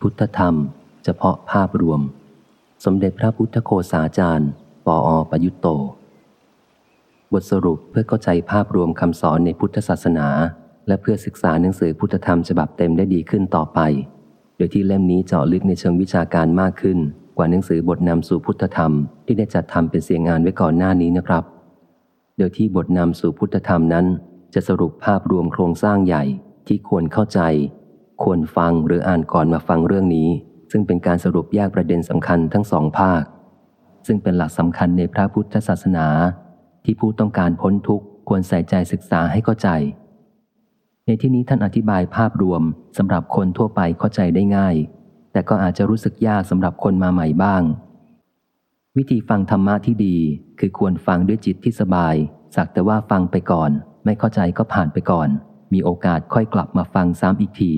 พุทธธรรม เฉพาะภาพรวม สมเด็จพระพุทธโคสาจารย์ ปออประยุตโต บทสรุปเพื่อเข้าใจภาพรวมคำสอนในพุทธศาสนา และเพื่อศึกษาหนังสือพุทธธรรมฉบับเต็มได้ดีขึ้นต่อไป โดยที่เล่มนี้เจาะลึกในเชิงวิชาการมากขึ้น กว่าหนังสือบทนำสู่พุทธธรรม ที่ได้จัดทำเป็นเสียงงานไว้ก่อนหน้านี้นะครับ โดยที่บทนำสู่พุทธธรรมนั้น จะสรุปภาพรวมโครงสร้างใหญ่ที่ควรเข้าใจ ควรฟังหรืออ่านก่อนมาฟังเรื่องนี้ ซึ่งเป็นการสรุปแยกประเด็นสำคัญทั้งสองภาค ซึ่งเป็นหลักสำคัญในพระพุทธศาสนา ที่ผู้ต้องการพ้นทุกข์ควรใส่ใจศึกษาให้เข้าใจ ในที่นี้ท่านอธิบายภาพรวมสำหรับคนทั่วไปเข้าใจได้ง่าย แต่ก็อาจจะรู้สึกยากสำหรับคนมาใหม่บ้าง วิธีฟังธรรมะที่ดี คือควรฟังด้วยจิตที่สบาย สักแต่ว่าฟังไปก่อน ไม่เข้าใจก็ผ่านไปก่อน มีโอกาสค่อยกลับมาฟังซ้ำอีกที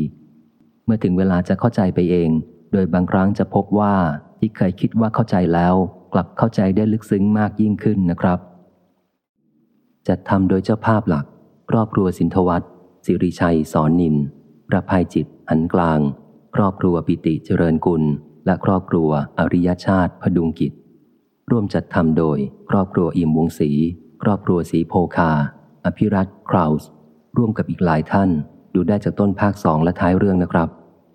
มื่อถึงเวลาจะเข้าใจไปเอง โดยบางครั้งจะพบว่าที่เคยคิดว่าเข้าใจแล้ว กลับเข้าใจได้ลึกซึ้งมากยิ่งขึ้นนะครับ จัดทำโดยเจ้าภาพหลัก ครอบครัวสินทวัตสิริชัยสอนนินประภัยจิตหันกลาง ครอบครัวปิติเจริญกุล และครอบครัวอริยชาติพดุงกิจ ร่วมจัดทำโดย ครอบครัวอิ่มวงศรีครอบครัวสีโพคา อภิรัตคราวส์ร่วมกับอีกหลายท่าน ดูได้จากต้นภาคสองและท้ายเรื่องนะครับ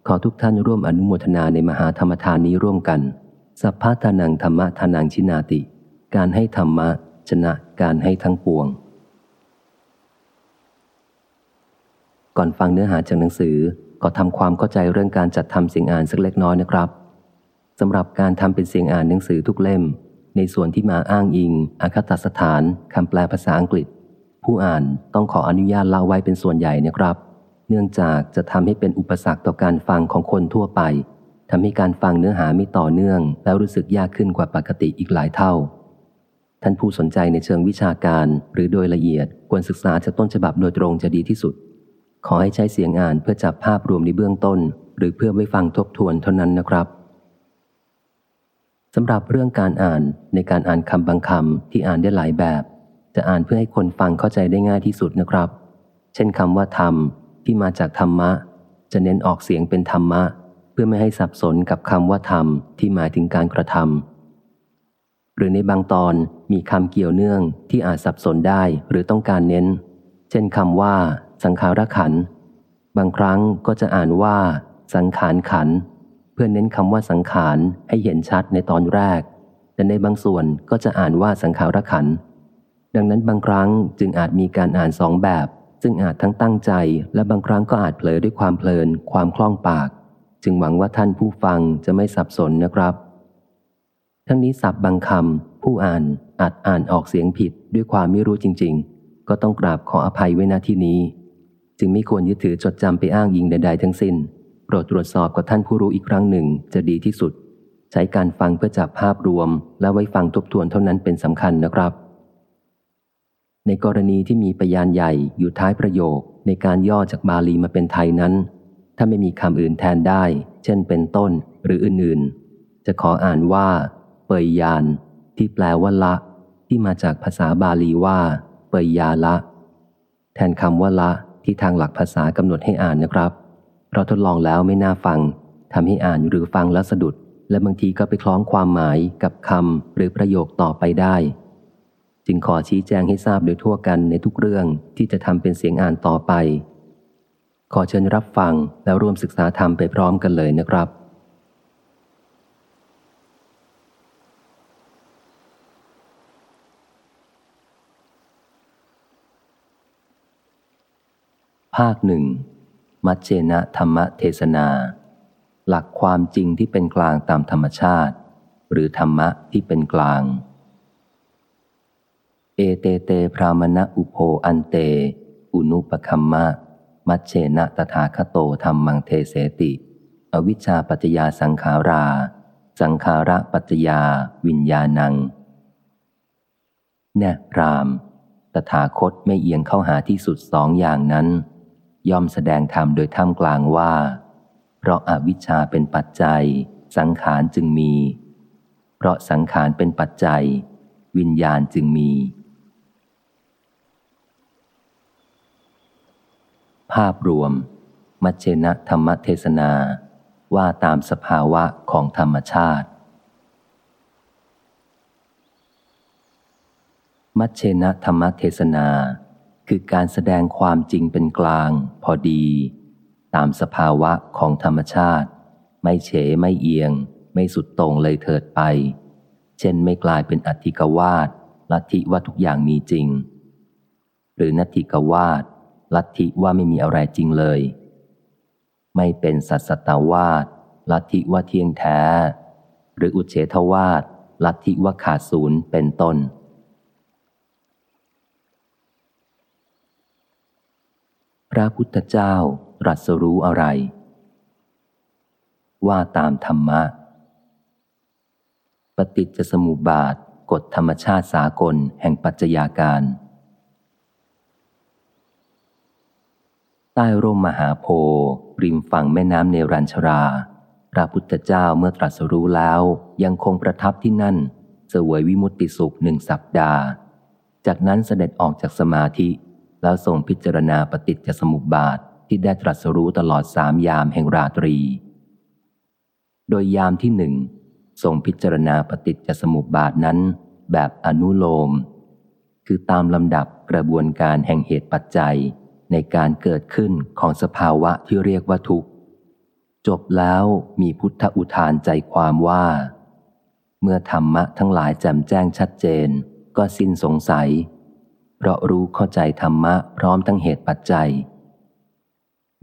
ขอทุกท่านร่วมอนุโมทนาในมหาธรรมทานนี้ร่วมกัน สัพพะทานังธรรมะทานังชินาติ การให้ธรรมะชนะการให้ทั้งปวง ก่อนฟังเนื้อหาจากหนังสือก็ทำความเข้าใจเรื่องการจัดทำเสียงอ่านสักเล็กน้อยนะครับสำหรับการทำเป็นเสียงอ่านหนังสือทุกเล่ม ในส่วนที่มาอ้างอิงอาคตสถานคำแปลภาษาอังกฤษ ผู้อ่านต้องขออนุญาตเล่าไว้เป็นส่วนใหญ่นะครับ เนื่องจากจะทำให้เป็นอุปสรรคต่อการฟังของคนทั่วไปทำให้การฟังเนื้อหาไม่ต่อเนื่อง แล้วรู้สึกยากขึ้นกว่าปกติอีกหลายเท่า ท่านผู้สนใจในเชิงวิชาการหรือโดยละเอียดควรศึกษาจากต้นฉบับโดยตรงจะดีที่สุด ขอให้ใช้เสียงอ่านเพื่อจับภาพรวมในเบื้องต้น หรือเพื่อไว้ฟังทบทวนเท่านั้นนะครับสำหรับเรื่องการอ่านในการอ่านคำบางคำที่อ่านได้หลายแบบ จะอ่านเพื่อให้คนฟังเข้าใจได้ง่ายที่สุดนะครับ เช่นคำว่าธรรม ที่มาจากธรรมะ จะเน้นออกเสียงเป็นธรรมะ เพื่อไม่ให้สับสนกับคำว่าธรรมที่หมายถึงการกระทำหรือในบางตอนมีคำเกี่ยวเนื่องที่อาจสับสนได้หรือต้องการเน้น เช่นคำว่า สังขารขัน บางครั้งก็จะอ่านว่า สังขารขัน เพื่อเน้นคำว่าสังขารให้เห็นชัดในตอนแรก แต่ในบางส่วนก็จะอ่านว่าสังขารขัน ดังนั้นบางครั้งจึงอาจมีการอ่านสองแบบ ซึ่งอาจทั้งตั้งใจและบางครั้งก็อาจเผลอด้วยความเพลิน ความคล่องปาก จึงหวังว่าท่านผู้ฟังจะไม่สับสนนะครับ ทั้งนี้สับบางคำผู้อ่านอาจอ่านออกเสียงผิดด้วยความไม่รู้จริง ๆ ก็ต้องกราบขออภัยไว้ณที่นี้ จึงไม่ควรยึดถือจดจำไปอ้างยิงใด ๆ ทั้งสิ้น โปรดตรวจสอบกับท่านผู้รู้อีกครั้งหนึ่งจะดีที่สุด ใช้การฟังเพื่อจับภาพรวม และไว้ฟังทบทวนเท่านั้นเป็นสำคัญนะครับ ในกรณีที่มีพยานใหญ่อยู่ท้ายประโยคในการย่อจากบาลีมาเป็นไทยนั้น ถ้าไม่มีคำอื่นแทนได้ เช่นเป็นต้นหรืออื่นๆ จะขออ่านว่า เปยยาน ที่แปลว่าละ ที่มาจากภาษาบาลีว่า เปยยาละ แทนคำว่าละ ที่ทางหลักภาษากำหนดให้อ่านนะครับ เพราะทดลองแล้วไม่น่าฟังทำให้อ่านหรือฟังแล้วสะดุด และบางทีก็ไปคล้องความหมายกับคำหรือประโยคต่อไปได้ จึงขอชี้แจงให้ทราบโดยทั่วกันในทุกเรื่องที่จะทำเป็นเสียงอ่านต่อไป ขอเชิญรับฟังแล้วร่วมศึกษาธรรมไปพร้อมกันเลยนะครับ ภาคหนึ่ง มัชเชนะธรรมเทศนา หลักความจริงที่เป็นกลางตามธรรมชาติ หรือธรรมะที่เป็นกลาง เอเตเตพรามณอุโพอันเต อุนุปคัมมะ มัชเชนะตถาคโตธรรมังเทเสติ อวิชชาปัจจยาสังขารา สังขาระปัจจยาวิญญาณัง แน่รามตถาคตไม่เอียงเข้าหาที่สุดสองอย่างนั้น ย่อมแสดงธรรมโดยท่ามกลางว่า เพราะอาวิชชาเป็นปัจจัย สังขารจึงมี เพราะสังขารเป็นปัจจัย วิญญาณจึงมี ภาพรวม มัชเชนะธรรมเทศนา ว่าตามสภาวะของธรรมชาติ มัชเชนะธรรมเทศนา คือการแสดงความจริงเป็นกลาง พอดี ตามสภาวะของธรรมชาติ ไม่เฉไม่เอียง ไม่สุดตรงเลยเถิดไป เช่นไม่กลายเป็นอธิกวาดลัทธิว่าทุกอย่างมีจริง หรือนัตถิกวาด ลัทธิว่าไม่มีอะไรจริงเลย ไม่เป็นสัสตาวาดลัทธิว่าเที่ยงแท้ หรืออุเฉทวาดลัทธิว่าขาดศูนย์เป็นต้น พระพุทธเจ้าตรัสรู้อะไร ว่าตามธรรมะ ปฏิจจสมุปบาทกฎธรรมชาติสากลแห่งปัจจัยาการ ใต้ร่มมหาโพธิ์ริมฝั่งแม่น้ำเนรัญชรา พระพุทธเจ้าเมื่อตรัสรู้แล้วยังคงประทับที่นั่นเสวยวิมุตติสุขหนึ่งสัปดาห์ จากนั้นเสด็จออกจากสมาธิ แล้วส่งพิจารณาปฏิจจสมุปบาทที่ได้ตรัสรู้ตลอดสามยามแห่งราตรี โดยยามที่หนึ่งทรงพิจารณาปฏิจจสมุปบาทนั้น แบบอนุโลม คือตามลำดับกระบวนการแห่งเหตุปัจจัย ในการเกิดขึ้นของสภาวะที่เรียกว่าทุกข์ จบแล้วมีพุทธอุทานใจความว่า เมื่อธรรมะทั้งหลายแจ่มแจ้งชัดเจน ก็สิ้นสงสัย เพราะรู้เข้าใจธรรมะพร้อมทั้งเหตุปัจจัย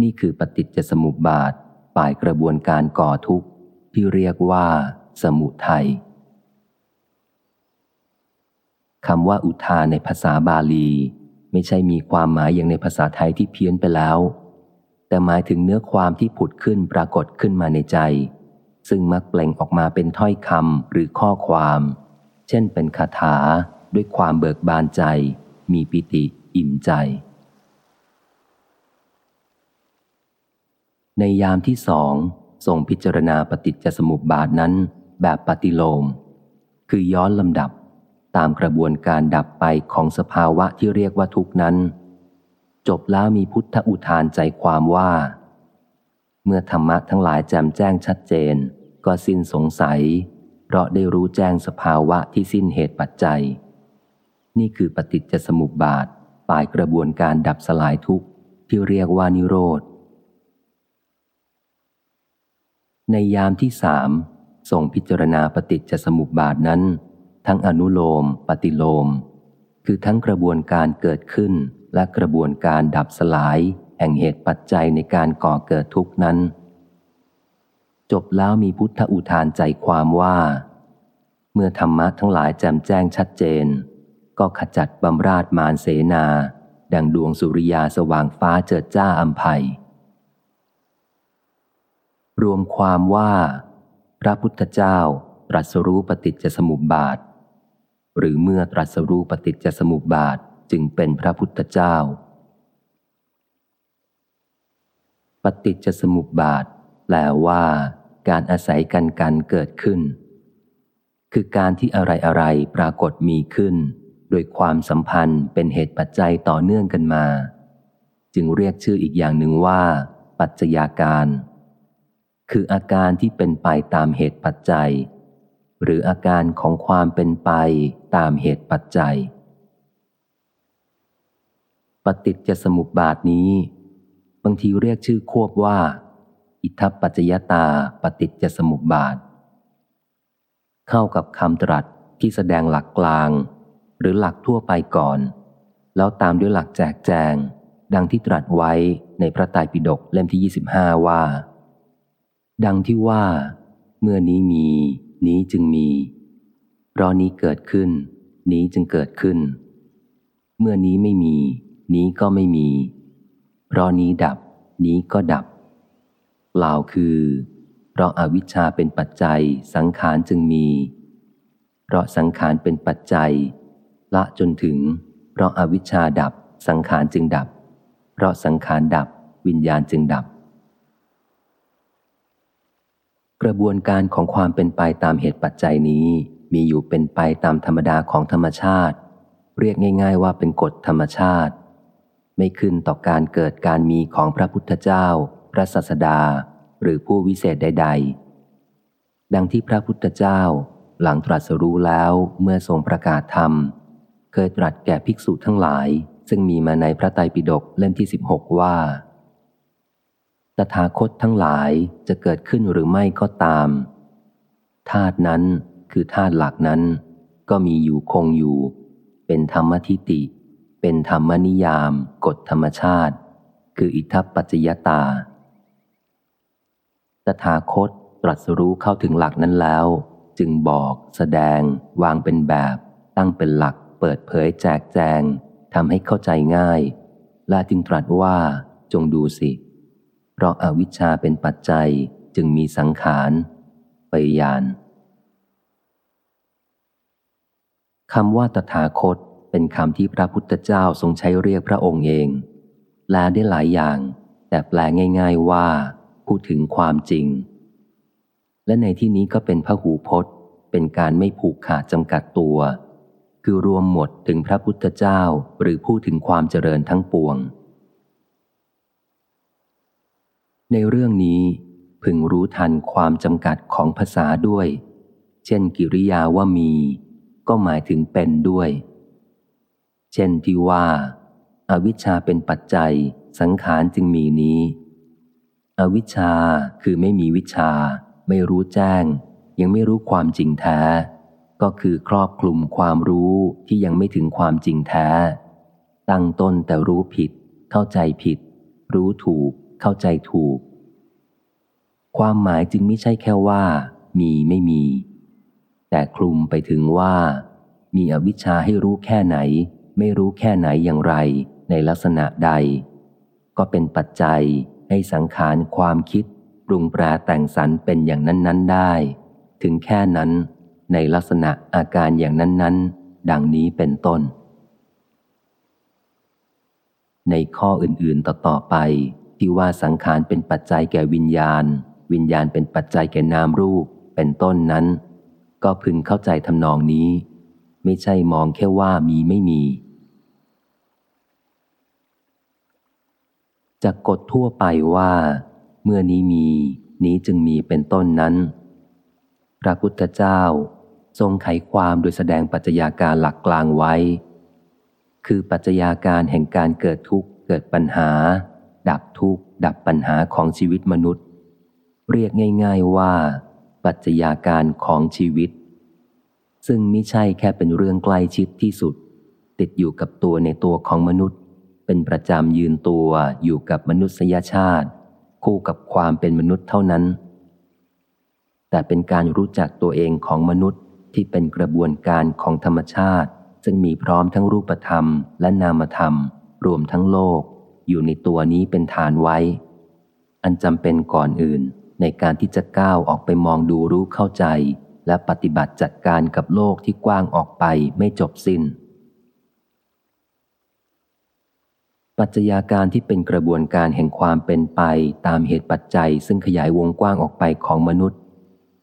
นี่คือปฏิจจสมุปบาทปลายกระบวนการก่อทุกข์ที่เรียกว่า สมุทัยคำว่าอุทานในภาษาบาลี ไม่ใช่มีความหมายอย่างในภาษาไทยที่เพี้ยนไปแล้ว แต่หมายถึงเนื้อความที่ผุดขึ้นปรากฏขึ้นมาในใจ ซึ่งมักเปล่งออกมาเป็นถ้อยคำหรือข้อความ เช่นเป็นคาถาด้วยความเบิกบานใจ มีปิติอิ่มใจ ในยามที่สองทรงพิจารณาปฏิจจสมุปบาทนั้นแบบปฏิโลม คือย้อนลำดับ ตามกระบวนการดับไปของสภาวะที่เรียกว่าทุกนั้น จบแล้วมีพุทธอุทานใจความว่า เมื่อธรรมะทั้งหลายแจ่มแจ้งชัดเจน ก็สิ้นสงสัย เพราะได้รู้แจ้งสภาวะที่สิ้นเหตุปัจจัย นี่คือปฏิจจสมุปบาทปลายกระบวนการดับสลายทุกข์ที่เรียกว่านิโรธในยามที่สามส่งพิจารณาปฏิจจสมุปบาทนั้น ทั้งอนุโลม ปฏิโลม คือทั้งกระบวนการเกิดขึ้นและกระบวนการดับสลาย แห่งเหตุปัจจัยในการก่อเกิดทุกนั้น จบแล้วมีพุทธอุทานใจความว่า เมื่อธรรมะทั้งหลายแจ่มแจ้งชัดเจน ก็ขจัดบำราดมารเสนา ดังดวงสุริยาสว่างฟ้าเจิดจ้าอัมภัยรวมความว่า พระพุทธเจ้าตรัสรู้ปฏิจจสมุปบาท หรือเมื่อตรัสรู้ปฏิจจสมุปบาทจึงเป็นพระพุทธเจ้า ปฏิจจสมุปบาทแปลว่าการอาศัยกันกันเกิดขึ้น คือการที่อะไรอะไรปรากฏมีขึ้น โดยความสัมพันธ์เป็นเหตุปัจจัยต่อเนื่องกันมา จึงเรียกชื่ออีกอย่างหนึ่งว่า ปัจจัยาการ คืออาการที่เป็นไปตามเหตุปัจจัย หรืออาการของความเป็นไปตามเหตุปัจจัย ปฏิจจสมุปบาทนี้ บางทีเรียกชื่อควบว่า อิทัปปัจจยตาปฏิจจสมุปบาท เข้ากับคำตรัสที่แสดงหลักกลาง หรือหลักทั่วไปก่อน แล้วตามด้วยหลักแจกแจง ดังที่ตรัสไว้ในพระไตรปิฎกเล่มที่ 25 ว่า ดังที่ว่า เมื่อนี้มี นี้จึงมี เพราะนี้เกิดขึ้น นี้จึงเกิดขึ้น เมื่อนี้ไม่มี นี้ก็ไม่มี เพราะนี้ดับ นี้ก็ดับกล่าวคือ เพราะอาวิชชาเป็นปัจจัยสังขารจึงมี เพราะสังขารเป็นปัจจัย ละจนถึง เพราะอาวิชชาดับ สังขารจึงดับ เพราะสังขารดับวิญญาณจึงดับ กระบวนการของความเป็นไปตามเหตุปัจจัยนี้ มีอยู่เป็นไปตามธรรมดาของธรรมชาติ เรียกง่าย ๆ ว่าเป็นกฎธรรมชาติ ไม่ขึ้นต่อการเกิดการมีของพระพุทธเจ้า พระศาสดา หรือผู้วิเศษใด ๆ ดังที่พระพุทธเจ้าหลังตรัสรู้แล้วเมื่อทรงประกาศธรรม เคยตรัสแก่ภิกษุทั้งหลาย ซึ่งมีมาในพระไตรปิฎกเล่มที่ 16 ว่า ตถาคตทั้งหลายจะเกิดขึ้นหรือไม่ก็ตามธาตุนั้นคือธาตุหลักนั้น ก็มีอยู่คงอยู่ เป็นธรรมทิติ เป็นธรรมนิยาม กฎธรรมชาติ คืออิทัปปัจจยตา ตถาคตตรัสรู้เข้าถึงหลักนั้นแล้ว จึงบอกแสดง วางเป็นแบบ ตั้งเป็นหลัก เปิดเผยแจกแจงทำให้เข้าใจง่าย และจึงตรัสว่าจงดูสิเราะอาวิชชาเป็นปัจจัยจึงมีสังขารปยานคำว่าตถาคตเป็นคำที่พระพุทธเจ้าทรงใช้เรียกพระองค์เอง แปลได้หลายอย่าง แต่แปลง่าย ๆว่า พูดถึงความจริง และในที่นี้ก็เป็นพระหูพจน์ เป็นการไม่ผูกขาดจำกัดตัว คือรวมหมดถึงพระพุทธเจ้าหรือพูดถึงความเจริญทั้งปวง ในเรื่องนี้พึงรู้ทันความจำกัดของภาษาด้วย เช่นกิริยาว่ามี ก็หมายถึงเป็นด้วย เช่นที่ว่าอาวิชชาเป็นปัจจัย สังขารจึงมีนี้ อวิชชาคือไม่มีวิชา ไม่รู้แจ้ง ยังไม่รู้ความจริงแท้ ก็คือครอบคลุมความรู้ที่ยังไม่ถึงความจริงแท้ ตั้งต้นแต่รู้ผิด เข้าใจผิด รู้ถูก เข้าใจถูก ความหมายจึงไม่ใช่แค่ว่า มีไม่มี แต่คลุมไปถึงว่า มีอวิชชาให้รู้แค่ไหน ไม่รู้แค่ไหนอย่างไร ในลักษณะใด ก็เป็นปัจจัยให้สังขารความคิด ปรุงแปรแต่งสรรเป็นอย่างนั้น ๆ ได้ ถึงแค่นั้น ในลักษณะอาการอย่างนั้น ๆ ดังนี้เป็นต้นในข้ออื่นๆต่อๆไป ที่ว่าสังขารเป็นปัจจัยแก่วิญญาณ วิญญาณเป็นปัจจัยแก่นามรูป เป็นต้นนั้น ก็พึงเข้าใจทำนองนี้ ไม่ใช่มองแค่ว่ามีไม่มีจากกฎทั่วไปว่า เมื่อนี้มี นี้จึงมีเป็นต้นนั้น พระพุทธเจ้าทรงไขความโดยแสดงปัจจัยาการหลักกลางไว้ คือปัจจัยาการแห่งการเกิดทุกข์เกิดปัญหา ดับทุกข์ดับปัญหาของชีวิตมนุษย์ เรียกง่าย ๆว่า ปัจจัยาการของชีวิต ซึ่งไม่ใช่แค่เป็นเรื่องใกล้ชิดที่สุด ติดอยู่กับตัวในตัวของมนุษย์ เป็นประจำยืนตัวอยู่กับมนุษยชาติ คู่กับความเป็นมนุษย์เท่านั้น แต่เป็นการรู้จักตัวเองของมนุษย์ที่เป็นกระบวนการของธรรมชาติ ซึ่งมีพร้อมทั้งรูปธรรมและนามธรรม รวมทั้งโลก อยู่ในตัวนี้เป็นฐานไว้ อันจำเป็นก่อนอื่นในการที่จะก้าวออกไปมองดูรู้เข้าใจ และปฏิบัติจัดการกับโลกที่กว้างออกไปไม่จบสิน้น ปัจจัยาการที่เป็นกระบวนการแห่งความเป็นไปตามเหตุปัจจัย ซึ่งขยายวงกว้างออกไปของมนุษย์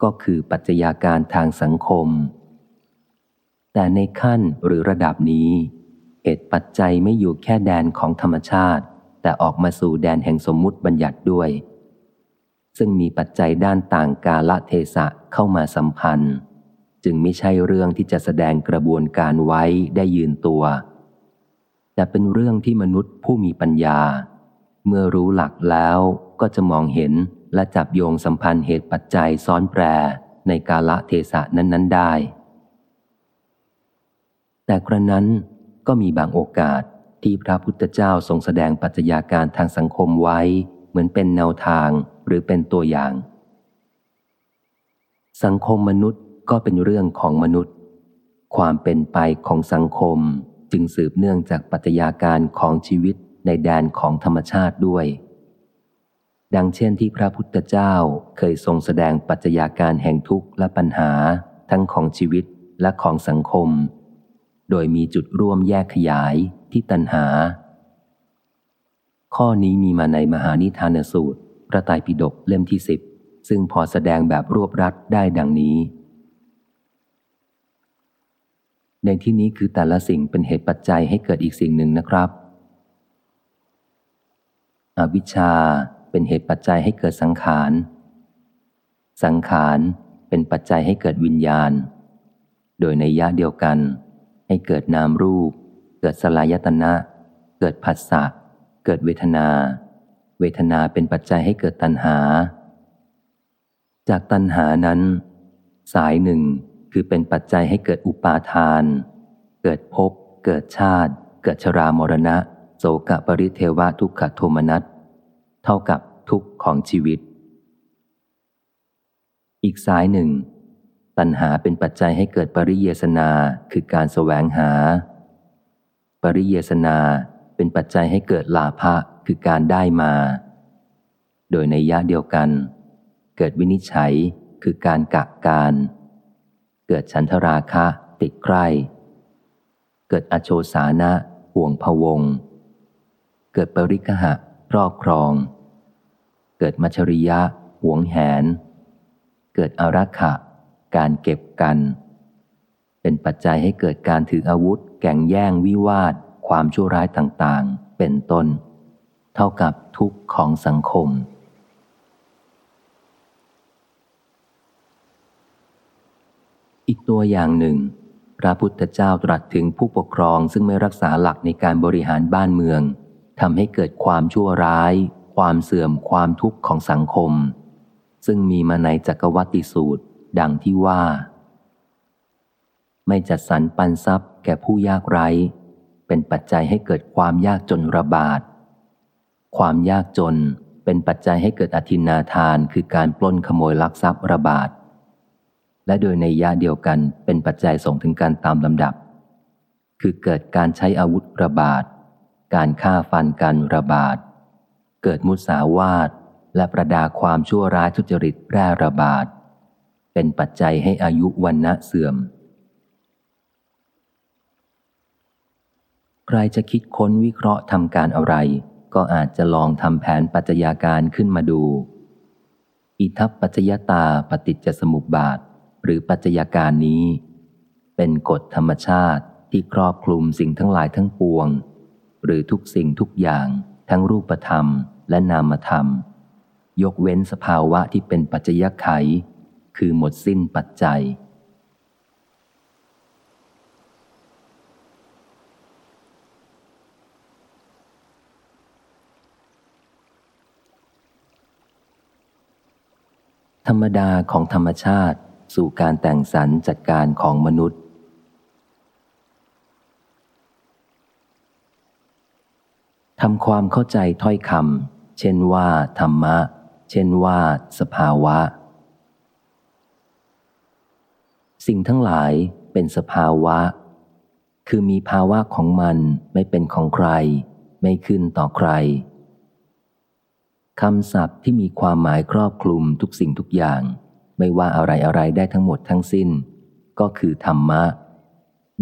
ก็คือปัจจัยาการทางสังคม แต่ในขั้นหรือระดับนี้ เหตุปัจจัยไม่อยู่แค่แดนของธรรมชาติ แต่ออกมาสู่แดนแห่งสมมุติบัญญัติด้วย ซึ่งมีปัจจัยด้านต่างกาละเทศะเข้ามาสัมพันธ์ จึงไม่ใช่เรื่องที่จะแสดงกระบวนการไว้ได้ยืนตัว แต่เป็นเรื่องที่มนุษย์ผู้มีปัญญา เมื่อรู้หลักแล้วก็จะมองเห็นและจับโยงสัมพันธ์เหตุปัจจัยซ้อนแปรในกาละเทศะนั้น ๆ ได้ แต่กระนั้นก็มีบางโอกาส ที่พระพุทธเจ้าทรงแสดงปัจจัยาการทางสังคมไว้ เหมือนเป็นแนวทางหรือเป็นตัวอย่าง สังคมมนุษย์ก็เป็นเรื่องของมนุษย์ ความเป็นไปของสังคมจึงสืบเนื่องจากปัจจัยาการของชีวิตในแดนของธรรมชาติด้วย ดังเช่นที่พระพุทธเจ้าเคยทรงแสดงปัจจัยาการแห่งทุกข์และปัญหา ทั้งของชีวิตและของสังคม โดยมีจุดร่วมแยกขยายที่ตัณหา ข้อนี้มีมาในมหานิทานสูตร พระไตรปิฎกเล่มที่สิบซึ่งพอแสดงแบบรวบรัดได้ดังนี้ ในที่นี้คือแต่ละสิ่งเป็นเหตุปัจจัยให้เกิดอีกสิ่งหนึ่งนะครับ อวิชชาเป็นเหตุปัจจัยให้เกิดสังขาร สังขารเป็นปัจจัยให้เกิดวิญญาณ โดยในยะเดียวกัน ให้เกิดนามรูป เกิดสลายตนะ เกิดผัสสะ เกิดเวทนา เวทนาเป็นปัจจัยให้เกิดตัณหา จากตัณหานั้น สายหนึ่งคือเป็นปัจจัยให้เกิดอุปาทาน เกิดภพ เกิดชาติ เกิดชรามรณะ โสกปริเทวะทุกขโทมนัส เท่ากับทุกข์ของชีวิต อีกสายหนึ่ง ตัณหาเป็นปัจจัยให้เกิดปริเยสนาคือการแสวงหา ปริเยสนาเป็นปัจจัยให้เกิดลาภะคือการได้มา โดยในยะเดียวกัน เกิดวินิจฉัยคือการกักการ เกิดฉันทราคะ ติดใคร่เกิดอโชสานะห่วงพวง เกิดปริกหะครอบครอง เกิดมัชริยะห่วงแหน เกิดอารักขะ การเก็บกัน เป็นปัจจัยให้เกิดการถืออาวุธ แก่งแย่งวิวาท ความชั่วร้ายต่างๆ เป็นต้น เท่ากับทุกข์ของสังคม อีกตัวอย่างหนึ่ง พระพุทธเจ้าตรัสถึงผู้ปกครองซึ่งไม่รักษาหลักในการบริหารบ้านเมืองทำให้เกิดความชั่วร้าย ความเสื่อมความทุกข์ของสังคม ซึ่งมีมาในจักรวัติสูตร ดังที่ว่า ไม่จัดสรรปันทรัพย์แก่ผู้ยากไร้ เป็นปัจจัยให้เกิดความยากจนระบาด ความยากจนเป็นปัจจัยให้เกิดอธินาทานคือการปล้นขโมยลักทรัพย์ระบาด และโดยในยะเดียวกันเป็นปัจจัยส่งถึงการตามลำดับ คือเกิดการใช้อาวุธระบาด การฆ่าฟันกันระบาด เกิดมุสาวาทและประดาความชั่วร้ายทุจริตแพร่ระบาด เป็นปัจจัยให้อายุวันนะเสื่อม ใครจะคิดค้นวิเคราะห์ทำการอะไร ก็อาจจะลองทำแผนปัจจัยาการขึ้นมาดู อิทัปปัจจยตาปฏิจจสมุปบาท หรือปัจจัยาการนี้ เป็นกฎธรรมชาติที่ครอบคลุมสิ่งทั้งหลายทั้งปวง หรือทุกสิ่งทุกอย่างทั้งรูปธรรมและนามธรรม ยกเว้นสภาวะที่เป็นปัจจยไข คือหมดสิ้นปัจจัย ธรรมดาของธรรมชาติสู่การแต่งสรรจัดการของมนุษย์ ทำความเข้าใจถ้อยคำเช่นว่าธรรมะ เช่นว่าสภาวะ สิ่งทั้งหลายเป็นสภาวะ คือมีภาวะของมันไม่เป็นของใคร ไม่ขึ้นต่อใครคำศัพท์ที่มีความหมายครอบคลุมทุกสิ่งทุกอย่าง ไม่ว่าอะไรอะไรได้ทั้งหมดทั้งสิ้น ก็คือธรรมะ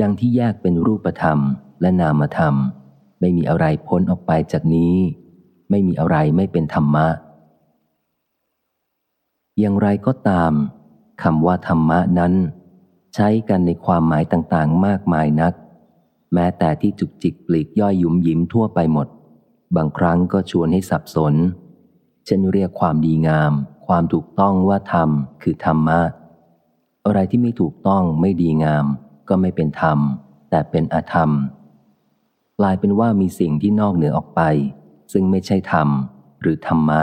ดังที่แยกเป็นรูปธรรมและนามธรรม ไม่มีอะไรพ้นออกไปจากนี้ ไม่มีอะไรไม่เป็นธรรมะ อย่างไรก็ตามคำว่าธรรมะนั้น ใช้กันในความหมายต่างๆ มากมายนัก แม้แต่ที่จุกจิกปลีกย่อยยุมยิ้มทั่วไปหมด บางครั้งก็ชวนให้สับสน เช่นเรียกความดีงาม ความถูกต้องว่าธรรมคือธรรมะ อะไรที่ไม่ถูกต้องไม่ดีงาม ก็ไม่เป็นธรรม แต่เป็นอธรรม กลายเป็นว่ามีสิ่งที่นอกเหนือออกไป ซึ่งไม่ใช่ธรรม หรือธรรมะ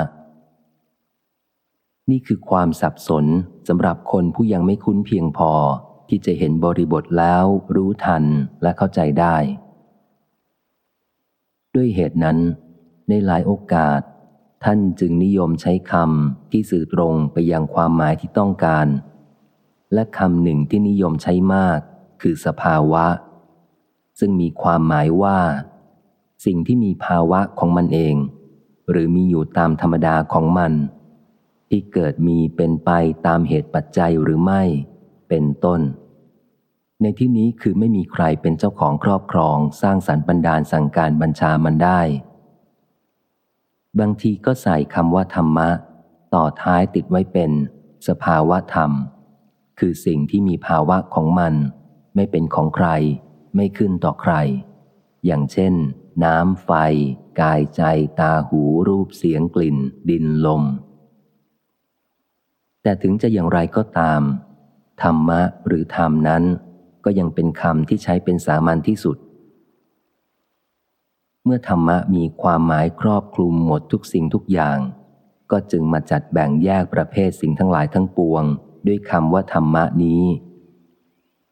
นี่คือความสับสนสำหรับคนผู้ยังไม่คุ้นเพียงพอ ที่จะเห็นบริบทแล้ว รู้ทันและเข้าใจได้ ด้วยเหตุนั้น ในหลายโอกาส ท่านจึงนิยมใช้คำที่สื่อตรงไปยังความหมายที่ต้องการ และคำหนึ่งที่นิยมใช้มาก คือสภาวะ ซึ่งมีความหมายว่า สิ่งที่มีภาวะของมันเอง หรือมีอยู่ตามธรรมดาของมันที่เกิดมีเป็นไปตามเหตุปัจจัยหรือไม่ เป็นต้น ในที่นี้คือไม่มีใครเป็นเจ้าของครอบครองสร้างสรรค์บันดาลสั่งการบัญชามันได้ บางทีก็ใส่คำว่าธรรมะ ต่อท้ายติดไว้เป็น สภาวะธรรม คือสิ่งที่มีภาวะของมัน ไม่เป็นของใคร ไม่ขึ้นต่อใคร อย่างเช่น น้ำไฟ กายใจ ตาหูรูปเสียงกลิ่น ดินลมแต่ถึงจะอย่างไรก็ตาม ธรรมะหรือธรรมนั้น ก็ยังเป็นคำที่ใช้เป็นสามัญที่สุด เมื่อธรรมะมีความหมายครอบคลุมหมดทุกสิ่งทุกอย่าง ก็จึงมาจัดแบ่งแยกประเภทสิ่งทั้งหลายทั้งปวง ด้วยคำว่าธรรมะนี้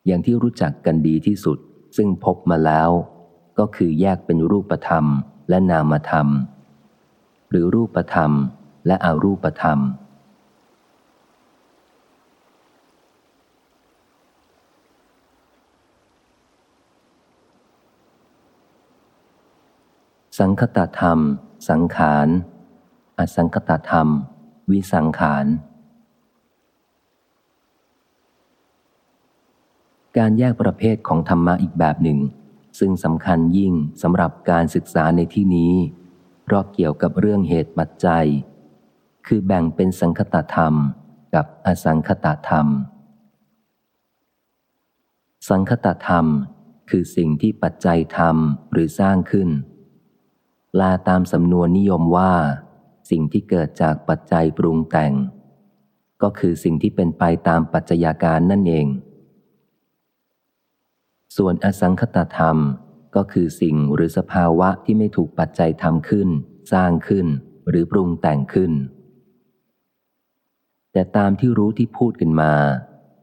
อย่างที่รู้จักกันดีที่สุด ซึ่งพบมาแล้ว ก็คือแยกเป็นรูปธรรมและนามธรรม หรือรูปธรรมและอรูปธรรม สังคตธรรม สังขารอสังคตธรรม วิสังขารการแยกประเภทของธรรมะอีกแบบหนึ่ง ซึ่งสำคัญยิ่งสำหรับการศึกษาในที่นี้ เพราะเกี่ยวกับเรื่องเหตุปัจจัย คือแบ่งเป็นสังคตธรรมกับอสังคตธรรม สังคตธรรมคือสิ่งที่ปัจจัยทำหรือสร้างขึ้น ลาตามสำนวนนิยมว่า สิ่งที่เกิดจากปัจจัยปรุงแต่ง ก็คือสิ่งที่เป็นไปตามปัจจัยาการนั่นเอง ส่วนอสังคตธรรมก็คือสิ่งหรือสภาวะที่ไม่ถูกปัจจัยทำขึ้น สร้างขึ้น หรือปรุงแต่งขึ้น แต่ตามที่รู้ที่พูดกันมา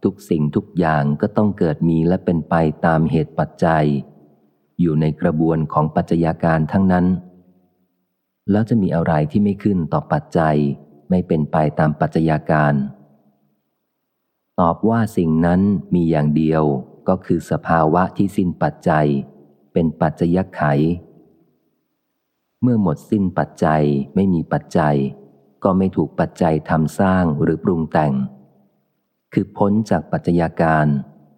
ทุกสิ่งทุกอย่างก็ต้องเกิดมีและเป็นไปตามเหตุปัจจัย อยู่ในกระบวนของปัจจัยาการทั้งนั้น แล้วจะมีอะไรที่ไม่ขึ้นต่อปัจจัย ไม่เป็นไปตามปัจจัยาการ ตอบว่าสิ่งนั้นมีอย่างเดียวก็คือสภาวะที่สิ้นปัจจัย เป็นปัจจยไข เมื่อหมดสิ้นปัจจัยไม่มีปัจจัย ก็ไม่ถูกปัจจัยทำสร้างหรือปรุงแต่ง คือพ้นจากปัจจัยาการ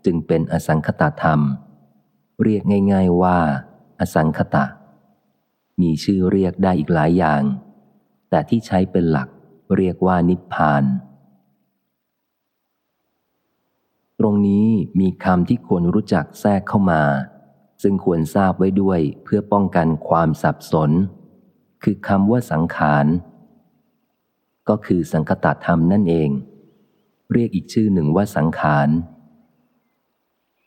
จึงเป็นอสังคตธรรม เรียกง่าย ๆว่า อสังคตะ มีชื่อเรียกได้อีกหลายอย่าง แต่ที่ใช้เป็นหลักเรียกว่านิพพาน ตรงนี้มีคำที่ควรรู้จักแทรกเข้ามา ซึ่งควรทราบไว้ด้วยเพื่อป้องกันความสับสน คือคำว่าสังขาร ก็คือสังคตธรรมนั่นเอง เรียกอีกชื่อหนึ่งว่าสังขาร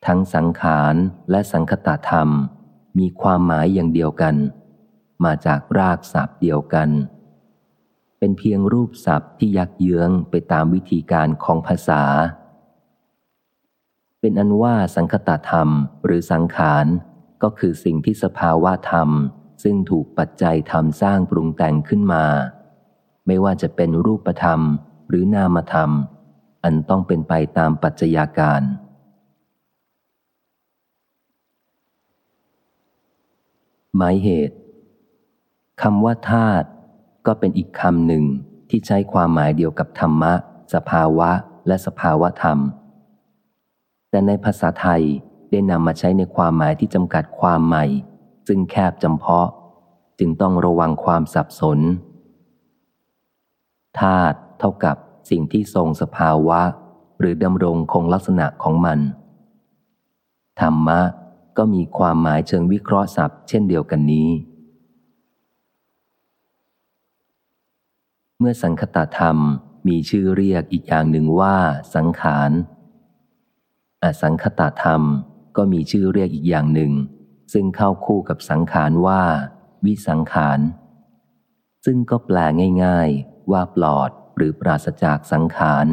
ทั้งสังขารและสังคตธรรมมีความหมายอย่างเดียวกัน มาจากรากศัพท์เดียวกัน เป็นเพียงรูปศัพท์ที่ยักเยื้องไปตามวิธีการของภาษา เป็นอันว่าสังคตธรรมหรือสังขาร ก็คือสิ่งที่สภาวะธรรม ซึ่งถูกปัจจัยธรรมสร้างปรุงแต่งขึ้นมา ไม่ว่าจะเป็นรูปธรรมหรือนามธรรม อันต้องเป็นไปตามปัจจัยาการหมายเหตุ คำว่าธาตุก็เป็นอีกคำหนึ่งที่ใช้ความหมายเดียวกับธรรมะ สภาวะ และสภาวะธรรม แต่ในภาษาไทยได้นำมาใช้ในความหมายที่จำกัดความใหม่ ซึ่งแคบจำเพาะ จึงต้องระวังความสับสนธาตุเท่ากับสิ่งที่ทรงสภาวะ หรือดำรงคงลักษณะของมัน ธรรมะก็มีความหมายเชิงวิเคราะห์ศัพท์เช่นเดียวกันนี้เมื่อสังคตธรรมมีชื่อเรียกอีกอย่างหนึ่งว่า สังขารอสังคตธรรมก็มีชื่อเรียกอีกอย่างหนึ่ง ซึ่งเข้าคู่กับสังขารว่า วิสังขาร ซึ่งก็แปลง่ายๆ ว่าปลอดหรือปราศจากสังขาร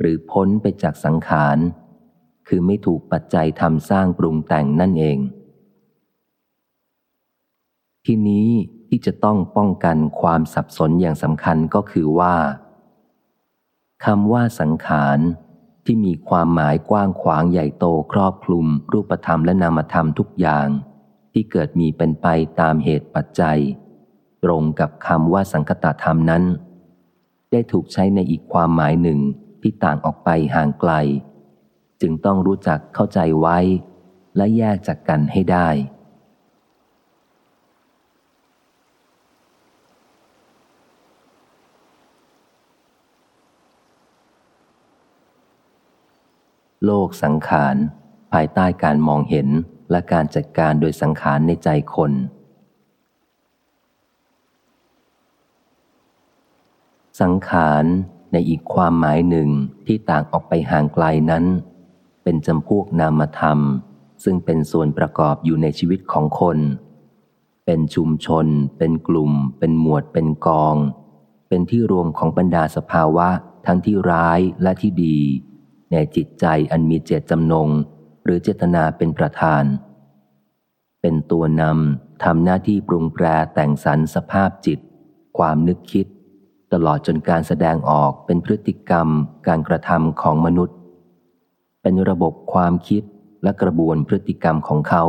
หรือพ้นไปจากสังขาร คือไม่ถูกปัจจัยทำสร้างปรุงแต่งนั่นเอง ทีนี้ ที่จะต้องป้องกันความสับสนอย่างสำคัญก็คือว่าคำว่าสังขารที่มีความหมายกว้างขวางใหญ่โตครอบคลุม รูปธรรมและนามธรรมทุกอย่าง ที่เกิดมีเป็นไปตามเหตุปัจจัย ตรงกับคำว่าสังคตธรรมนั้น ได้ถูกใช้ในอีกความหมายหนึ่งที่ต่างออกไปห่างไกล จึงต้องรู้จักเข้าใจไว้ และแยกจากกันให้ได้ โลกสังขาร ภายใต้การมองเห็นและการจัดการโดยสังขารในใจคน สังขารในอีกความหมายหนึ่งที่ต่างออกไปห่างไกลนั้น เป็นจำพวกนามธรรม ซึ่งเป็นส่วนประกอบอยู่ในชีวิตของคน เป็นชุมชน เป็นกลุ่ม เป็นหมวด เป็นกอง เป็นที่รวมของบรรดาสภาวะ ทั้งที่ร้ายและที่ดี ในจิตใจอันมีเจตจำนง หรือเจตนาเป็นประธาน เป็นตัวนำทำหน้าที่ปรุงแปรแต่งสรรสภาพจิต ความนึกคิด ตลอดจนการแสดงออกเป็นพฤติกรรม การกระทำของมนุษย์ เป็นระบบความคิดและกระบวนพฤติกรรมของเขา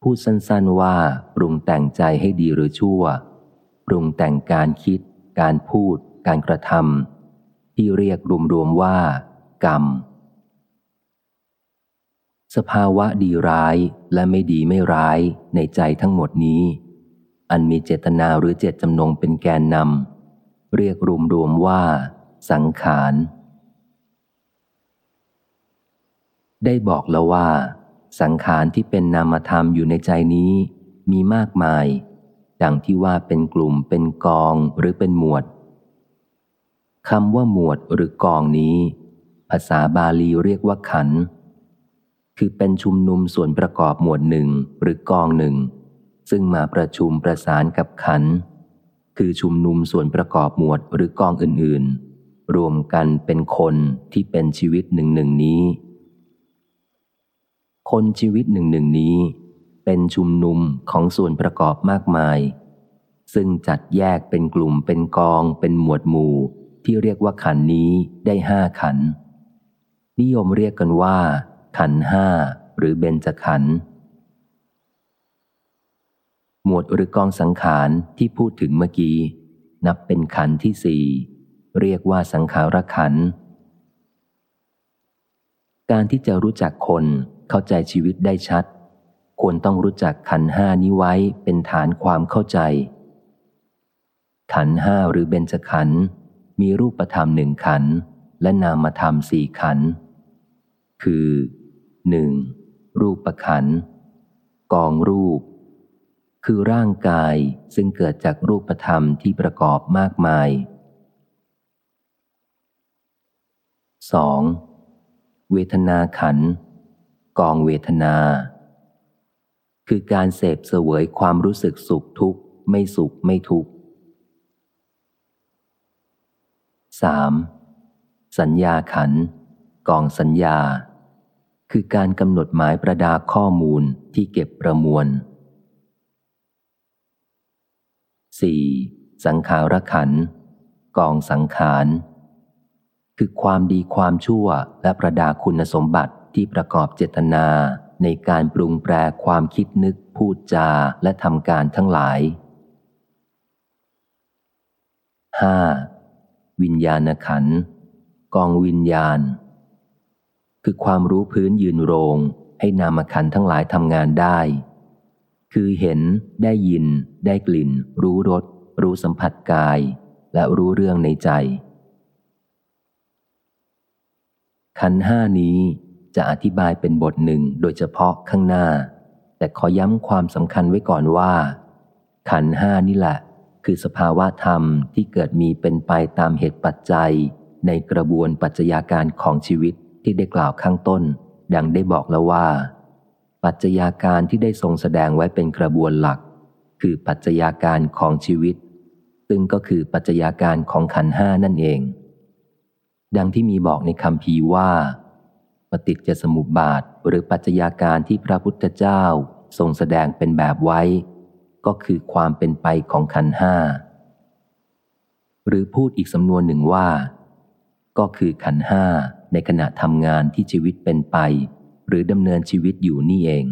พูดสั้นๆว่าปรุงแต่งใจให้ดีหรือชั่ว ปรุงแต่งการคิด การพูด การกระทำ ที่เรียกรวมๆว่า กรรม สภาวะดีร้ายและไม่ดีไม่ร้ายในใจทั้งหมดนี้ อันมีเจตนาหรือเจตจำนงเป็นแกนนำเรียกรวมๆว่า สังขารได้บอกแล้วว่า สังขารที่เป็นนามธรรมอยู่ในใจนี้ มีมากมาย ดังที่ว่าเป็นกลุ่มเป็นกองหรือเป็นหมวด คำว่าหมวดหรือกองนี้ ภาษาบาลีเรียกว่าขัน คือเป็นชุมนุมส่วนประกอบหมวดหนึ่งหรือกองหนึ่ง ซึ่งมาประชุมประสานกับขัน คือชุมนุมส่วนประกอบหมวดหรือกองอื่นๆ รวมกันเป็นคนที่เป็นชีวิตหนึ่งหนึ่งนี้ คนชีวิตหนึ่งหนึ่งนี้ เป็นชุมนุมของส่วนประกอบมากมาย ซึ่งจัดแยกเป็นกลุ่มเป็นกองเป็นหมวดหมู่ ที่เรียกว่าขันนี้ได้ห้าขัน นิยมเรียกกันว่า ขันห้าหรือเบญจขัน หมวดหรือกองสังขารที่พูดถึงเมื่อกี้ นับเป็นขันที่สี่เรียกว่าสังขารขัน การที่จะรู้จักคนเข้าใจชีวิตได้ชัด ควรต้องรู้จักขันห้านี้ไว้เป็นฐานความเข้าใจ ขันห้าหรือเบญจขันธ์ มีรูปธรรมหนึ่งขัน และนามธรรมสี่ขัน คือหนึ่งรูปประขัน กองรูป คือร่างกายซึ่งเกิดจากรูปธรรมที่ประกอบมากมาย 2. เวทนาขัน กองเวทนา คือการเสพเสวยความรู้สึกสุขทุกข์ไม่สุขไม่ทุกข์ 3. สัญญาขัน กองสัญญา คือการกำหนดหมายประดาข้อมูลที่เก็บประมวล 4. สังขารขัน กองสังขาร คือความดีความชั่วและประดาคุณสมบัติที่ประกอบเจตนาในการปรุงแปรความคิดนึกพูดจาและทำการทั้งหลาย 5. วิญญาณขัน กองวิญญาณ คือความรู้พื้นยืนโรงให้นามขันทั้งหลายทำงานได้ คือเห็นได้ยิน ได้กลิ่น รู้รส รู้สัมผัสกาย และรู้เรื่องในใจ ขันห้านี้จะอธิบายเป็นบทหนึ่งโดยเฉพาะข้างหน้า แต่ขอย้ำความสำคัญไว้ก่อนว่า ขันห้านี่แหละ คือสภาวะธรรมที่เกิดมีเป็นไปตามเหตุปัจจัย ในกระบวนปัจจัยาการของชีวิตที่ได้กล่าวข้างต้น ดังได้บอกแล้วว่า ปัจจัยาการที่ได้ทรงแสดงไว้เป็นกระบวนหลัก คือปัจจัยาการของชีวิต ซึ่งก็คือปัจจัยาการของขันห้านั่นเอง ดังที่มีบอกในคำพีว่า ปฏิจจสมุปบาทหรือปัจจัยาการที่พระพุทธเจ้าทรงแสดงเป็นแบบไว้ ก็คือความเป็นไปของขันห้า หรือพูดอีกสำนวนหนึ่งว่า ก็คือขันห้าในขณะทำงานที่ชีวิตเป็นไป หรือดำเนินชีวิตอยู่นี่เอง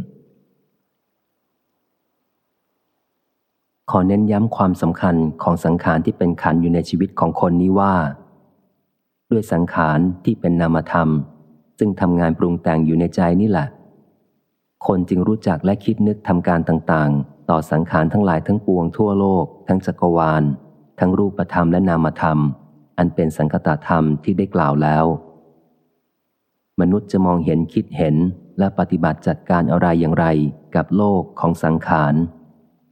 ขอเน้นย้ำความสำคัญของสังขารที่เป็นขันอยู่ในชีวิตของคนนี้ว่า ด้วยสังขารที่เป็นนามธรรม ซึ่งทำงานปรุงแต่งอยู่ในใจนี่แหละคนจึงรู้จักและคิดนึกทำการต่างๆ ต่อสังขารทั้งหลายทั้งปวงทั่วโลก ทั้งจักรวาล ทั้งรูปธรรมและนามธรรม อันเป็นสังคตธรรมที่ได้กล่าวแล้ว มนุษย์จะมองเห็นคิดเห็นและปฏิบัติจัดการอะไรอย่างไรกับโลกของสังขาร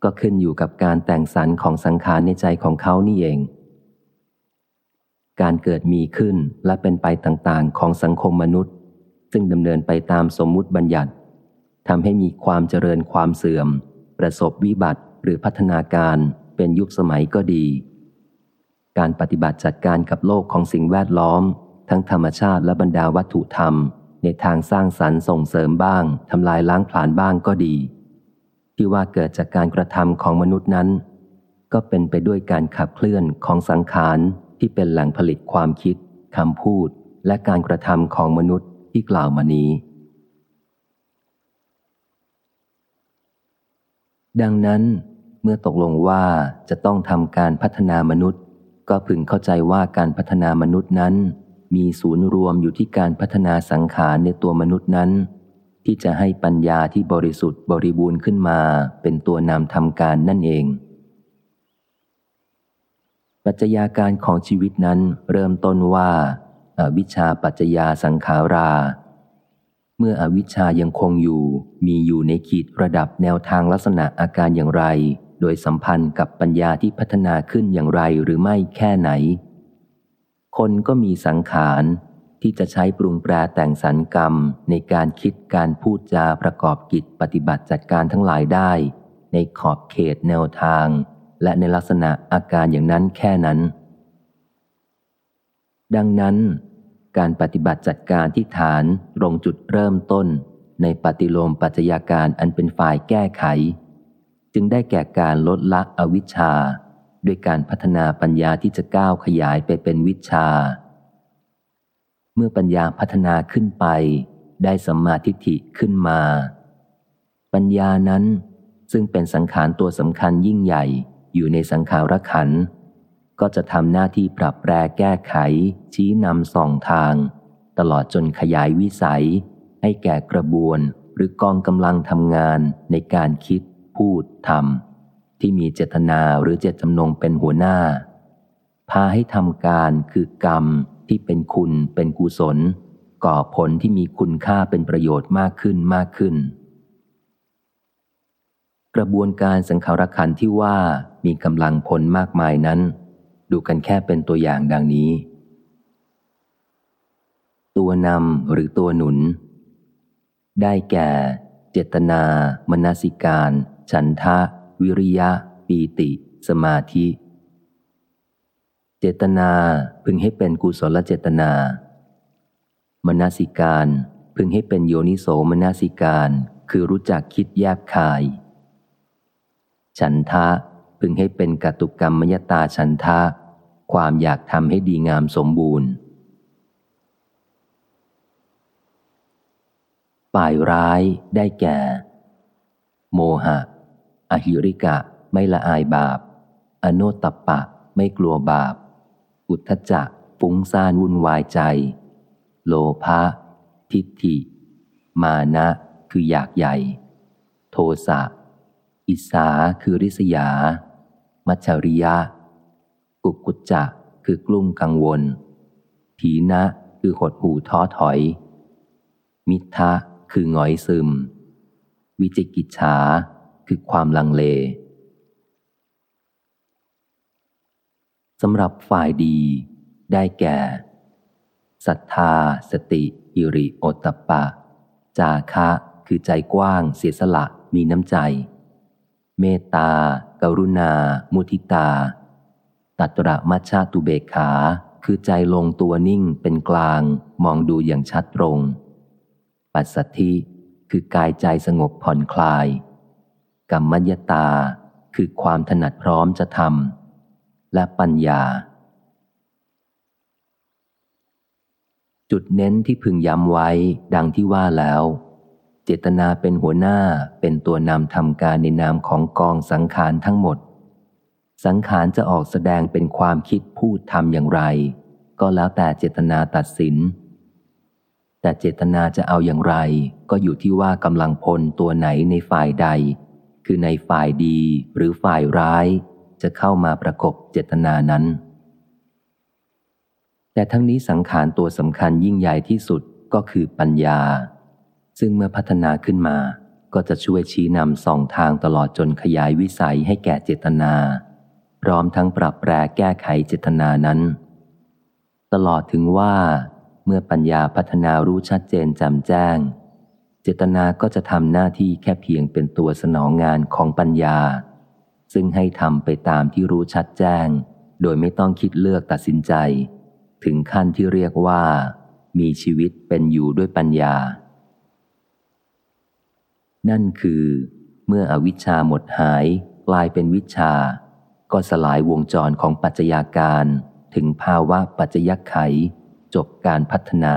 ก็ขึ้นอยู่กับการแต่งสรรของสังขารในใจของเขานี่เอง การเกิดมีขึ้นและเป็นไปต่างๆ ของสังคมมนุษย์ ซึ่งดำเนินไปตามสมมุติบัญญัติทำให้มีความเจริญความเสื่อม ประสบวิบัติหรือพัฒนาการเป็นยุคสมัยก็ดี การปฏิบัติจัดการกับโลกของสิ่งแวดล้อม ทั้งธรรมชาติและบรรดาวัตถุธรรม ในทางสร้างสรรค์ส่งเสริมบ้าง ทำลายล้างผลาญบ้างก็ดี ที่ว่าเกิดจากการกระทำของมนุษย์นั้น ก็เป็นไปด้วยการขับเคลื่อนของสังขารที่เป็นแหล่งผลิตความคิดคำพูด และการกระทำของมนุษย์ที่กล่าวมานี้ ดังนั้นเมื่อตกลงว่าจะต้องทำการพัฒนามนุษย์ ก็พึงเข้าใจว่าการพัฒนามนุษย์นั้น มีศูนย์รวมอยู่ที่การพัฒนาสังขารในตัวมนุษย์นั้น ที่จะให้ปัญญาที่บริสุทธิ์บริบูรณ์ขึ้นมาเป็นตัวนำทำการนั่นเอง ปัจจัยาการของชีวิตนั้นเริ่มต้นว่าอาวิชชาปัจจยาสังขารา เมื่ออวิชชายังคงอยู่ มีอยู่ในขีดระดับแนวทางลักษณะอาการอย่างไร โดยสัมพันธ์กับปัญญาที่พัฒนาขึ้นอย่างไรหรือไม่แค่ไหน คนก็มีสังขารที่จะใช้ปรุงแปรแต่งสรรกรรมในการคิดการพูดจาประกอบกิจปฏิบัติจัดการทั้งหลายได้ ในขอบเขตแนวทาง และในลักษณะอาการอย่างนั้นแค่นั้น ดังนั้น การปฏิบัติจัดการที่ฐานตรงจุดเริ่มต้น ในปฏิโลมปัจจัยาการอันเป็นฝ่ายแก้ไข จึงได้แก่การลดละอวิชชา ด้วยการพัฒนาปัญญาที่จะก้าวขยายไปเป็นวิชา เมื่อปัญญาพัฒนาขึ้นไป ได้สัมมาทิฏฐิขึ้นมา ปัญญานั้นซึ่งเป็นสังขารตัวสำคัญยิ่งใหญ่อยู่ในสังขารขันธ์ ก็จะทำหน้าที่ปรับแปรแก้ไข ชี้นำส่องทาง ตลอดจนขยายวิสัย ให้แก่กระบวนหรือกองกำลังทำงานในการคิด พูดทำที่มีเจตนาหรือเจตจำนงเป็นหัวหน้า พาให้ทำการคือกรรมที่เป็นคุณเป็นกุศล ก่อผลที่มีคุณค่าเป็นประโยชน์มากขึ้นมากขึ้น กระบวนการสังขารขันที่ว่ามีกำลังผลมากมายนั้น ดูกันแค่เป็นตัวอย่างดังนี้ ตัวนำหรือตัวหนุน ได้แก่ เจตนา มนสิการ ฉันทะ วิริยะ ปีติ สมาธิ เจตนาพึงให้เป็นกุศลเจตนา มนสิการพึงให้เป็นโยนิโสมนสิการ คือรู้จักคิดแยบคาย ฉันทะพึงให้เป็นกตุกรรมมยตาฉันทะ ความอยากทำให้ดีงามสมบูรณ์ฝ่ายร้ายได้แก่ โมหะ อหิริกะ ไม่ละอายบาป อโนตปปะ ไม่กลัวบาป อุทธจักฟุ้งซ่านวุ่นวายใจ โลภะ ทิฏฐิ มานะ คืออยากใหญ่ โทสะ อิสาคือริษยา มัจฉริยะ กุกุจจะคือกลุ้มกังวลถีนะคือหดหูท้อถอย มิทะคือหงอยซึม วิจิกิจฉาคือความลังเลสำหรับฝ่ายดี ได้แก่ศรัทธา สติอิริโอตตปปะ จาคะ คือใจกว้าง เสียสละมีน้ำใจ เมตตา กรุณา มุทิตา ตัตระมัชชาตุเบกขา คือใจลงตัวนิ่งเป็นกลาง มองดูอย่างชัดตรง ปัสสัทธิคือกายใจสงบผ่อนคลาย กรรมัญญตา คือความถนัดพร้อมจะทำและปัญญา จุดเน้นที่พึงย้ำไว้ดังที่ว่าแล้ว เจตนาเป็นหัวหน้าเป็นตัวนำทำการในนามของกองสังขารทั้งหมด สังขารจะออกแสดงเป็นความคิดพูดทำอย่างไร ก็แล้วแต่เจตนาตัดสิน แต่เจตนาจะเอาอย่างไร ก็อยู่ที่ว่ากำลังพลตัวไหนในฝ่ายใด คือในฝ่ายดีหรือฝ่ายร้าย จะเข้ามาประกบเจตนานั้น แต่ทั้งนี้สังขารตัวสำคัญยิ่งใหญ่ที่สุดก็คือปัญญา ซึ่งเมื่อพัฒนาขึ้นมา ก็จะช่วยชี้นำส่องทางตลอดจนขยายวิสัยให้แก่เจตนา พร้อมทั้งปรับแปรแก้ไขเจตนานั้น ตลอดถึงว่า เมื่อปัญญาพัฒนารู้ชัดเจนจ่มแจ้ง เจตนาก็จะทำหน้าที่แค่เพียงเป็นตัวสนองงานของปัญญา ซึ่งให้ทำไปตามที่รู้ชัดแจ้ง โดยไม่ต้องคิดเลือกตัดสินใจ ถึงขั้นที่เรียกว่า มีชีวิตเป็นอยู่ด้วยปัญญา นั่นคือ เมื่ออวิชชาหมดหายกลายเป็นวิชา ก็สลายวงจรของปัจจัยาการถึงภาวะปัจจยไข จบการพัฒนา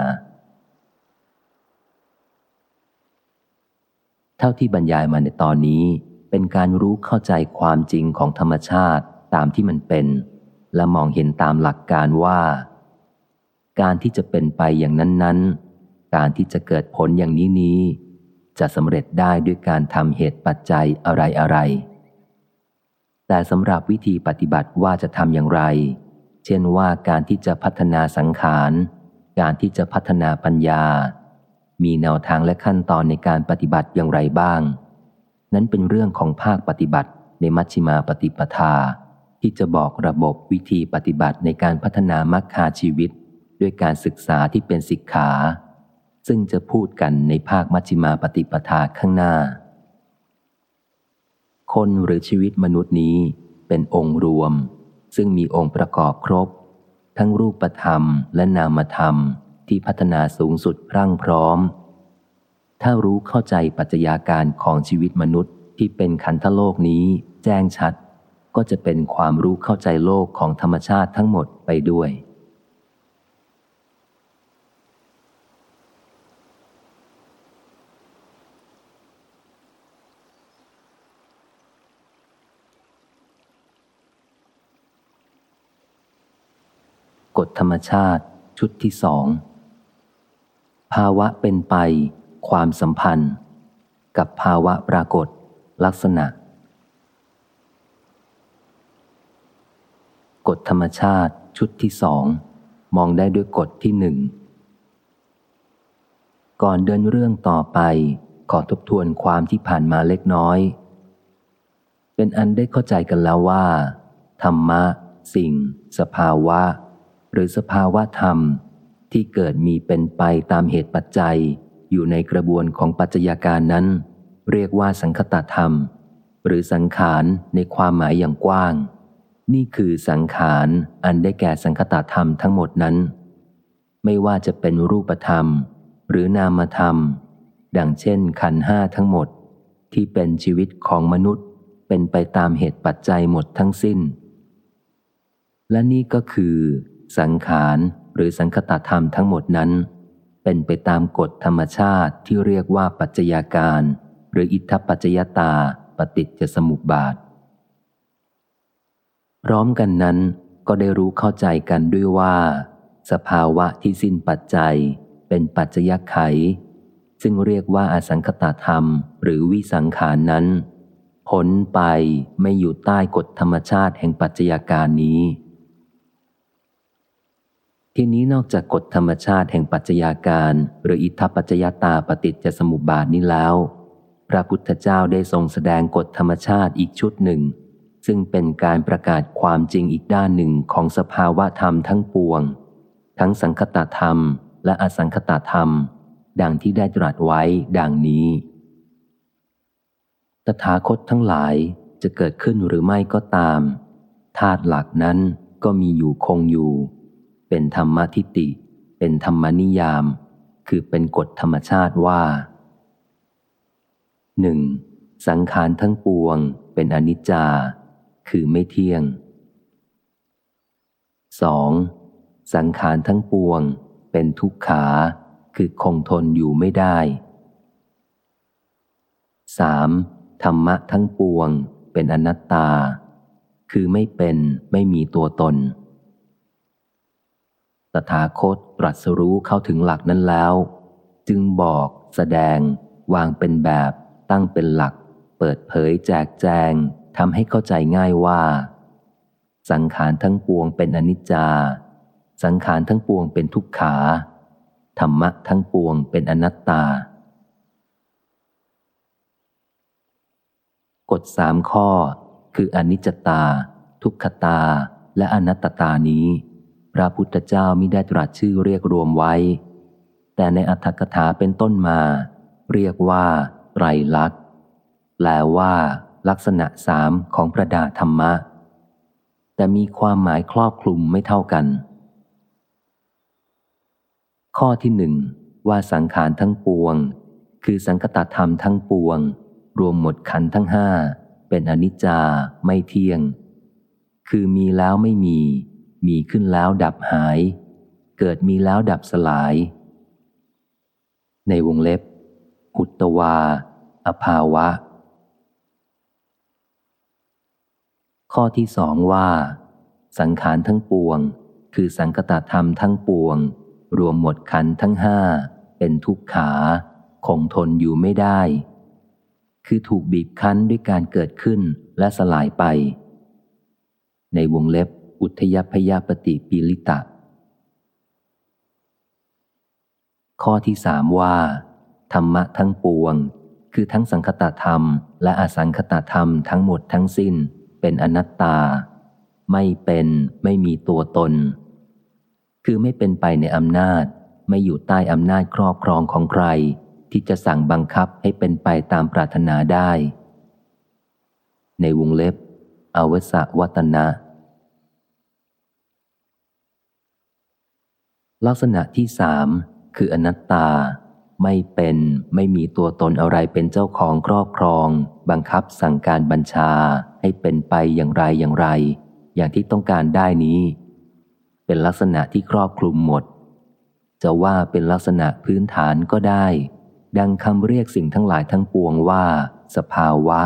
เท่าที่บรรยายมาในตอนนี้ เป็นการรู้เข้าใจความจริงของธรรมชาติตามที่มันเป็น และมองเห็นตามหลักการว่า การที่จะเป็นไปอย่างนั้นๆ การที่จะเกิดผลอย่างนี้นี้จะสำเร็จได้ด้วยการทำเหตุปัจจัยอะไรอะไร แต่สำหรับวิธีปฏิบัติว่าจะทำอย่างไร เช่นว่าการที่จะพัฒนาสังขาร การที่จะพัฒนาปัญญา มีแนวทางและขั้นตอนในการปฏิบัติอย่างไรบ้าง นั้นเป็นเรื่องของภาคปฏิบัติในมัชฌิมาปฏิปทา ที่จะบอกระบบวิธีปฏิบัติในการพัฒนามรรคาชีวิต ด้วยการศึกษาที่เป็นสิกขา ซึ่งจะพูดกันในภาคมัชฌิมาปฏิปทาข้างหน้า คนหรือชีวิตมนุษย์นี้เป็นองค์รวม ซึ่งมีองค์ประกอบครบ ทั้งรูปธรรมและนามธรรมที่พัฒนาสูงสุดพรั่งพร้อม ถ้ารู้เข้าใจปัจจัยาการของชีวิตมนุษย์ที่เป็นขันธโลกนี้แจ้งชัด ก็จะเป็นความรู้เข้าใจโลกของธรรมชาติทั้งหมดไปด้วย กฎธรรมชาติ ชุดที่สอง ภาวะเป็นไป ความสัมพันธ์ กับภาวะปรากฏ ลักษณะ กฎธรรมชาติ ชุดที่สอง มองได้ด้วยกฎที่หนึ่ง ก่อนเดินเรื่องต่อไป ขอทบทวนความที่ผ่านมาเล็กน้อย เป็นอันได้เข้าใจกันแล้วว่า ธรรมะ สิ่ง สภาวะ หรือสภาวะธรรมที่เกิดมีเป็นไปตามเหตุปัจจัย อยู่ในกระบวนของปัจจัยาการนั้น เรียกว่าสังคตธรรม หรือสังขารในความหมายอย่างกว้าง นี่คือสังขารอันได้แก่สังคตธรรมทั้งหมดนั้น ไม่ว่าจะเป็นรูปธรรม หรือนามธรรม ดังเช่นขันห้าทั้งหมด ที่เป็นชีวิตของมนุษย์เป็นไปตามเหตุปัจจัยหมดทั้งสิ้น และนี่ก็คือ สังขารหรือสังคตธรรมทั้งหมดนั้น เป็นไปตามกฎธรรมชาติที่เรียกว่าปัจจัยาการ หรืออิทธปัจจยตาปฏิจจสมุปบาท พร้อมกันนั้นก็ได้รู้เข้าใจกันด้วยว่า สภาวะที่สิ้นปัจจัย เป็นปัจจยไข ซึ่งเรียกว่าอสังคตธรรม หรือวิสังขารนั้นผลไปไม่อยู่ใต้กฎธรรมชาติแห่งปัจจัยาการนี้ ทีนี้นอกจากกฎธรรมชาติแห่งปัจจัยาการ หรืออิทธปัจจยตาปฏิจจสมุปบาทนี้แล้ว พระพุทธเจ้าได้ทรงแสดงกฎธรรมชาติอีกชุดหนึ่ง ซึ่งเป็นการประกาศความจริงอีกด้านหนึ่งของสภาวะธรรมทั้งปวง ทั้งสังคตธรรม และอสังคตธรรม ดังที่ได้ตรัสไว้ดังนี้ ตถาคตทั้งหลายจะเกิดขึ้นหรือไม่ก็ตามธาตุหลักนั้นก็มีอยู่คงอยู่ เป็นธรรมทิฏฐิเป็นธรรมนิยาม คือเป็นกฎธรรมชาติว่าหนึ่งสังขารทั้งปวง เป็นอนิจจา คือไม่เที่ยง 2. สังขารทั้งปวง เป็นทุกขา คือคงทนอยู่ไม่ได้ 3. ธรรมะทั้งปวง เป็นอนัตตา คือไม่เป็นไม่มีตัวตน ถาคตตรัสรู้เข้าถึงหลักนั้นแล้ว จึงบอก แสดง วางเป็นแบบ ตั้งเป็นหลัก เปิดเผยแจกแจงทำให้เข้าใจง่ายว่า สังขารทั้งปวงเป็นอนิจจา สังขารทั้งปวงเป็นทุกขา ธรรมะทั้งปวงเป็นอนัตตากฎสามข้อ คืออนิจจตา ทุกขตาและอนัตตานี้ ระพุทธเจ้ามิได้ตรัสชื่อเรียกรวมไว้ แต่ในอัตถกถาเป็นต้นมา เรียกว่า ไตรลักษณ์แปลว่า ลักษณะสามของประดาธรรมะ แต่มีความหมายครอบคลุมไม่เท่ากัน ข้อที่หนึ่งว่าสังขารทั้งปวง คือสังคตธรรมทั้งปวง รวมหมดขันทั้งห้าเป็นอนิจจาไม่เที่ยง คือมีแล้วไม่มี มีขึ้นแล้วดับหาย เกิดมีแล้วดับสลาย ในวงเล็บหุตวา อภาวะ ข้อที่สองว่า สังขารทั้งปวง คือสังกตธรรมทั้งปวง รวมหมดขันทั้งห้า เป็นทุกขาคงทนอยู่ไม่ได้ คือถูกบีบคั้นด้วยการเกิดขึ้นและสลายไป ในวงเล็บ อุทยพยาปฏิปิลิตะ ข้อที่สามว่า ธรรมะทั้งปวง คือทั้งสังคตธรรม และอสังคตธรรมทั้งหมดทั้งสิ้น เป็นอนัตตา ไม่เป็นไม่มีตัวตน คือไม่เป็นไปในอำนาจ ไม่อยู่ใต้อำนาจครอบครองของใคร ที่จะสั่งบังคับให้เป็นไปตามปรารถนาได้ ในวงเล็บอวสวัตนะ ลักษณะที่สามคืออนัตตา ไม่เป็นไม่มีตัวตนอะไรเป็นเจ้าของครอบครอง บังคับสั่งการบัญชาให้เป็นไปอย่างไรอย่างไร อย่างที่ต้องการได้นี้ เป็นลักษณะที่ครอบคลุมหมด จะว่าเป็นลักษณะพื้นฐานก็ได้ ดังคำเรียกสิ่งทั้งหลายทั้งปวงว่า สภาวะ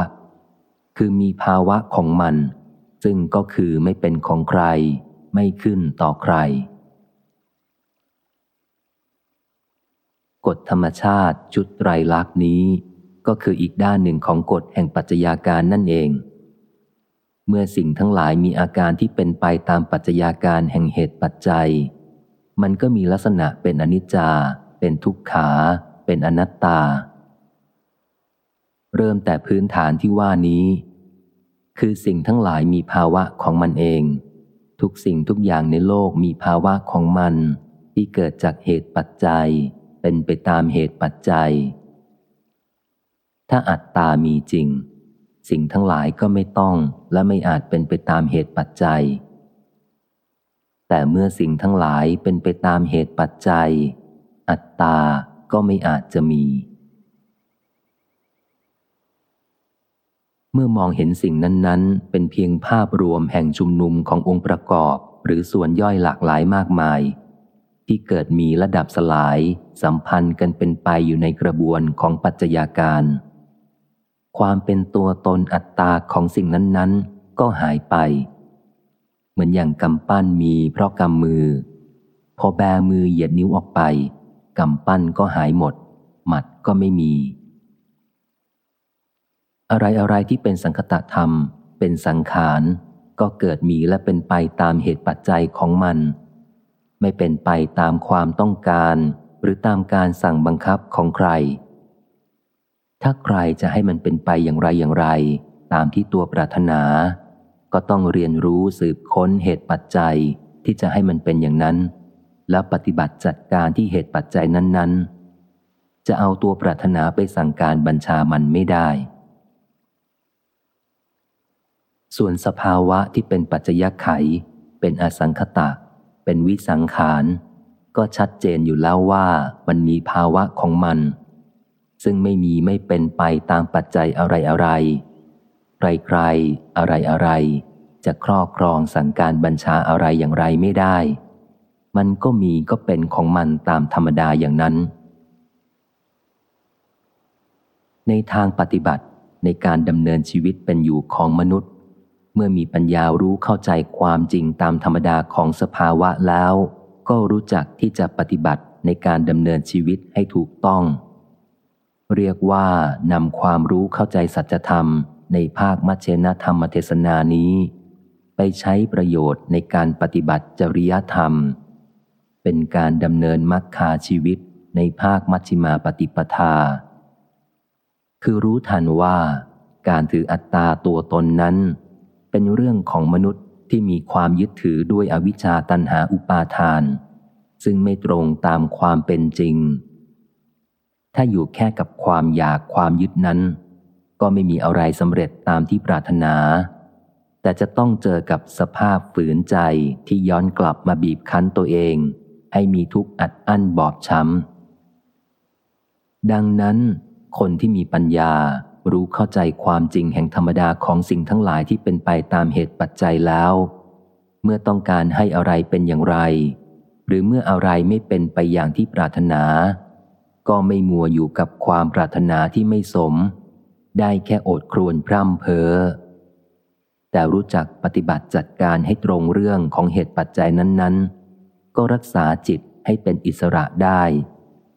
คือมีภาวะของมัน ซึ่งก็คือไม่เป็นของใคร ไม่ขึ้นต่อใคร กฎธรรมชาติชุดไตรลักษณ์นี้ ก็คืออีกด้านหนึ่งของกฎแห่งปัจจัยาการนั่นเอง เมื่อสิ่งทั้งหลายมีอาการที่เป็นไปตามปัจจัยาการแห่งเหตุปัจจัย มันก็มีลักษณะเป็นอนิจจา เป็นทุกขา เป็นอนัตตา เริ่มแต่พื้นฐานที่ว่านี้ คือสิ่งทั้งหลายมีภาวะของมันเอง ทุกสิ่งทุกอย่างในโลกมีภาวะของมันที่เกิดจากเหตุปัจจัย เป็นไปตามเหตุปัจจัย ถ้าอัตตามีจริง สิ่งทั้งหลายก็ไม่ต้องและไม่อาจเป็นไปตามเหตุปัจจัย แต่เมื่อสิ่งทั้งหลายเป็นไปตามเหตุปัจจัย อัตตาก็ไม่อาจจะมี เมื่อมองเห็นสิ่งนั้นๆ เป็นเพียงภาพรวมแห่งชุมนุมขององค์ประกอบหรือส่วนย่อยหลากหลายมากมาย ที่เกิดมีระดับสลาย สัมพันธ์กันเป็นไปอยู่ในกระบวนของปัจจัยาการ ความเป็นตัวตนอัตตาของสิ่งนั้นๆ ก็หายไป เหมือนอย่างกำปั้นมีเพราะกำมือ พอแบมือเหยียดนิ้วออกไปกำปั้นก็หายหมด หมัดก็ไม่มี อะไรอะไรที่เป็นสังคตธรรม เป็นสังขาร ก็เกิดมีและเป็นไปตามเหตุปัจจัยของมัน ไม่เป็นไปตามความต้องการ หรือตามการสั่งบังคับของใคร ถ้าใครจะให้มันเป็นไปอย่างไรอย่างไร ตามที่ตัวปรารถนา ก็ต้องเรียนรู้สืบค้นเหตุปัจจัยที่จะให้มันเป็นอย่างนั้น แล้วปฏิบัติจัดการที่เหตุปัจจัยนั้นๆ จะเอาตัวปรารถนาไปสั่งการบัญชามันไม่ได้ ส่วนสภาวะที่เป็นปัจจยไขเป็นอสังคตะ เป็นวิสังขาร ก็ชัดเจนอยู่แล้วว่ามันมีภาวะของมัน ซึ่งไม่มีไม่เป็นไปตามปัจจัยอะไรอะไรใครๆอะไรอะไรจะครอบครองสั่งการบัญชาอะไรอย่างไรไม่ได้ มันก็มีก็เป็นของมันตามธรรมดาอย่างนั้น ในทางปฏิบัติในการดำเนินชีวิตเป็นอยู่ของมนุษย์ เมื่อมีปัญญารู้เข้าใจความจริงตามธรรมดาของสภาวะแล้ว ก็รู้จักที่จะปฏิบัติในการดำเนินชีวิตให้ถูกต้อง เรียกว่านำความรู้เข้าใจสัจธรรมในภาคมัชเชนธรรมเทศนานี้ ไปใช้ประโยชน์ในการปฏิบัติจริยธรรม เป็นการดำเนินมรรคาชีวิตในภาคมัชฌิมาปฏิปทา คือรู้ทันว่า การถืออัตตาตัวตนนั้น เป็นเรื่องของมนุษย์ที่มีความยึดถือด้วยอวิชชาตันหาอุปาทาน ซึ่งไม่ตรงตามความเป็นจริง ถ้าอยู่แค่กับความอยากความยึดนั้น ก็ไม่มีอะไรสำเร็จตามที่ปรารถนา แต่จะต้องเจอกับสภาพฝืนใจที่ย้อนกลับมาบีบคั้นตัวเอง ให้มีทุกข์อัดอั้นบอบช้ำดังนั้น คนที่มีปัญญา รู้เข้าใจความจริงแห่งธรรมดาของสิ่งทั้งหลายที่เป็นไปตามเหตุปัจจัยแล้ว เมื่อต้องการให้อะไรเป็นอย่างไร หรือเมื่ออะไรไม่เป็นไปอย่างที่ปรารถนา ก็ไม่มัวอยู่กับความปรารถนาที่ไม่สม ได้แค่อดครวนพร่ำเพ้อแต่รู้จักปฏิบัติจัดการให้ตรงเรื่องของเหตุปัจจัยนั้น ๆ ก็รักษาจิตให้เป็นอิสระได้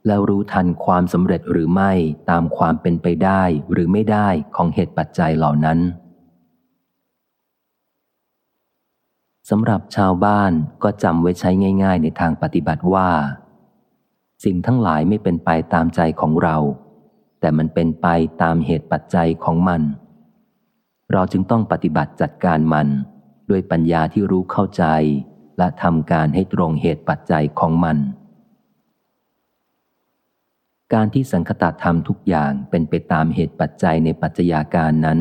แล้วรู้ทันความสำเร็จหรือไม่ตามความเป็นไปได้หรือไม่ได้ของเหตุปัจจัยเหล่านั้นสำหรับชาวบ้านก็จำไว้ใช้ง่าย ๆ ในทางปฏิบัติว่า สิ่งทั้งหลายไม่เป็นไปตามใจของเรา แต่มันเป็นไปตามเหตุปัจจัยของมัน เราจึงต้องปฏิบัติจัดการมัน ด้วยปัญญาที่รู้เข้าใจ และทำการให้ตรงเหตุปัจจัยของมัน การที่สังคตธรรมทุกอย่างเป็นไปตามเหตุปัจจัยในปัจจัยาการนั้น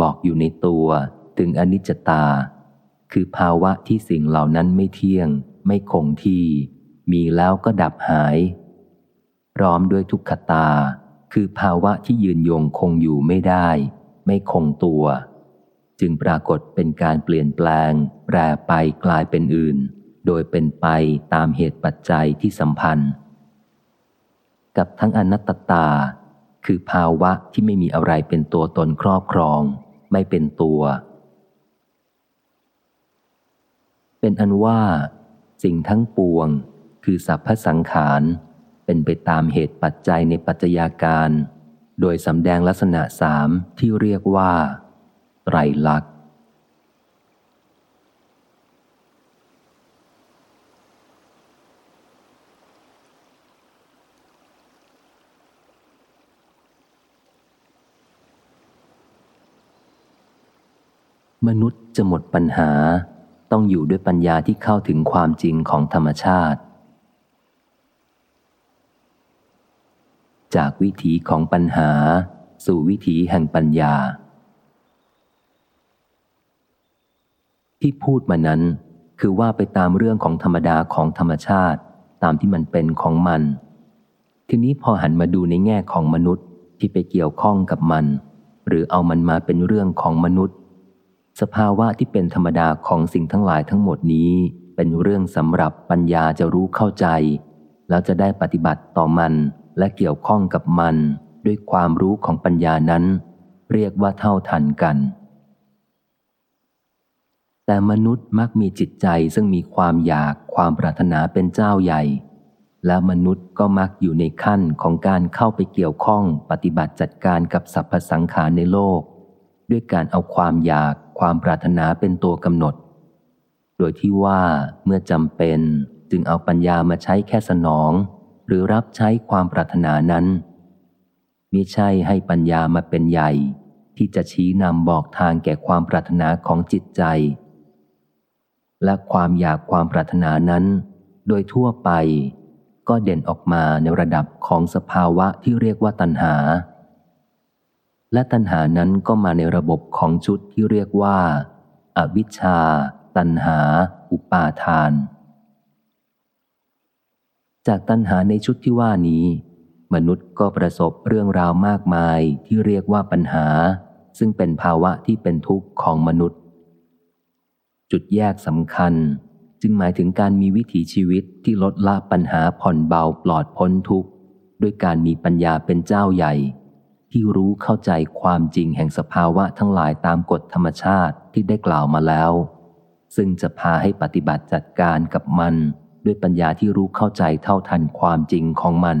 บอกอยู่ในตัวถึงอนิจจตา คือภาวะที่สิ่งเหล่านั้นไม่เที่ยง ไม่คงที่ มีแล้วก็ดับหาย พร้อมด้วยทุกขตา คือภาวะที่ยืนยงคงอยู่ไม่ได้ ไม่คงตัว จึงปรากฏเป็นการเปลี่ยนแปลง แปรไปกลายเป็นอื่น โดยเป็นไปตามเหตุปัจจัยที่สัมพันธ์ กับทั้งอนัตตา คือภาวะที่ไม่มีอะไรเป็นตัวตนครอบครอง ไม่เป็นตัว เป็นอันว่า สิ่งทั้งปวง คือสัพพสังขาร เป็นไปตามเหตุปัจจัยในปัจจัยาการ โดยสำแดงลักษณะสามที่เรียกว่า ไตรลักษณ มนุษย์จะหมดปัญหา ต้องอยู่ด้วยปัญญาที่เข้าถึงความจริงของธรรมชาติ จากวิถีของปัญหา สู่วิถีแห่งปัญญา ที่พูดมานั้นคือว่าไปตามเรื่องของธรรมดาของธรรมชาติ ตามที่มันเป็นของมัน ทีนี้พอหันมาดูในแง่ของมนุษย์ที่ไปเกี่ยวข้องกับมัน หรือเอามันมาเป็นเรื่องของมนุษย์ สภาวะที่เป็นธรรมดาของสิ่งทั้งหลายทั้งหมดนี้ เป็นเรื่องสำหรับปัญญาจะรู้เข้าใจ แล้วจะได้ปฏิบัติต่อมันและเกี่ยวข้องกับมัน ด้วยความรู้ของปัญญานั้น เรียกว่าเท่าทันกัน แต่มนุษย์มักมีจิตใจซึ่งมีความอยากความปรารถนาเป็นเจ้าใหญ่ และมนุษย์ก็มักอยู่ในขั้นของการเข้าไปเกี่ยวข้องปฏิบัติจัดการกับสรรพสังขารในโลก ด้วยการเอาความอยากความปรารถนาเป็นตัวกำหนด โดยที่ว่าเมื่อจำเป็นจึงเอาปัญญามาใช้แค่สนอง หรือรับใช้ความปรารถนานั้นมิใช่ให้ปัญญามาเป็นใหญ่ ที่จะชี้นำบอกทางแก่ความปรารถนาของจิตใจ และความอยากความปรารถนานั้น โดยทั่วไป ก็เด่นออกมาในระดับของสภาวะที่เรียกว่าตัณหา และตัณหานั้นก็มาในระบบของชุดที่เรียกว่าอาวิชชา ตัณหา อุปาทาน จากตัณหาในชุดที่ว่านี้ มนุษย์ก็ประสบเรื่องราวมากมายที่เรียกว่าปัญหา ซึ่งเป็นภาวะที่เป็นทุกข์ของมนุษย์ จุดแยกสำคัญจึงหมายถึงการมีวิถีชีวิตที่ลดละปัญหาผ่อนเบาปลอดพ้นทุกข์ ด้วยการมีปัญญาเป็นเจ้าใหญ่ ที่รู้เข้าใจความจริงแห่งสภาวะทั้งหลายตามกฎธรรมชาติที่ได้กล่าวมาแล้ว ซึ่งจะพาให้ปฏิบัติจัดการกับมัน ด้วยปัญญาที่รู้เข้าใจเท่าทันความจริงของมัน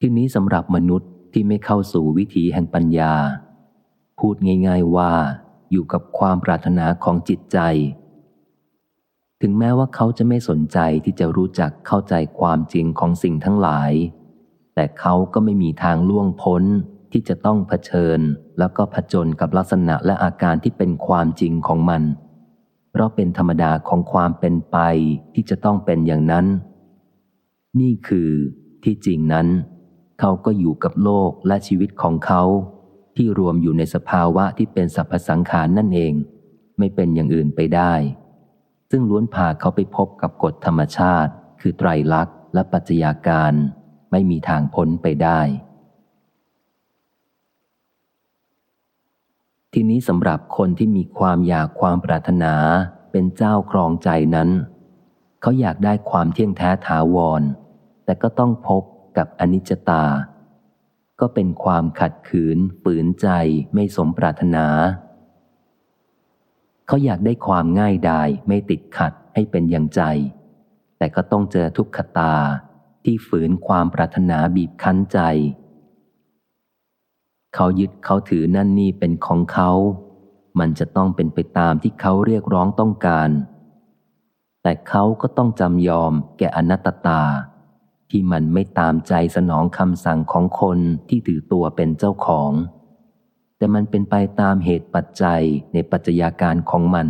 ที่นี้สำหรับมนุษย์ที่ไม่เข้าสู่วิถีแห่งปัญญา พูดง่าย ๆว่าอยู่กับความปรารถนาของจิตใจ ถึงแม้ว่าเขาจะไม่สนใจที่จะรู้จักเข้าใจความจริงของสิ่งทั้งหลาย แต่เขาก็ไม่มีทางล่วงพ้นที่จะต้องเผชิญ แล้วก็ผจญกับลักษณะและอาการที่เป็นความจริงของมัน เพราะเป็นธรรมดาของความเป็นไปที่จะต้องเป็นอย่างนั้น นี่คือที่จริงนั้น เขาก็อยู่กับโลกและชีวิตของเขา ที่รวมอยู่ในสภาวะที่เป็นสรรพสังขารนนั่นเอง ไม่เป็นอย่างอื่นไปได้ ซึ่งล้วนพาเขาไปพบกับกฎธรรมชาติ คือไตรลักษณ์และปัจจัยาการ ไม่มีทางพ้นไปได้ ทีนี้สำหรับคนที่มีความอยากความปรารถนาเป็นเจ้าครองใจนั้น เขาอยากได้ความเที่ยงแท้ถาวร แต่ก็ต้องพบกับอนิจจตา ก็เป็นความขัดขืนฝืนใจไม่สมปรารถนา เขาอยากได้ความง่ายดายไม่ติดขัดให้เป็นอย่างใจ แต่ก็ต้องเจอทุกขตา ที่ฝืนความปรารถนาบีบคั้นใจ เขายึดเขาถือนั่นนี่เป็นของเขา มันจะต้องเป็นไปตามที่เขาเรียกร้องต้องการ แต่เขาก็ต้องจำยอมแก่อนัตตา ที่มันไม่ตามใจสนองคำสั่งของคนที่ถือตัวเป็นเจ้าของ แต่มันเป็นไปตามเหตุปัจจัยในปัจจัยาการของมัน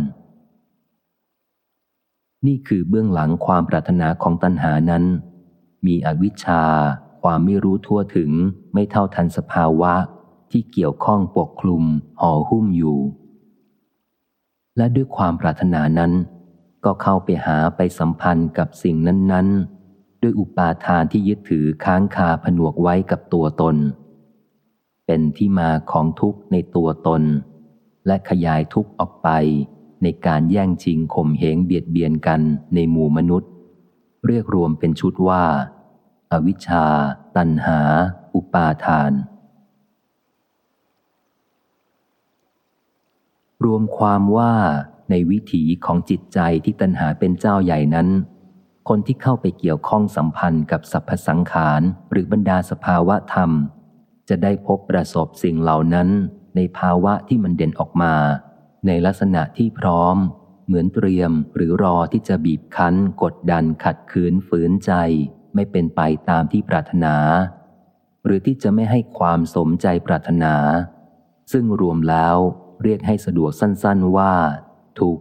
นี่คือเบื้องหลังความปรารถนาของตัณหานั้น มีอวิชชา ความไม่รู้ทั่วถึง ไม่เท่าทันสภาวะ ที่เกี่ยวข้องปกคลุมห่อหุ้มอยู่ และด้วยความปรารถนานั้น ก็เข้าไปหาไปสัมพันธ์กับสิ่งนั้น ๆ ด้วยอุปาทานที่ยึดถือค้างคาผนวกไว้กับตัวตน เป็นที่มาของทุกข์ในตัวตน และขยายทุกข์ออกไปในการแย่งชิงข่มเหงเบียดเบียนกันในหมู่มนุษย์ เรียกรวมเป็นชุดว่า อวิชชา ตัณหา อุปาทาน รวมความว่าในวิถีของจิตใจที่ตัณหาเป็นเจ้าใหญ่นั้น คนที่เข้าไปเกี่ยวข้องสัมพันธ์กับสรรพสังขารหรือบรรดาสภาวะธรรม จะได้พบประสบสิ่งเหล่านั้น ในภาวะที่มันเด่นออกมา ในลักษณะที่พร้อม เหมือนเตรียมหรือรอที่จะบีบคั้น กดดันขัดขืนฝืนใจ ไม่เป็นไปตามที่ปรารถนา หรือที่จะไม่ให้ความสมใจปรารถนา ซึ่งรวมแล้วเรียกให้สะดวกสั้นๆว่าถูก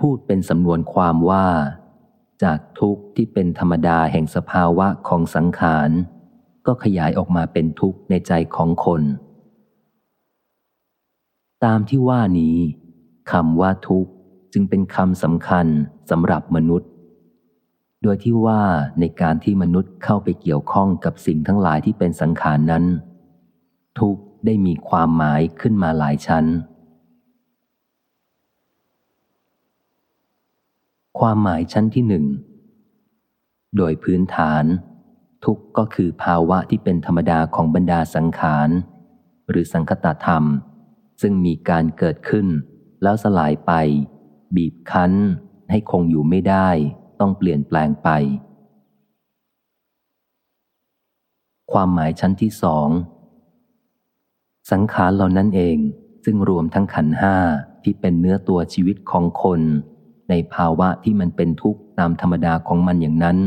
พูดเป็นสำนวนความว่า จากทุกข์ที่เป็นธรรมดาแห่งสภาวะของสังขาร ก็ขยายออกมาเป็นทุกข์ในใจของคน ตามที่ว่านี้คำว่าทุกข์จึงเป็นคำสำคัญสำหรับมนุษย์ ดยที่ว่าในการที่มนุษย์เข้าไปเกี่ยวข้องกับสิ่งทั้งหลายที่เป็นสังขารนั้น ทุกได้มีความหมายขึ้นมาหลายชั้น ความหมายชั้นที่หนึ่ง โดยพื้นฐาน ทุกก็คือภาวะที่เป็นธรรมดาของบรรดาสังขาร หรือสังคตธรรม ซึ่งมีการเกิดขึ้น แล้วสลายไป บีบคั้นให้คงอยู่ไม่ได้ ต้องเปลี่ยนแปลงไป ความหมายชั้นที่สอง สังขารเหล่านั้นเองซึ่งรวมทั้งขันห้าที่เป็นเนื้อตัวชีวิตของคน ในภาวะที่มันเป็นทุกข์ตามธรรมดาของมันอย่างนั้น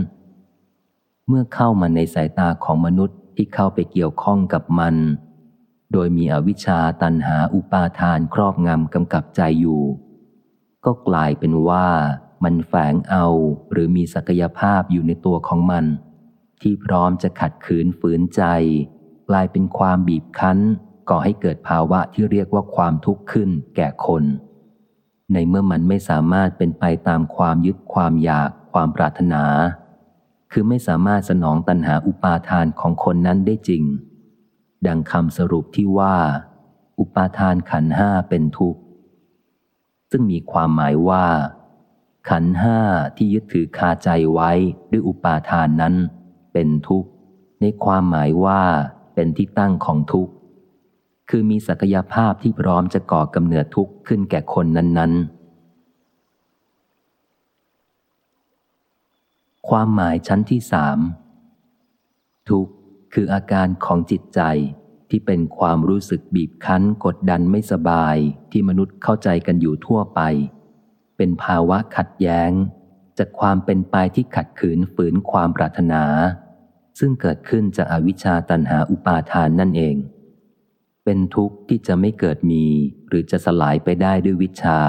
เมื่อเข้ามาในสายตาของมนุษย์ที่เข้าไปเกี่ยวข้องกับมัน โดยมีอวิชชาตันหาอุปาทานครอบงำกำกับใจอยู่ ก็กลายเป็นว่า มันแฝงเอาหรือมีศักยภาพอยู่ในตัวของมัน ที่พร้อมจะขัดขืนฝืนใจ กลายเป็นความบีบคั้น ก่อให้เกิดภาวะที่เรียกว่าความทุกข์ขึ้นแก่คน ในเมื่อมันไม่สามารถเป็นไปตามความยึดความอยากความปรารถนา คือไม่สามารถสนองตัณหาอุปาทานของคนนั้นได้จริง ดังคำสรุปที่ว่า อุปาทานขันห้าเป็นทุกข์ซึ่งมีความหมายว่า ขันห้าที่ยึดถือคาใจไว้ด้วยอุปาทานนั้น เป็นทุกข์ ในความหมายว่าเป็นที่ตั้งของทุกข์ คือมีศักยภาพที่พร้อมจะก่อกำเนิดทุกข์ขึ้นแก่คนนั้น ๆ ความหมายชั้นที่สามทุกข์คืออาการของจิตใจที่เป็นความรู้สึกบีบคั้นกดดันไม่สบายที่มนุษย์เข้าใจกันอยู่ทั่วไป เป็นภาวะขัดแย้ง จากความเป็นไปที่ขัดขืนฝืนความปรารถนา ซึ่งเกิดขึ้นจากอวิชชาตันหาอุปาทานนั่นเอง เป็นทุกข์ที่จะไม่เกิดมี หรือจะสลายไปได้ด้วยวิชา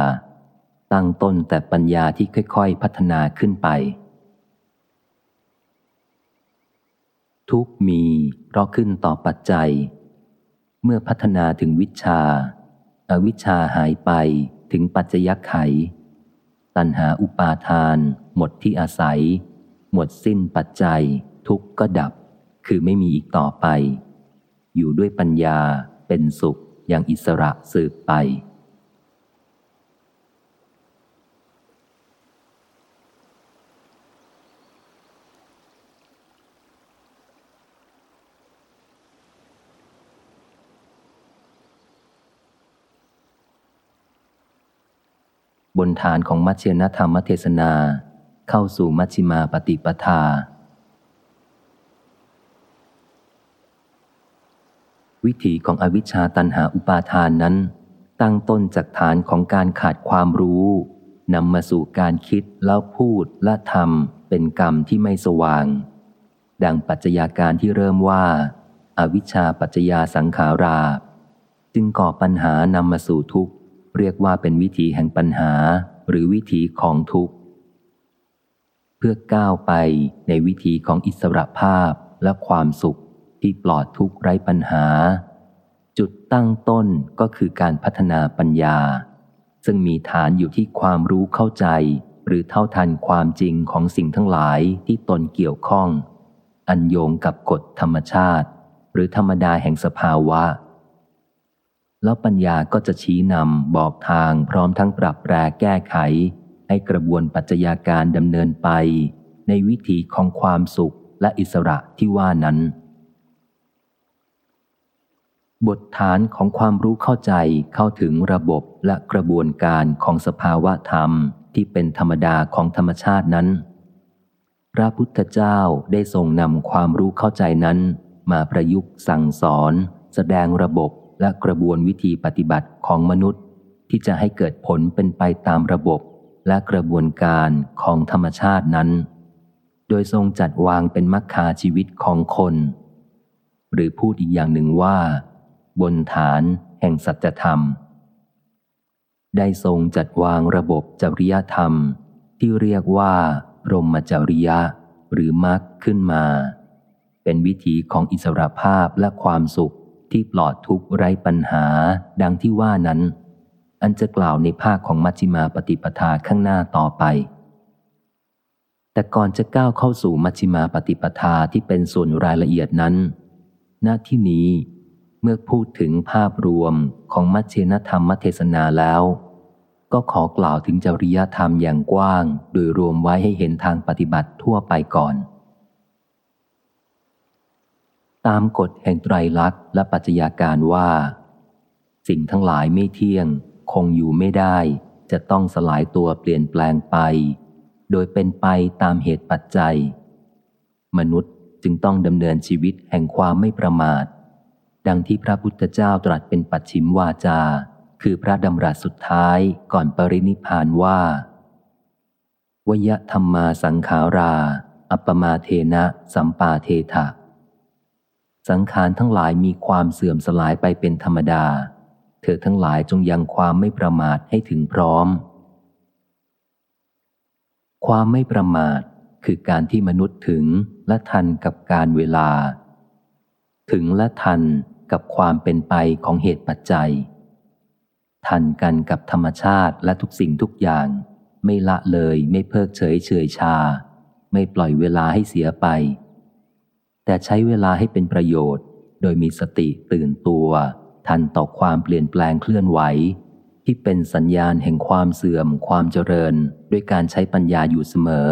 ตั้งต้นแต่ปัญญาที่ค่อยๆ พัฒนาขึ้นไป ทุกมีเพราะขึ้นต่อปัจจัย เมื่อพัฒนาถึงวิชาอาวิชชาหายไปถึงปัจจยไข ตัณหาอุปาทาน หมดที่อาศัย หมดสิ้นปัจจัย ทุกข์ก็ดับ คือไม่มีอีกต่อไป อยู่ด้วยปัญญาเป็นสุขอย่างอิสระสืบไป บนฐานของมัชเชนธรรมเทศนา เข้าสู่มัชชิมาปฏิปทา วิถีของอวิชชาตันหาอุปาทานนั้น ตั้งต้นจากฐานของการขาดความรู้นำมาสู่การคิดแล้วพูดและทำเป็นกรรมที่ไม่สว่าง ดังปัจจัยาการที่เริ่มว่าอาวิชชาปัจจยาสังขารา จึงก่อปัญหานำมาสู่ทุกข์ เรียกว่าเป็นวิธีแห่งปัญหาหรือวิธีของทุกข์ เพื่อก้าวไปในวิธีของอิสระภาพและความสุขที่ปลอดทุกข์ไร้ปัญหา จุดตั้งต้นก็คือการพัฒนาปัญญา ซึ่งมีฐานอยู่ที่ความรู้เข้าใจ หรือเท่าทันความจริงของสิ่งทั้งหลายที่ตนเกี่ยวข้อง อันโยงกับกฎธรรมชาติ หรือธรรมดาแห่งสภาวะ แล้วปัญญาก็จะชี้นำบอกทางพร้อมทั้งปรับแปรแก้ไข ให้กระบวนปัจจัยาการดำเนินไป ในวิถีของความสุขและอิสระที่ว่านั้น บทฐานของความรู้เข้าใจเข้าถึงระบบและกระบวนการของสภาวะธรรมที่เป็นธรรมดาของธรรมชาตินั้น พระพุทธเจ้าได้ทรงนำความรู้เข้าใจนั้น มาประยุกต์สั่งสอน แสดงระบบ และกระบวนวิธีปฏิบัติของมนุษย์ ที่จะให้เกิดผลเป็นไปตามระบบและกระบวนการของธรรมชาตินั้น โดยทรงจัดวางเป็นมรรคาชีวิตของคน หรือพูดอีกอย่างหนึ่งว่า บนฐานแห่งสัจธรรม ได้ทรงจัดวางระบบจริยธรรม ที่เรียกว่าพรหมจริยะ หรือมรรคขึ้นมา เป็นวิถีของอิสรภาพและความสุข ที่ปลอดทุกข์ไร้ปัญหา ดังที่ว่านั้น อันจะกล่าวในภาคของมัชฌิมาปฏิปทาข้างหน้าต่อไป แต่ก่อนจะก้าวเข้าสู่มัชฌิมาปฏิปทาที่เป็นส่วนรายละเอียดนั้น หน้าที่นี้เมื่อพูดถึงภาพรวมของมัชเชนธรรมเทศนาแล้ว ก็ขอกล่าวถึงจริยธรรมอย่างกว้าง โดยรวมไว้ให้เห็นทางปฏิบัติทั่วไปก่อน ตามกฎแห่งไตรลักษณ์และปัจจัยาการว่า สิ่งทั้งหลายไม่เที่ยง คงอยู่ไม่ได้ จะต้องสลายตัวเปลี่ยนแปลงไป โดยเป็นไปตามเหตุปัจจัย มนุษย์จึงต้องดำเนินชีวิตแห่งความไม่ประมาท ดังที่พระพุทธเจ้าตรัสเป็นปัจฉิมวาจา คือพระดำรัสสุดท้ายก่อนปรินิพานว่า วยธรรมาสังขารา อัปมาเทนะ สัมปาเทถะ สังขารทั้งหลายมีความเสื่อมสลายไปเป็นธรรมดา เธอทั้งหลายจงยังความไม่ประมาทให้ถึงพร้อม ความไม่ประมาทคือการที่มนุษย์ถึงและทันกับการเวลา ถึงและทันกับความเป็นไปของเหตุปัจจัย ทันกันกับธรรมชาติและทุกสิ่งทุกอย่าง ไม่ละเลยไม่เพิกเฉยเฉยชา ไม่ปล่อยเวลาให้เสียไป แต่ใช้เวลาให้เป็นประโยชน์ โดยมีสติตื่นตัว ทันต่อความเปลี่ยนแปลงเคลื่อนไหว ที่เป็นสัญญาณแห่งความเสื่อมความเจริญ ด้วยการใช้ปัญญาอยู่เสมอ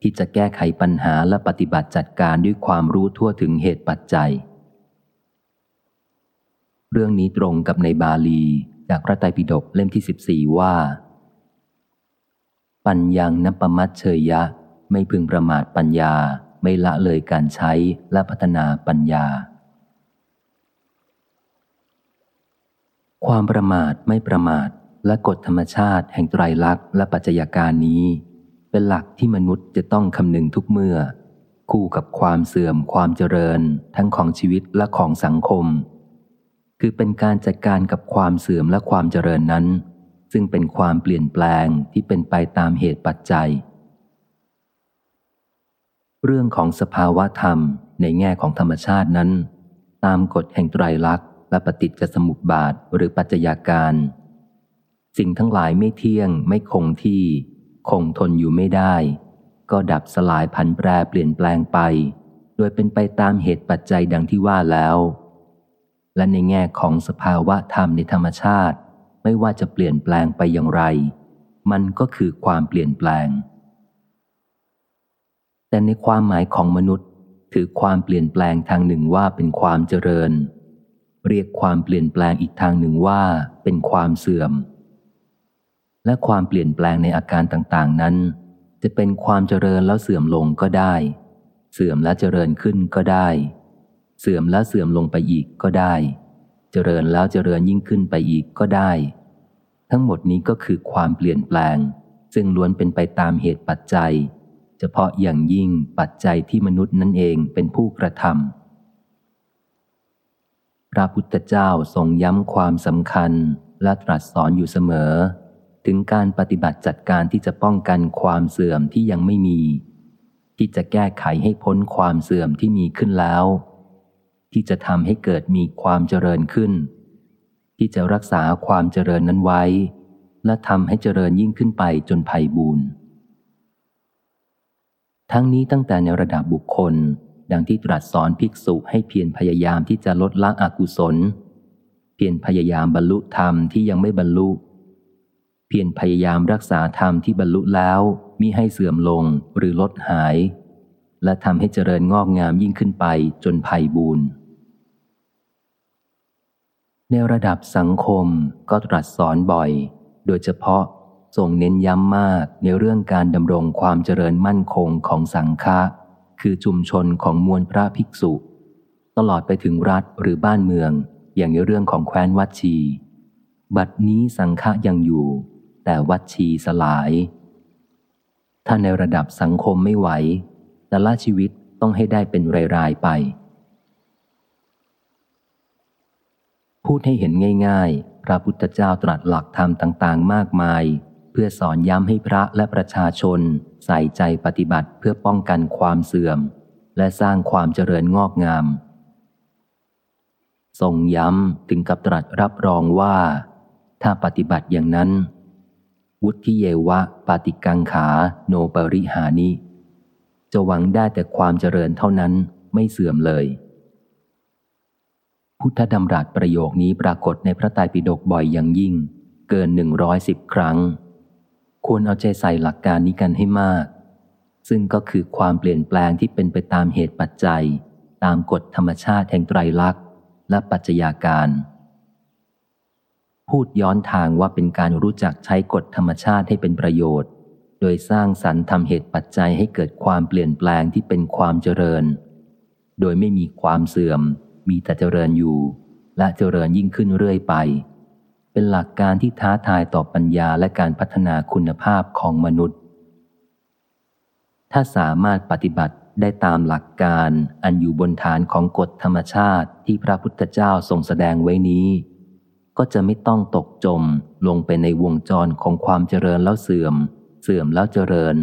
ที่จะแก้ไขปัญหาและปฏิบัติจัดการด้วยความรู้ทั่วถึงเหตุปัจจัย เรื่องนี้ตรงกับในบาลีจากพระไตรปิฎกเล่มที่ 14 ว่า ปัญญังนัปมัตเชยยะ ไม่พึงประมาทปัญญา ไม่ละเลยการใช้และพัฒนาปัญญา ความประมาทไม่ประมาทและกฎธรรมชาติแห่งไตรลักษณ์และปัจจัยการนี้ เป็นหลักที่มนุษย์จะต้องคำนึงทุกเมื่อ คู่กับความเสื่อมความเจริญ ทั้งของชีวิตและของสังคม คือเป็นการจัดการกับความเสื่อมและความเจริญนั้น ซึ่งเป็นความเปลี่ยนแปลงที่เป็นไปตามเหตุปัจจัย เรื่องของสภาวะธรรมในแง่ของธรรมชาตินั้น ตามกฎแห่งไตรลักษณ์และปฏิจจสมุปบาทหรือปัจจัยาการ สิ่งทั้งหลายไม่เที่ยงไม่คงที่ คงทนอยู่ไม่ได้ ก็ดับสลายพันแปรเปลี่ยนแปลงไป โดยเป็นไปตามเหตุปัจจัยดังที่ว่าแล้ว และในแง่ของสภาวะธรรมในธรรมชาติ ไม่ว่าจะเปลี่ยนแปลงไปอย่างไร มันก็คือความเปลี่ยนแปลง แต่ในความหมายของมนุษย์ ถือความเปลี่ยนแปลงทางหนึ่งว่าเป็นความเจริญ เรียกความเปลี่ยนแปลงอีกทางหนึ่งว่าเป็นความเสื่อม และความเปลี่ยนแปลงในอาการต่างๆ นั้น จะเป็นความเจริญแล้วเสื่อมลงก็ได้ เสื่อมและเจริญขึ้นก็ได้ เสื่อมและเสื่อมลงไปอีกก็ได้ เจริญแล้วเจริญยิ่งขึ้นไปอีกก็ได้ ทั้งหมดนี้ก็คือความเปลี่ยนแปลง ซึ่งล้วนเป็นไปตามเหตุปัจจัย เฉพาะอย่างยิ่งปัจจัยที่มนุษย์นั่นเองเป็นผู้กระทำพระพุทธเจ้าทรงย้ำความสำคัญและตรัสสอนอยู่เสมอ ถึงการปฏิบัติจัดการที่จะป้องกันความเสื่อมที่ยังไม่มี ที่จะแก้ไขให้พ้นความเสื่อมที่มีขึ้นแล้ว ที่จะทำให้เกิดมีความเจริญขึ้น ที่จะรักษาความเจริญนั้นไว้ และทำให้เจริญยิ่งขึ้นไปจนภัยบูรณ์ ทั้งนี้ตั้งแต่ในระดับบุคคล ดังที่ตรัสสอนภิกษุให้เพียรพยายามที่จะลดละอกุศล เพียรพยายามบรรลุธรรมที่ยังไม่บรรลุ เพียรพยายามรักษาธรรมที่บรรลุแล้วมิให้เสื่อมลงหรือลดหาย และทำให้เจริญงอกงามยิ่งขึ้นไปจนภัยบูรณ์ในระดับสังคมก็ตรัสสอนบ่อย โดยเฉพาะ ทรงเน้นย้ำมากในเรื่องการดำรงความเจริญมั่นคงของสังฆะคือชุมชนของมวลพระภิกษุ ตลอดไปถึงรัฐหรือบ้านเมือง อย่างในเรื่องของแคว้นวัดชี บัดนี้สังฆะยังอยู่ แต่วัดชีสลาย ถ้าในระดับสังคมไม่ไหว แต่ละชีวิตต้องให้ได้เป็นรายๆไป พูดให้เห็นง่าย ๆ พระพุทธเจ้าตรัสหลักธรรมต่าง ๆ มากมาย เพื่อสอนย้ำให้พระและประชาชน ใส่ใจปฏิบัติเพื่อป้องกันความเสื่อม และสร้างความเจริญงอกงาม ทรงย้ำถึงกับตรัสรับรองว่า ถ้าปฏิบัติอย่างนั้น วุฒิเยวะปาติกังขาโนปริหานิ จะหวังได้แต่ความเจริญเท่านั้นไม่เสื่อมเลย พุทธดำรัสประโยคนี้ปรากฏในพระไตรปิฎกบ่อยอย่างยิ่งเกินหนึ่งร้อยสิบครั้ง ควรเอาใจใส่หลักการนี้กันให้มาก ซึ่งก็คือความเปลี่ยนแปลงที่เป็นไปตามเหตุปัจจัย ตามกฎธรรมชาติแห่งไตรลักษณ์ และปัจจัยาการ พูดย้อนทางว่าเป็นการรู้จักใช้กฎธรรมชาติให้เป็นประโยชน์ โดยสร้างสรรค์ทำเหตุปัจจัยให้เกิดความเปลี่ยนแปลงที่เป็นความเจริญ โดยไม่มีความเสื่อม มีแต่เจริญอยู่ และเจริญยิ่งขึ้นเรื่อยไป เป็นหลักการที่ท้าทายต่อปัญญาและการพัฒนาคุณภาพของมนุษย์ ถ้าสามารถปฏิบัติได้ตามหลักการอันอยู่บนฐานของกฎธรรมชาติที่พระพุทธเจ้าทรงแสดงไว้นี้ ก็จะไม่ต้องตกจมลงไปในวงจรของความเจริญแล้วเสื่อม เสื่อมแล้วเจริญ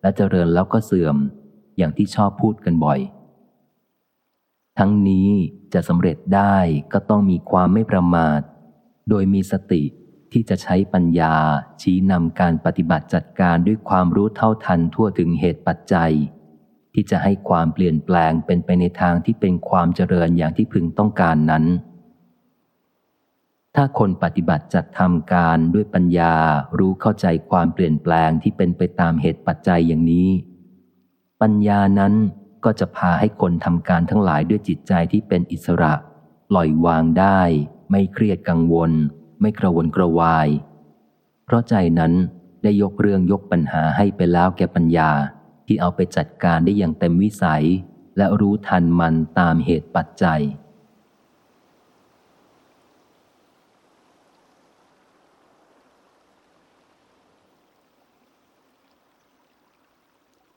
และเจริญแล้วก็เสื่อม อย่างที่ชอบพูดกันบ่อย ทั้งนี้จะสำเร็จได้ก็ต้องมีความไม่ประมาท โดยมีสติที่จะใช้ปัญญาชี้นำการปฏิบัติจัดการด้วยความรู้เท่าทันทั่วถึงเหตุปัจจัย ที่จะให้ความเปลี่ยนแปลงเป็นไปในทางที่เป็นความเจริญอย่างที่พึงต้องการนั้น ถ้าคนปฏิบัติจัดทำการด้วยปัญญารู้เข้าใจความเปลี่ยนแปลงที่เป็นไปตามเหตุปัจจัยอย่างนี้ ปัญญานั้นก็จะพาให้คนทำการทั้งหลายด้วยจิตใจที่เป็นอิสระ ปล่อยวางได้ ไม่เครียดกังวล ไม่กระวนกระวาย เพราะใจนั้นได้ยกเรื่องยกปัญหาให้ไปแล้วแก่ปัญญาที่เอาไปจัดการได้อย่างเต็มวิสัย และรู้ทันมันตามเหตุปัจจัย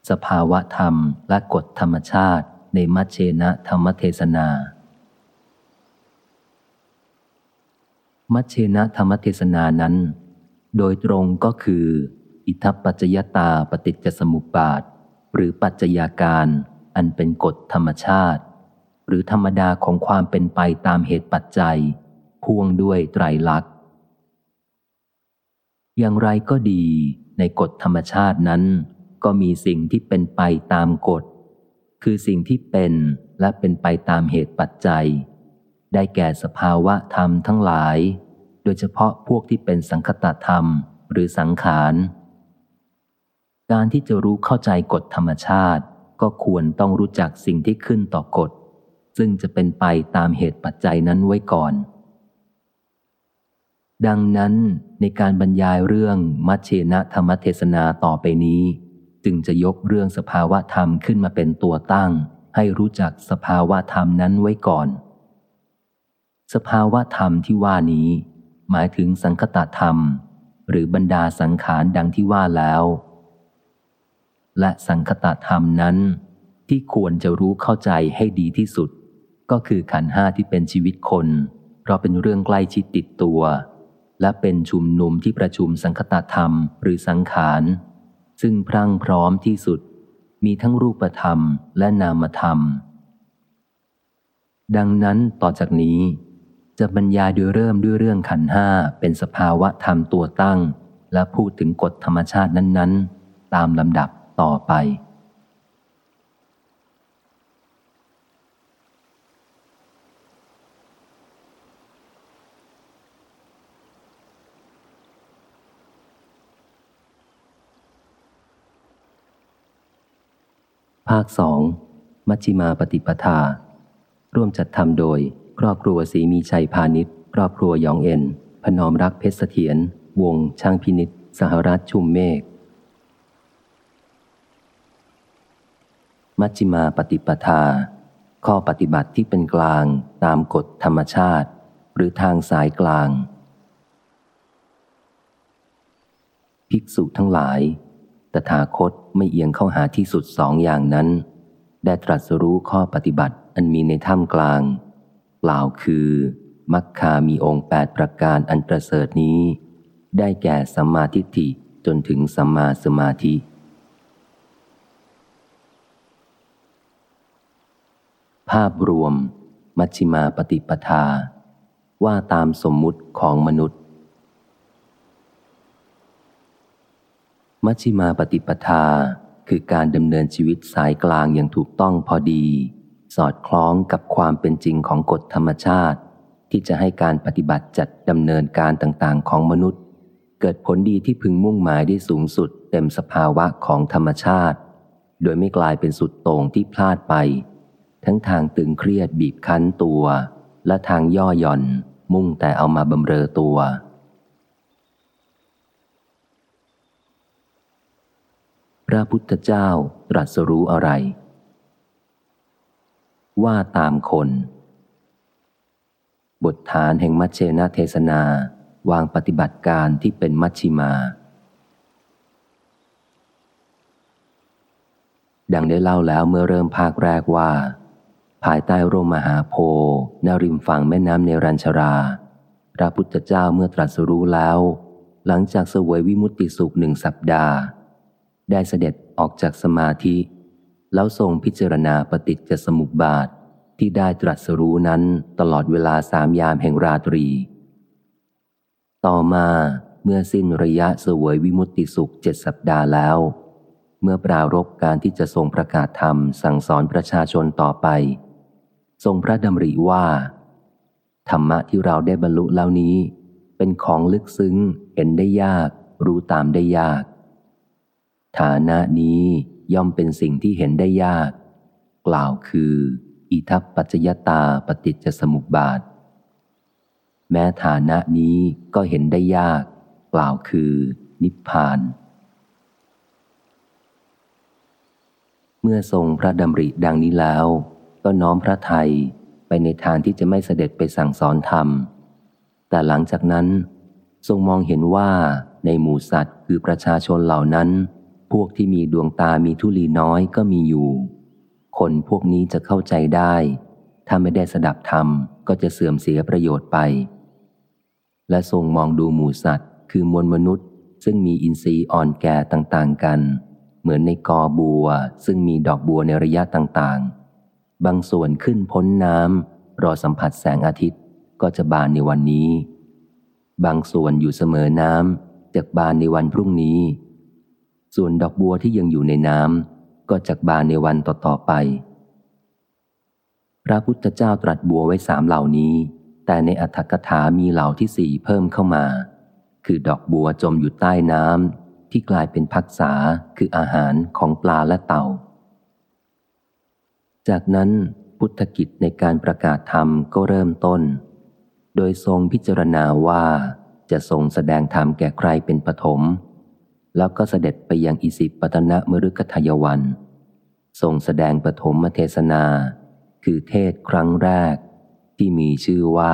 สภาวะธรรมและกฎธรรมชาติในมัชเชนะธรรมเทศนา มัชเชนะธรรมเทศนานั้น โดยตรงก็คือ อิทัปปัจจยตาปฏิจจสมุปบาท หรือปัจจัยาการ อันเป็นกฎธรรมชาติ หรือธรรมดาของความเป็นไปตามเหตุปัจจัย พ่วงด้วยไตรลักษณ์อย่างไรก็ดีในกฎธรรมชาตินั้น ก็มีสิ่งที่เป็นไปตามกฎ คือสิ่งที่เป็นและเป็นไปตามเหตุปัจจัย ได้แก่สภาวะธรรมทั้งหลาย โดยเฉพาะพวกที่เป็นสังคตธรรมหรือสังขาร การที่จะรู้เข้าใจกฎธรรมชาติ ก็ควรต้องรู้จักสิ่งที่ขึ้นต่อกฎ ซึ่งจะเป็นไปตามเหตุปัจจัยนั้นไว้ก่อน ดังนั้นในการบรรยายเรื่องมัชเชนะธรรมเทศนาต่อไปนี้ จึงจะยกเรื่องสภาวะธรรมขึ้นมาเป็นตัวตั้ง ให้รู้จักสภาวะธรรมนั้นไว้ก่อน สภาวะธรรมที่ว่านี้ หมายถึงสังคตธรรม หรือบรรดาสังขารดังที่ว่าแล้ว และสังคตธรรมนั้น ที่ควรจะรู้เข้าใจให้ดีที่สุด ก็คือขันห้าที่เป็นชีวิตคน เพราะเป็นเรื่องใกล้ชิดติดตัว และเป็นชุมนุมที่ประชุมสังคตธรรมหรือสังขาร ซึ่งพรั่งพร้อมที่สุด มีทั้งรูปธรรมและนามธรรม ดังนั้นต่อจากนี้ จะบรรยายโดยเริ่มด้วยเรื่องขันห้าเป็นสภาวะธรรมตัวตั้ง และพูดถึงกฎธรรมชาตินั้น ๆ ตามลำดับต่อไป ภาคสองมัชฌิมาปฏิปทา ร่วมจัดทำโดย ครอบครัวสีมีชัยพาณิชย์ ครอบครัวยองเอ็น พนอมรักเพชรเสถียร วง ช่างพินิษสหรัฐชุมเมฆ มัชฌิมาปฏิปทา ข้อปฏิบัติที่เป็นกลางตามกฎธรรมชาติ หรือทางสายกลาง ภิกษุทั้งหลาย ตถาคตไม่เอียงเข้าหาที่สุดสองอย่างนั้น ได้ตรัสรู้ข้อปฏิบัติอันมีในถ้ำกลาง กล่าวคือ มัคคามีองค์แปดประการอันประเสริฐนี้ ได้แก่สัมมาทิฏฐิจนถึงสัมมาสมาธิ ภาพรวม มัชฌิมาปฏิปทา ว่าตามสมมุติของมนุษย์ มัชฌิมาปฏิปทาคือการดำเนินชีวิตสายกลางอย่างถูกต้องพอดี สอดคล้องกับความเป็นจริงของกฎธรรมชาติ ที่จะให้การปฏิบัติจัดดำเนินการต่างๆ ของมนุษย์ เกิดผลดีที่พึงมุ่งหมายได้สูงสุดเต็มสภาวะของธรรมชาติ โดยไม่กลายเป็นสุดโต่งที่พลาดไป ทั้งทางตึงเครียดบีบคั้นตัว และทางย่อหย่อน มุ่งแต่เอามาบำเรอตัวพระพุทธเจ้าตรัสรู้อะไร ว่าตามคน บทฐานแห่งมัชเชนะเทศนา วางปฏิบัติการที่เป็นมัชชิมา ดังได้เล่าแล้วเมื่อเริ่มภาคแรกว่า ภายใต้ร่มมหาโพนริมฝั่งแม่น้ำเนรัญชรา พระพุทธเจ้าเมื่อตรัสรู้แล้ว หลังจากเสวยวิมุตติสุขหนึ่งสัปดาห์ ได้เสด็จออกจากสมาธิ แล้วทรงพิจารณาปฏิจจสมุปบาทที่ได้ตรัสรู้นั้นตลอดเวลาสามยามแห่งราตรี ต่อมาเมื่อสิ้นระยะเสวยวิมุตติสุขเจ็ดสัปดาห์แล้ว เมื่อปรารบการที่จะทรงประกาศธรรมสั่งสอนประชาชนต่อไป ทรงพระดำริว่า ธรรมะที่เราได้บรรลุแล้วนี้ เป็นของลึกซึ้งเห็นได้ยาก รู้ตามได้ยาก ฐานะนี้ ย่อมเป็นสิ่งที่เห็นได้ยาก กล่าวคือ อิทัปปัจจยตาปฏิจจสมุปบาท แม้ฐานะนี้ก็เห็นได้ยาก กล่าวคือ นิพพาน เมื่อทรงพระดำริดังนี้แล้ว ก็น้อมพระไทยไปในทางที่จะไม่เสด็จไปสั่งสอนธรรม แต่หลังจากนั้นทรงมองเห็นว่าในหมู่สัตว์คือประชาชนเหล่านั้น พวกที่มีดวงตามีทุลีน้อยก็มีอยู่ คนพวกนี้จะเข้าใจได้ ถ้าไม่ได้สดับธรรมก็จะเสื่อมเสียประโยชน์ไป และทรงมองดูหมูสัตว์ คือมวลมนุษย์ ซึ่งมีอินทรีย์อ่อนแก่ต่างๆกัน เหมือนในกอบัว ซึ่งมีดอกบัวในระยะต่างๆ บางส่วนขึ้นพ้นน้ำรอสัมผัสแสงอาทิตย์ก็จะบานในวันนี้ บางส่วนอยู่เสมอน้ำจะบานในวันพรุ่งนี้ ส่วนดอกบัวที่ยังอยู่ในน้ำก็จะบานในวันต่อๆไป พระพุทธเจ้าตรัสบัวไว้สามเหล่านี้ แต่ในอัถกถามีเหล่าที่สี่เพิ่มเข้ามา คือดอกบัวจมอยู่ใต้น้ำที่กลายเป็นพักษาคืออาหารของปลาและเต่า จากนั้นพุทธกิจในการประกาศธรรมก็เริ่มต้น โดยทรงพิจารณาว่าจะทรงแสดงธรรมแก่ใครเป็นปฐม แล้วก็เสด็จไปยังอิสิปตนะมฤคทายวัน ทรงแสดงปฐมเทศนา คือเทศครั้งแรก ที่มีชื่อว่า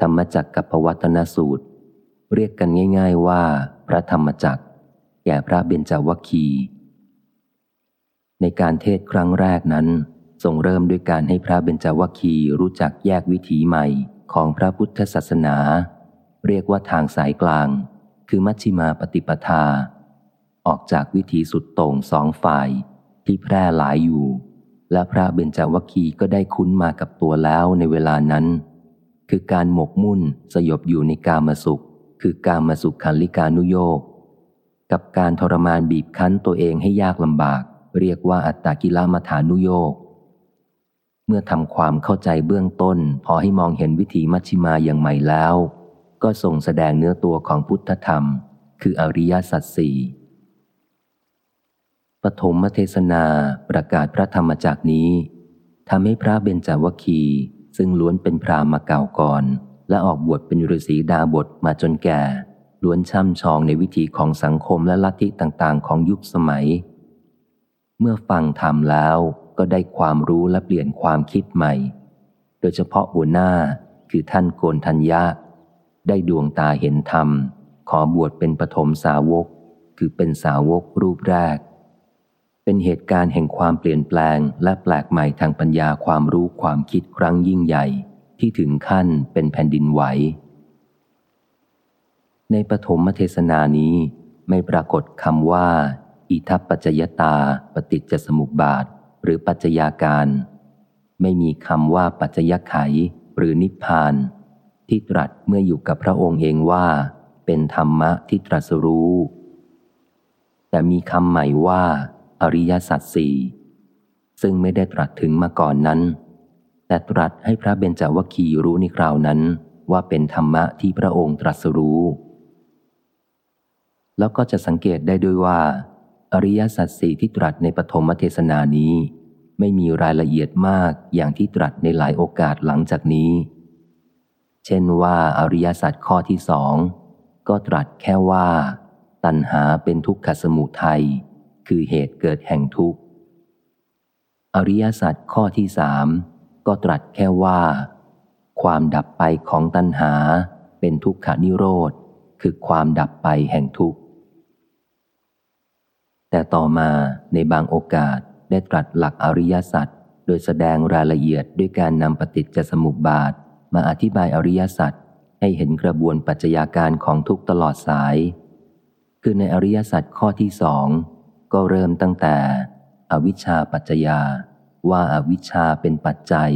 ธรรมจักกับปวัตนสูตร เรียกกันง่าย ๆว่า พระธรรมจักรแก่พระเบญจวัคคีในการเทศครั้งแรกนั้นทรงเริ่มด้วยการให้พระเบญจวัคคีรู้จักแยกวิถีใหม่ของพระพุทธศาสนา เรียกว่าทางสายกลาง คือมัชฌิมาปฏิปทา ออกจากวิถีสุดโต่งสองฝ่ายที่แพร่หลายอยู่ และพระเบญจวัคคีก็ได้คุ้นมากับตัวแล้วในเวลานั้น คือการหมกมุ่นสยบอยู่ในกามสุข คือการมาสุขคันลิกานุโยกกับการทรมานบีบคั้นตัวเองให้ยากลำบาก เรียกว่าอัตตากิลามัฐานุโยกเมื่อทำความเข้าใจเบื้องต้น พอให้มองเห็นวิถีมัชชิมาอย่างใหม่แล้ว ก็ส่งแสดงเนื้อตัวของพุทธธรรม คืออริยสัจสี่ ปฐมเทศนาประกาศพระธรรมจากนี้ทำให้พระเบญจวคีซึ่งล้วนเป็นพรามมาเก่าก่อน และออกบวชเป็นฤาษีดาบทมาจนแก่ ล้วนช่ำชองในวิถีของสังคมและลัทธิต่างๆ ของยุคสมัย เมื่อฟังธรรมแล้วก็ได้ความรู้และเปลี่ยนความคิดใหม่ โดยเฉพาะหัวหน้าคือท่านโกนทัญญาได้ดวงตาเห็นธรรม ขอบวชเป็นปฐมสาวก คือเป็นสาวกรูปแรก เป็นเหตุการณ์แห่งความเปลี่ยนแปลงและแปลกใหม่ทางปัญญาความรู้ความคิดครั้งยิ่งใหญ่ ที่ถึงขั้นเป็นแผ่นดินไหว ในปฐมเทศนานี้ไม่ปรากฏคำว่า อิทัปปัจจยตา ปฏิจจสมุปบาท หรือปัจจยาการ ไม่มีคำว่าปัจจยไขหรือนิพพาน ที่ตรัสเมื่ออยู่กับพระองค์เองว่า เป็นธรรมะที่ตรัสรู้ แต่มีคำใหม่ว่า อริยสัจสี่ซึ่งไม่ได้ตรัสถึงมาก่อนนั้น แต่ตรัสให้พระเบญจวัคคีรู้ในคราวนั้นว่าเป็นธรรมะที่พระองค์ตรัสรู้ แล้วก็จะสังเกตได้ด้วยว่า อริยสัจสี่ที่ตรัสในปฐมเทศนานี้ ไม่มีรายละเอียดมากอย่างที่ตรัสในหลายโอกาสหลังจากนี้ เช่นว่าอริยสัจข้อที่สองก็ตรัสแค่ว่า ตัณหาเป็นทุกขสมุทัย คือเหตุเกิดแห่งทุกข์ อริยสัจข้อที่สามก็ตรัสแค่ว่า ความดับไปของตัณหาเป็นทุกขานิโรธ คือความดับไปแห่งทุกข์ แต่ต่อมาในบางโอกาสได้ตรัสหลักอริยสัจโดยแสดงรายละเอียดด้วยการนำปฏิจจสมุปบาท มาอธิบายอริยสัจให้เห็นกระบวนปัจจัยาการของทุกตลอดสาย คือในอริยสัจข้อที่สอง ก็เริ่มตั้งแต่ อวิชชาปัจจยา ว่าอาวิชชาเป็นปัจจัย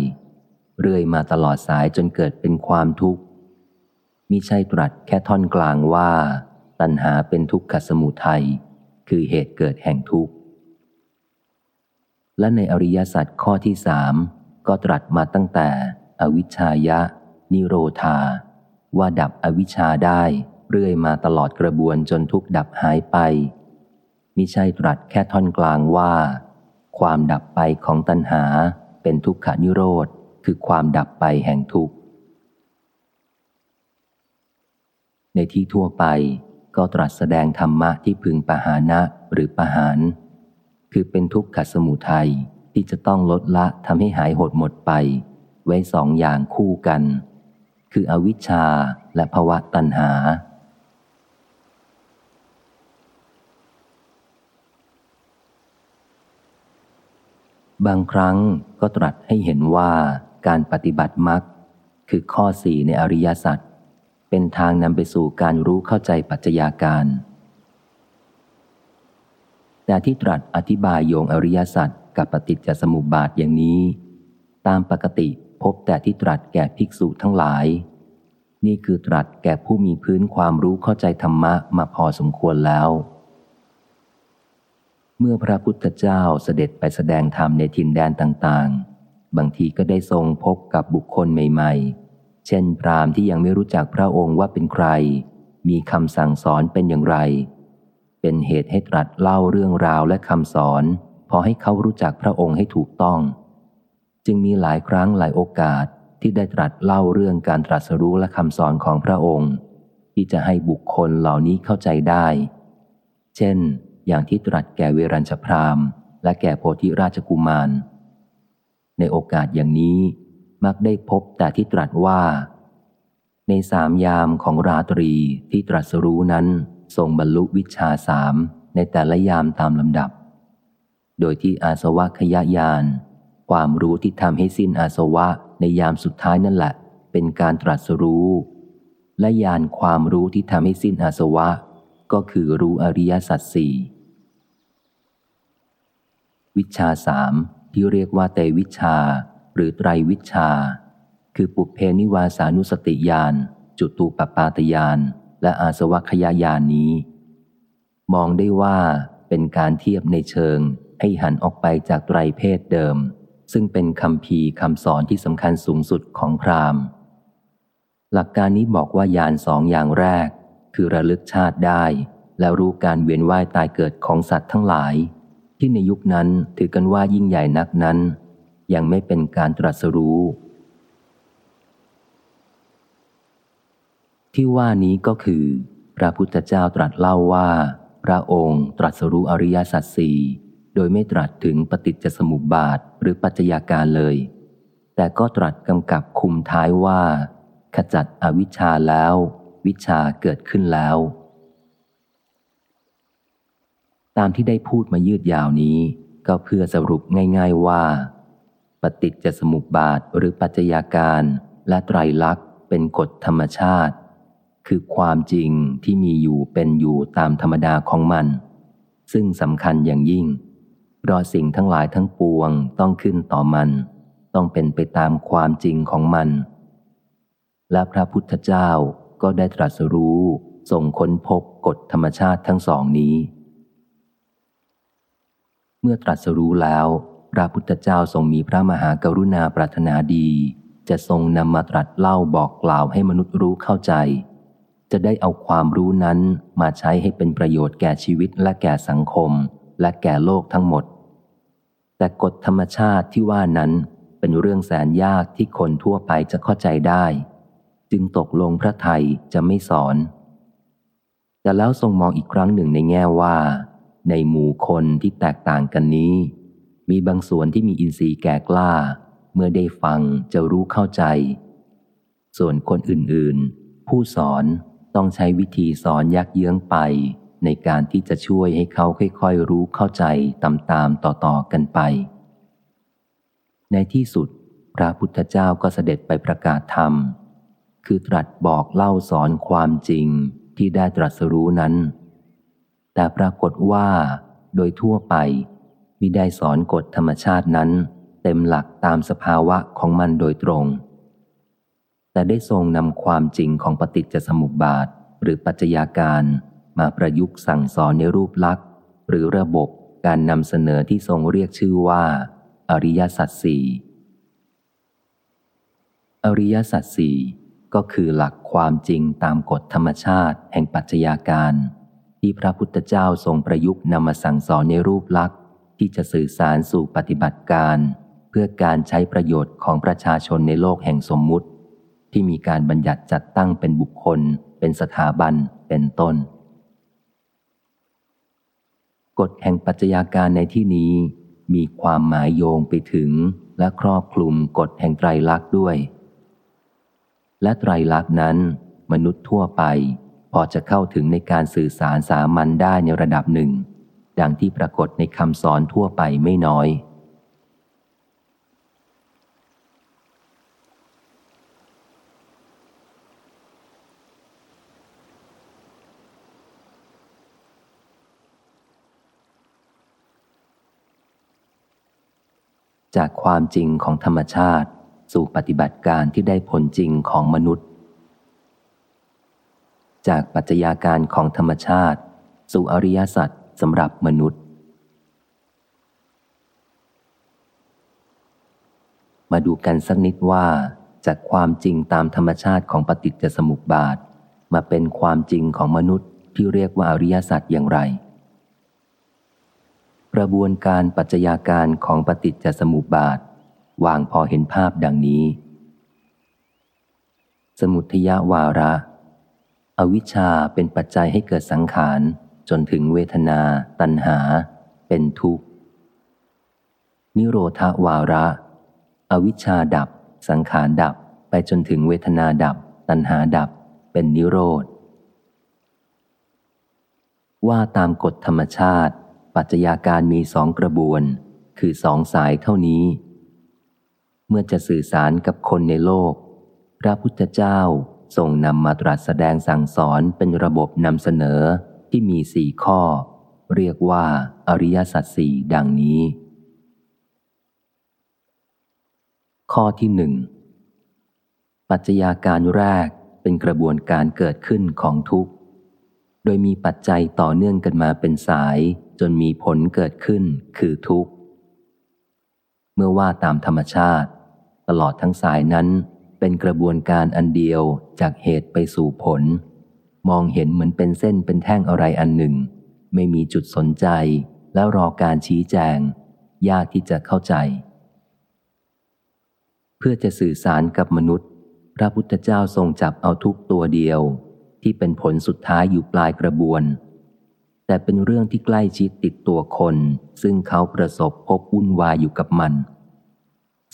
เรื่อยมาตลอดสายจนเกิดเป็นความทุกข์มิใช่ตรัสแค่ท่อนกลางว่า ตัณหาเป็นทุกขสมุทัยคือเหตุเกิดแห่งทุกข์ และในอริยสัจข้อที่สามก็ตรัสมาตั้งแต่ อวิชชายะ นิโรธา ว่าดับอวิชชาได้ เรื่อยมาตลอดกระบวนจนทุกดับหายไป มิใช่ตรัสแค่ท่อนกลางว่า ความดับไปของตัณหาเป็นทุกขานิโรธ คือความดับไปแห่งทุกข์ ในที่ทั่วไปก็ตรัสแสดงธรรมะที่พึงปหานะหรือปหานคือเป็นทุกขสมุทัยที่จะต้องลดละทำให้หายหดหมดไป ไว้สองอย่างคู่กัน คืออวิชชาและภวะตัณหา บางครั้งก็ตรัสให้เห็นว่าการปฏิบัติมรรคคือข้อสี่ในอริยสัจเป็นทางนำไปสู่การรู้เข้าใจปัจจัยาการแต่ที่ตรัสอธิบายโยงอริยสัจกับปฏิจจสมุปบาทอย่างนี้ ตามปกติพบแต่ที่ตรัสแก่ภิกษุทั้งหลาย นี่คือตรัสแก่ผู้มีพื้นความรู้เข้าใจธรรมะมาพอสมควรแล้ว เมื่อพระพุทธเจ้าเสด็จไปแสดงธรรมในถิ่นแดนต่างๆ บางทีก็ได้ทรงพบกับบุคคลใหม่ ๆ เช่น พราหมณ์ที่ยังไม่รู้จักพระองค์ว่าเป็นใคร มีคำสั่งสอนเป็นอย่างไร เป็นเหตุให้ตรัสเล่าเรื่องราวและคำสอน พอให้เขารู้จักพระองค์ให้ถูกต้อง จึงมีหลายครั้งหลายโอกาสที่ได้ตรัสเล่าเรื่องการตรัสรู้และคำสอนของพระองค์ ที่จะให้บุคคลเหล่านี้เข้าใจได้ เช่น อย่างที่ตรัสแก่เวรัญชพรามและแก่โพธิราชกุมาร ในโอกาสอย่างนี้มักได้พบแต่ที่ตรัสว่า ในสามยามของราตรีที่ตรัสรู้นั้นทรงบรรลุวิชาสามในแต่ละยามตามลำดับ โดยที่อาสวะขยายาน ความรู้ที่ทำให้สิ้นอาสวะในยามสุดท้ายนั่นแหละ เป็นการตรัสรู้ และยานความรู้ที่ทำให้สิ้นอาสวะ ก็คือรู้อริยสัจสี่ วิชาสามที่เรียกว่าเตวิชา หรือไตรวิชา คือปุเพนิวาสานุสติยานจุตูปปาตยานและอาสวัคยายานนี้ มองได้ว่าเป็นการเทียบในเชิงให้หันออกไปจากไตรเพศเดิม ซึ่งเป็นคำพีคำสอนที่สำคัญสูงสุดของพราหมณ์ หลักการนี้บอกว่ายานสองอย่างแรก คือระลึกชาติได้ แล้วรู้การเวียนว่ายตายเกิดของสัตว์ทั้งหลาย ที่ในยุคนั้นถือกันว่ายิ่งใหญ่นักนั้น ยังไม่เป็นการตรัสรู้ ที่ว่านี้ก็คือ พระพุทธเจ้าตรัสเล่าว่า พระองค์ตรัสรู้อริยสัจสี่โดยไม่ตรัสถึงปฏิจจสมุปบาทหรือปัจจัยาการเลย แต่ก็ตรัสกำกับคุมท้ายว่า ขจัดอวิชชาแล้ว วิชาเกิดขึ้นแล้ว ตามที่ได้พูดมายืดยาวนี้ ก็เพื่อสรุปง่าย ๆว่า ปฏิจจสมุปบาทหรือปัจจัยาการและไตรลักษณ์เป็นกฎธรรมชาติ คือความจริงที่มีอยู่เป็นอยู่ตามธรรมดาของมัน ซึ่งสำคัญอย่างยิ่งเพราะสิ่งทั้งหลายทั้งปวงต้องขึ้นต่อมัน ต้องเป็นไปตามความจริงของมัน และพระพุทธเจ้าก็ได้ตรัสรู้ส่งค้นพบกฎธรรมชาติทั้งสองนี้ มื่อตรัสรู้แล้ว พระพุทธเจ้าทรงมีพระมหากรุณาปรารถนาดี จะทรงนำมาตรัสเล่าบอกกล่าวให้มนุษย์รู้เข้าใจ จะได้เอาความรู้นั้นมาใช้ให้เป็นประโยชน์แก่ชีวิตและแก่สังคม และแก่โลกทั้งหมด แต่กฎธรรมชาติที่ว่านั้นเป็นเรื่องแสนยากที่คนทั่วไปจะเข้าใจได้ จึงตกลงพระไทยจะไม่สอน แต่แล้วทรงมองอีกครั้งหนึ่งในแง่ว่า ในหมู่คนที่แตกต่างกันนี้ มีบางส่วนที่มีอินทรีย์แก่กล้า เมื่อได้ฟังจะรู้เข้าใจ ส่วนคนอื่นๆ ผู้สอนต้องใช้วิธีสอนยักเยื้องไป ในการที่จะช่วยให้เขาค่อยๆ รู้เข้าใจตามๆต่อๆกันไป ในที่สุด พระพุทธเจ้าก็เสด็จไปประกาศธรรม คือตรัสบอกเล่าสอนความจริงที่ได้ตรัสรู้นั้น แต่ปรากฏว่าโดยทั่วไปมิได้สอนกฎธรรมชาตินั้น เต็มหลักตามสภาวะของมันโดยตรง แต่ได้ทรงนำความจริงของปฏิจจสมุปบาท หรือปัจจัยาการมาประยุกต์สั่งสอนในรูปลักษณ์ หรือระบบการนำเสนอที่ทรงเรียกชื่อว่า อริยสัจสี่อริยสัจสี่ก็คือหลักความจริงตามกฎธรรมชาติแห่งปัจจัยาการ ที่พระพุทธเจ้าทรงประยุกต์นำมาสั่งสอนในรูปลักษณ์ ที่จะสื่อสารสู่ปฏิบัติการ เพื่อการใช้ประโยชน์ของประชาชนในโลกแห่งสมมุติ ที่มีการบัญญัติจัดตั้งเป็นบุคคล เป็นสถาบัน เป็นต้น กฎแห่งปัจจัยาการในที่นี้ มีความหมายโยงไปถึงและครอบคลุมกฎแห่งไตรลักษณ์ด้วย และไตรลักษณ์นั้น มนุษย์ทั่วไป พอจะเข้าถึงในการสื่อสารสามัญได้ในระดับหนึ่ง ดังที่ปรากฏในคำสอนทั่วไปไม่น้อย จากความจริงของธรรมชาติ สู่ปฏิบัติการที่ได้ผลจริงของมนุษย์ จากปัจจัยาการของธรรมชาติ สู่อริยสัจสำหรับมนุษย์ มาดูกันสักนิดว่าจากความจริงตามธรรมชาติของปฏิจจสมุปบาท มาเป็นความจริงของมนุษย์ที่เรียกว่าอริยสัจอย่างไร กระบวนการปัจจัยาการของปฏิจจสมุปบาท วางพอเห็นภาพดังนี้ สมุทยาวาระ อวิชชาเป็นปัจจัยให้เกิดสังขาร จนถึงเวทนา ตัณหา เป็นทุกข์ นิโรธาวาระ อวิชชาดับ สังขารดับไปจนถึงเวทนาดับ ตัณหาดับ เป็นนิโรธ ว่าตามกฎธรรมชาติ ปัจจัยาการมีสองกระบวน คือสองสายเท่านี้ เมื่อจะสื่อสารกับคนในโลก พระพุทธเจ้า ทรงนำมาตรัสแสดงสั่งสอนเป็นระบบนำเสนอที่มีสี่ข้อ เรียกว่าอริยสัจสี่ดังนี้ ข้อที่หนึ่งปัจจัยาการแรกเป็นกระบวนการเกิดขึ้นของทุกข์ โดยมีปัจจัยต่อเนื่องกันมาเป็นสาย จนมีผลเกิดขึ้นคือทุกข์ เมื่อว่าตามธรรมชาติ ตลอดทั้งสายนั้น เป็นกระบวนการอันเดียวจากเหตุไปสู่ผล มองเห็นเหมือนเป็นเส้นเป็นแท่งอะไรอันหนึ่ง ไม่มีจุดสนใจแล้วรอการชี้แจง ยากที่จะเข้าใจ เพื่อจะสื่อสารกับมนุษย์ พระพุทธเจ้าทรงจับเอาทุกตัวเดียว ที่เป็นผลสุดท้ายอยู่ปลายกระบวน แต่เป็นเรื่องที่ใกล้ชิดติดตัวคน ซึ่งเขาประสบพบวุ่นวายอยู่กับมัน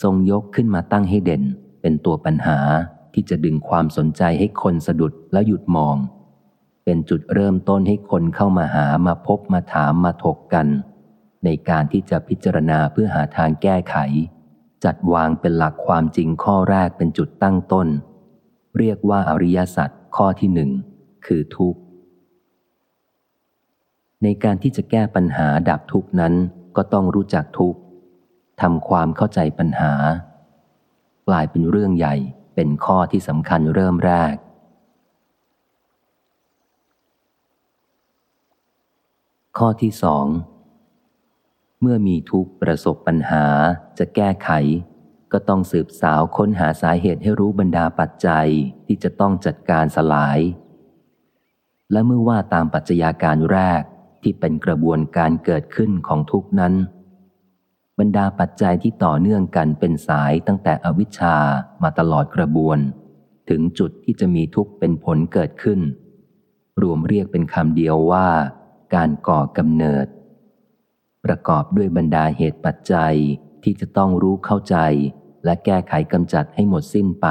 ทรงยกขึ้นมาตั้งให้เด่น เป็นตัวปัญหาที่จะดึงความสนใจให้คนสะดุดแล้วหยุดมอง เป็นจุดเริ่มต้นให้คนเข้ามาหามาพบมาถามมาถกกัน ในการที่จะพิจารณาเพื่อหาทางแก้ไข จัดวางเป็นหลักความจริงข้อแรกเป็นจุดตั้งต้น เรียกว่าอริยสัจข้อที่หนึ่งคือทุกข์ ในการที่จะแก้ปัญหาดับทุกนั้นก็ต้องรู้จักทุกทำความเข้าใจปัญหา กลายเป็นเรื่องใหญ่เป็นข้อที่สำคัญเริ่มแรก ข้อที่สองเมื่อมีทุกประสบปัญหาจะแก้ไข ก็ต้องสืบสาวค้นหาสาเหตุให้รู้บรรดาปัจจัยที่จะต้องจัดการสลาย และเมื่อว่าตามปัจจัยาการแรกที่เป็นกระบวนการเกิดขึ้นของทุกนั้น บรรดาปัจจัยที่ต่อเนื่องกันเป็นสายตั้งแต่อวิชชามาตลอดกระบวน ถึงจุดที่จะมีทุกเป็นผลเกิดขึ้น รวมเรียกเป็นคำเดียวว่า การก่อกำเนิด ประกอบด้วยบรรดาเหตุปัจจัยที่จะต้องรู้เข้าใจ และแก้ไขกำจัดให้หมดสิ้นไป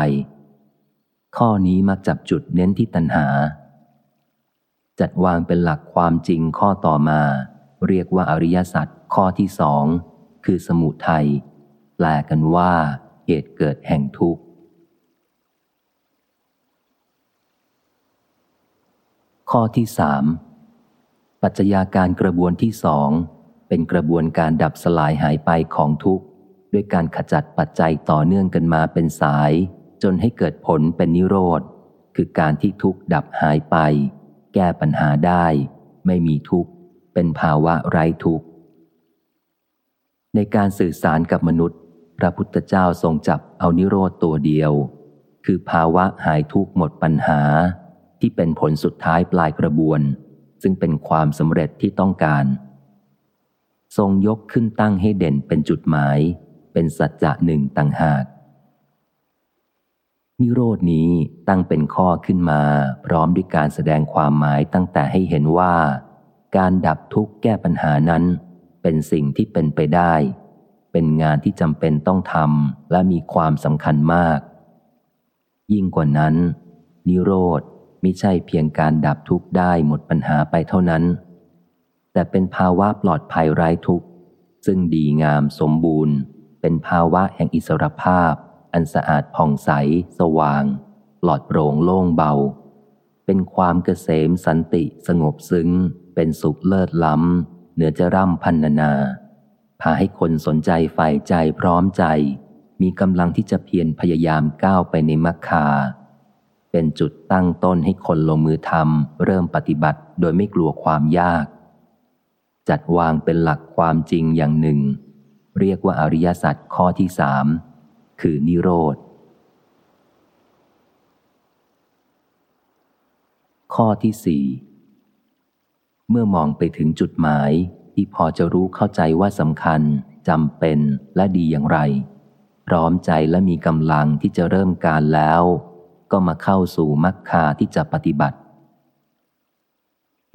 ข้อนี้มักจับจุดเน้นที่ตัณหา จัดวางเป็นหลักความจริงข้อต่อมา เรียกว่าอริยสัจข้อที่สอง คือสมุทัยแปลกันว่าเหตุเกิดแห่งทุกข์ ข้อที่สามปัจจัยาการกระบวนที่สองเป็นกระบวนการดับสลายหายไปของทุกข์ ด้วยการขจัดปัจจัยต่อเนื่องกันมาเป็นสาย จนให้เกิดผลเป็นนิโรธ คือการที่ทุกข์ดับหายไป แก้ปัญหาได้ ไม่มีทุกข์ เป็นภาวะไร้ทุกข์ ในการสื่อสารกับมนุษย์ พระพุทธเจ้าทรงจับเอานิโรธตัวเดียว คือภาวะหายทุกข์หมดปัญหา ที่เป็นผลสุดท้ายปลายกระบวน ซึ่งเป็นความสำเร็จที่ต้องการ ทรงยกขึ้นตั้งให้เด่นเป็นจุดหมาย เป็นสัจจะหนึ่งต่างหาก นิโรดนี้ตั้งเป็นข้อขึ้นมาพร้อมด้วยการแสดงความหมายตั้งแต่ให้เห็นว่า การดับทุกข์แก้ปัญหานั้น เป็นสิ่งที่เป็นไปได้ เป็นงานที่จำเป็นต้องทำและมีความสำคัญมาก ยิ่งกว่านั้น นิโรธมิใช่เพียงการดับทุกข์ได้หมดปัญหาไปเท่านั้น แต่เป็นภาวะปลอดภัยไร้ทุกข์ ซึ่งดีงามสมบูรณ์ เป็นภาวะแห่งอิสรภาพ อันสะอาดผ่องใส สว่าง ปลอดโปร่งโล่งเบา เป็นความเกษมสันติสงบซึ้ง เป็นสุขเลิศล้ำ เหนือจะร่ำพันนาภพาให้คนสนใจใฝ่ใจพร้อมใจ มีกำลังที่จะเพียรพยายามก้าวไปในมรรคา เป็นจุดตั้งต้นให้คนลงมือทำเริ่มปฏิบัติโดยไม่กลัวความยาก จัดวางเป็นหลักความจริงอย่างหนึ่ง เรียกว่าอริยสัจข้อที่สามคือนิโรธข้อที่สี่ เมื่อมองไปถึงจุดหมายที่พอจะรู้เข้าใจว่าสำคัญจำเป็นและดีอย่างไร พร้อมใจและมีกำลังที่จะเริ่มการแล้ว ก็มาเข้าสู่มรรคาที่จะปฏิบัติ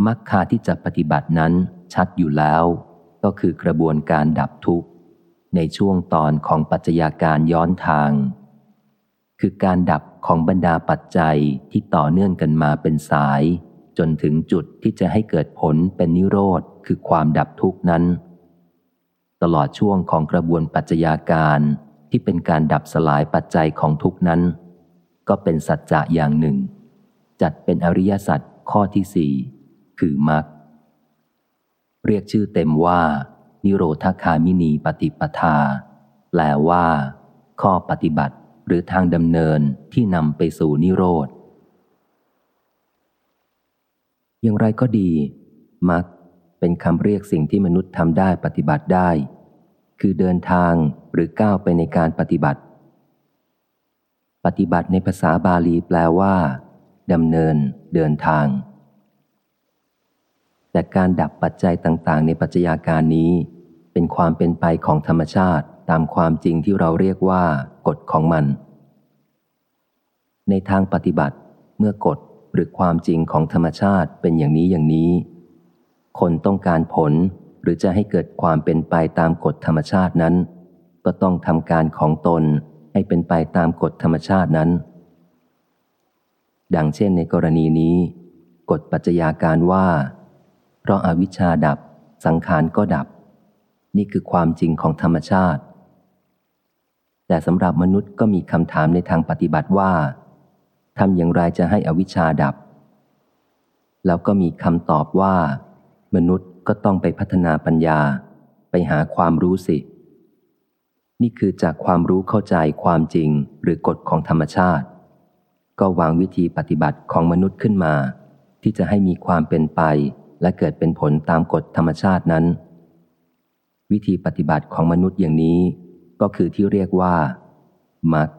มรรคาที่จะปฏิบัตินั้นชัดอยู่แล้ว ก็คือกระบวนการดับทุกข์ ในช่วงตอนของปัจจัยาการย้อนทาง คือการดับของบรรดาปัจจัยที่ต่อเนื่องกันมาเป็นสาย จนถึงจุดที่จะให้เกิดผลเป็นนิโรธคือความดับทุกนั้น ตลอดช่วงของกระบวนปัจจัยาการที่เป็นการดับสลายปัจจัยของทุกนั้น ก็เป็นสัจจะอย่างหนึ่ง จัดเป็นอริยสัจข้อที่สี่คือมรรคเรียกชื่อเต็มว่า นิโรธคามินีปฏิปทา แปลว่า ข้อปฏิบัติหรือทางดำเนินที่นำไปสู่นิโรธ อย่างไรก็ดี มักเป็นคำเรียกสิ่งที่มนุษย์ทำได้ปฏิบัติได้ คือเดินทางหรือก้าวไปในการปฏิบัติ ปฏิบัติในภาษาบาลีแปลว่าดำเนิน เดินทาง แต่การดับปัจจัยต่าง ๆ ในปัจจัยาการนี้ เป็นความเป็นไปของธรรมชาติตามความจริงที่เราเรียกว่ากฎของมัน ในทางปฏิบัติเมื่อกฎ หรือความจริงของธรรมชาติเป็นอย่างนี้อย่างนี้ คนต้องการผลหรือจะให้เกิดความเป็นไปตามกฎธรรมชาตินั้น ก็ต้องทำการของตนให้เป็นไปตามกฎธรรมชาตินั้น ดังเช่นในกรณีนี้ กฎปัจจัยาการว่า เพราะอาวิชชาดับ สังขารก็ดับ นี่คือความจริงของธรรมชาติ แต่สำหรับมนุษย์ก็มีคำถามในทางปฏิบัติว่า ทำอย่างไรจะให้อวิชชาดับ แล้วก็มีคำตอบว่า มนุษย์ก็ต้องไปพัฒนาปัญญา ไปหาความรู้สิ นี่คือจากความรู้เข้าใจความจริงหรือกฎของธรรมชาติ ก็วางวิธีปฏิบัติของมนุษย์ขึ้นมา ที่จะให้มีความเป็นไป และเกิดเป็นผลตามกฎธรรมชาตินั้น วิธีปฏิบัติของมนุษย์อย่างนี้ ก็คือที่เรียกว่ามัก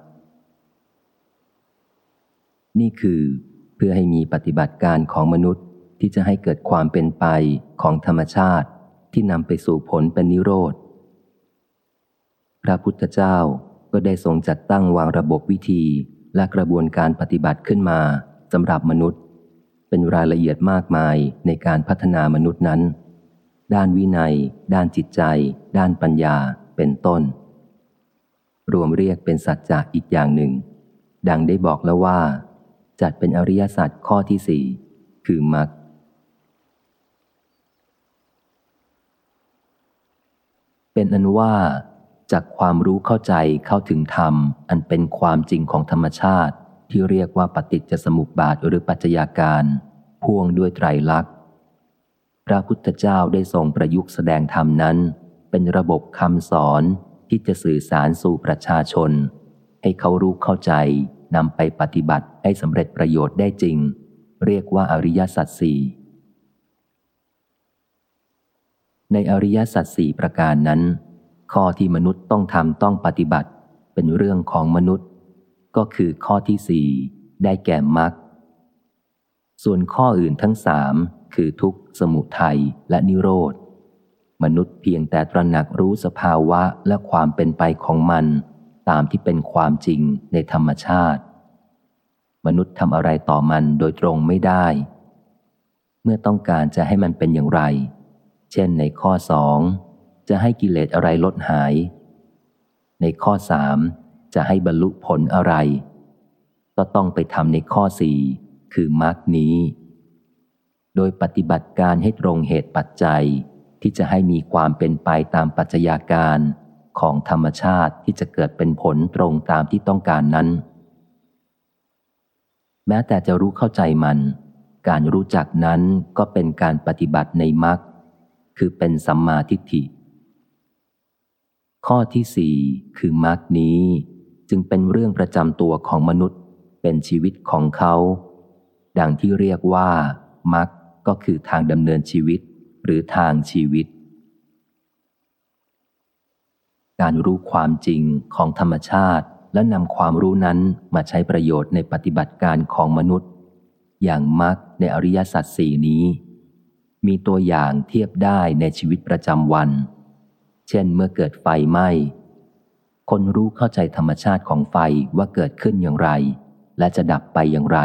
นี่คือเพื่อให้มีปฏิบัติการของมนุษย์ที่จะให้เกิดความเป็นไปของธรรมชาติที่นำไปสู่ผลเป็นนิโรธ พระพุทธเจ้าก็ได้ทรงจัดตั้งวางระบบวิธีและกระบวนการปฏิบัติขึ้นมาสำหรับมนุษย์ เป็นรายละเอียดมากมายในการพัฒนามนุษย์นั้น ด้านวินัย ด้านจิตใจ ด้านปัญญาเป็นต้น รวมเรียกเป็นสัจจะอีกอย่างหนึ่ง ดังได้บอกแล้วว่า จัดเป็นอริยสัจข้อที่สี่คือมรรคเป็นอันว่า จากความรู้เข้าใจเข้าถึงธรรม อันเป็นความจริงของธรรมชาติ ที่เรียกว่าปฏิจจสมุปบาทหรือปัจจัยาการ พ่วงด้วยไตรลักษณ์พระพุทธเจ้าได้ทรงประยุกต์แสดงธรรมนั้น เป็นระบบคำสอนที่จะสื่อสารสู่ประชาชน ให้เขารู้เข้าใจ นำไปปฏิบัติให้สำเร็จประโยชน์ได้จริง เรียกว่าอริยสัจสี่ในอริยสัจสี่ประการนั้น ข้อที่มนุษย์ต้องทำต้องปฏิบัติ เป็นเรื่องของมนุษย์ ก็คือข้อที่สี่ได้แก่มรรคส่วนข้ออื่นทั้งสามคือทุกข์สมุทัยและนิโรธ มนุษย์เพียงแต่ตระหนักรู้สภาวะและความเป็นไปของมัน ตามที่เป็นความจริงในธรรมชาติ มนุษย์ทำอะไรต่อมันโดยตรงไม่ได้ เมื่อต้องการจะให้มันเป็นอย่างไร เช่นในข้อสองจะให้กิเลสอะไรลดหาย ในข้อสามจะให้บรรลุผลอะไร ก็ต้องไปทำในข้อสี่คือมรรคนี้ โดยปฏิบัติการให้ตรงเหตุปัจจัยที่จะให้มีความเป็นไปตามปัจจัยาการ ของธรรมชาติที่จะเกิดเป็นผลตรงตามที่ต้องการนั้น แม้แต่จะรู้เข้าใจมัน การรู้จักนั้นก็เป็นการปฏิบัติในมรรคคือเป็นสัมมาทิฏฐิ ข้อที่สี่คือมรรคนี้จึงเป็นเรื่องประจำตัวของมนุษย์ เป็นชีวิตของเขา ดังที่เรียกว่ามรรคก็คือทางดำเนินชีวิตหรือทางชีวิต การรู้ความจริงของธรรมชาติ และนำความรู้นั้นมาใช้ประโยชน์ในปฏิบัติการของมนุษย์ อย่างมรรคในอริยสัจสี่นี้ มีตัวอย่างเทียบได้ในชีวิตประจำวัน เช่นเมื่อเกิดไฟไหม้คนรู้เข้าใจธรรมชาติของไฟว่าเกิดขึ้นอย่างไร และจะดับไปอย่างไร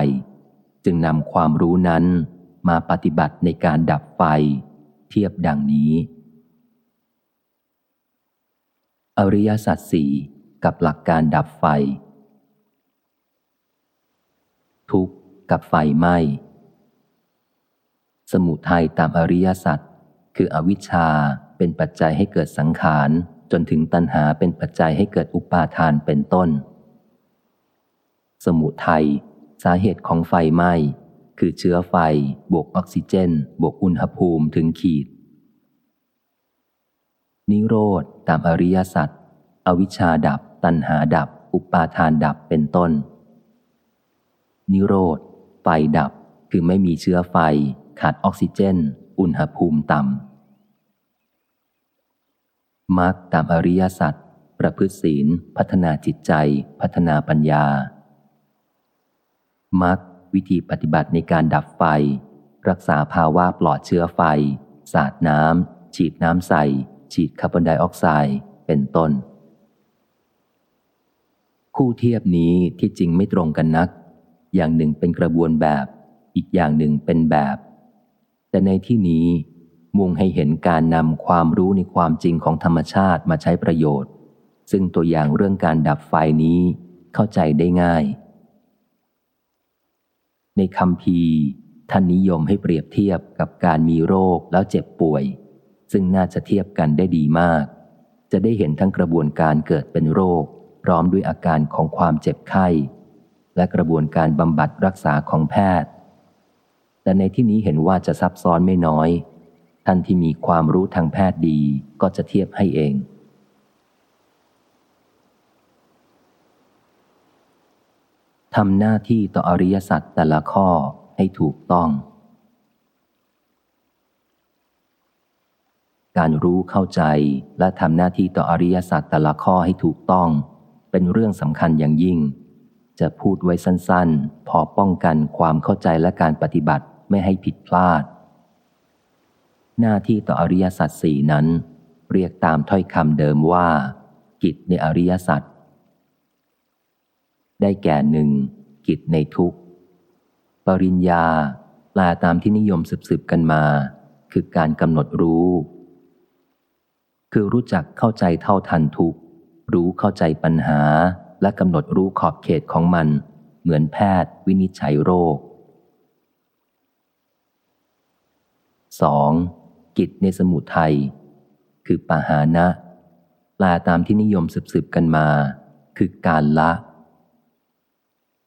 จึงนำความรู้นั้นมาปฏิบัติในการดับไฟ เทียบดังนี้ อริยสัจสี่กับหลักการดับไฟ ทุกข์กับไฟไหม้สมุทัยตามอริยสัจคืออวิชชาเป็นปัจจัยให้เกิดสังขาร จนถึงตัณหาเป็นปัจจัยให้เกิดอุปาทานเป็นต้น สมุทัยสาเหตุของไฟไหม้คือเชื้อไฟบวกออกซิเจน บวกอุณหภูมิถึงขีด นิโรธตามอริยสัจอวิชชาดับ ตัณหาดับ อุปาทานดับเป็นต้น นิโรธ ไฟดับคือไม่มีเชื้อไฟ ขาดออกซิเจน อุณหภูมิต่ำมรรคตามอริยสัจประพฤติศีล พัฒนาจิตใจ พัฒนาปัญญามรรควิธีปฏิบัติในการดับไฟ รักษาภาวะปลอดเชื้อไฟ สาดน้ำฉีดน้ำใส่ ฉีดคาร์บอนไดออกไซด์เป็นต้น คู่เทียบนี้ที่จริงไม่ตรงกันนัก อย่างหนึ่งเป็นกระบวนแบบ อีกอย่างหนึ่งเป็นแบบ แต่ในที่นี้มุ่งให้เห็นการนำความรู้ในความจริงของธรรมชาติมาใช้ประโยชน์ ซึ่งตัวอย่างเรื่องการดับไฟนี้เข้าใจได้ง่าย ในคำพีท่านนิยมให้เปรียบเทียบกับการมีโรคแล้วเจ็บป่วย ซึ่งน่าจะเทียบกันได้ดีมาก จะได้เห็นทั้งกระบวนการเกิดเป็นโรค พร้อมด้วยอาการของความเจ็บไข้ และกระบวนการบำบัดรักษาของแพทย์ แต่ในที่นี้เห็นว่าจะซับซ้อนไม่น้อย ท่านที่มีความรู้ทางแพทย์ดีก็จะเทียบให้เองทำหน้าที่ต่ออริยสัจแต่ละข้อให้ถูกต้อง การรู้เข้าใจและทำหน้าที่ต่ออริยสัจแต่ละข้อให้ถูกต้อง เป็นเรื่องสำคัญอย่างยิ่ง จะพูดไว้สั้นๆ พอป้องกันความเข้าใจและการปฏิบัติไม่ให้ผิดพลาด หน้าที่ต่ออริยสัจสี่นั้น เรียกตามถ้อยคำเดิมว่า กิจในอริยสัจได้แก่หนึ่งกิจในทุกปริญญาแปลตามที่นิยมสืบๆกันมา คือการกำหนดรู้ คือรู้จักเข้าใจเท่าทันทุก รู้เข้าใจปัญหา และกำหนดรู้ขอบเขตของมัน เหมือนแพทย์วินิจฉัยโรค 2. กิจในสมุทัยคือปหานะแปลตามที่นิยมสืบๆกันมา คือการละ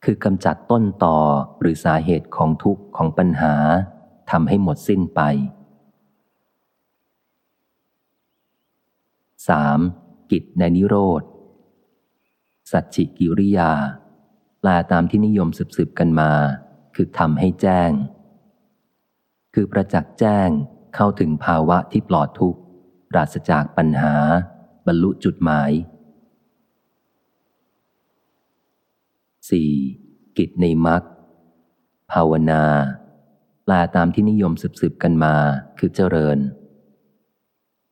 คือกำจัดต้นต่อหรือสาเหตุของทุกข์ของปัญหาทำให้หมดสิ้นไป 3. กิจในนิโรธ สัจจิกิริยา แปลตามที่นิยมสืบๆกันมา คือทำให้แจ้ง คือประจักษ์แจ้งเข้าถึงภาวะที่ปลอดทุกข์ปราศจากปัญหา บรรลุจุดหมาย 4. กิจในมรรคภาวนา แปลตามที่นิยมสืบๆกันมา คือเจริญ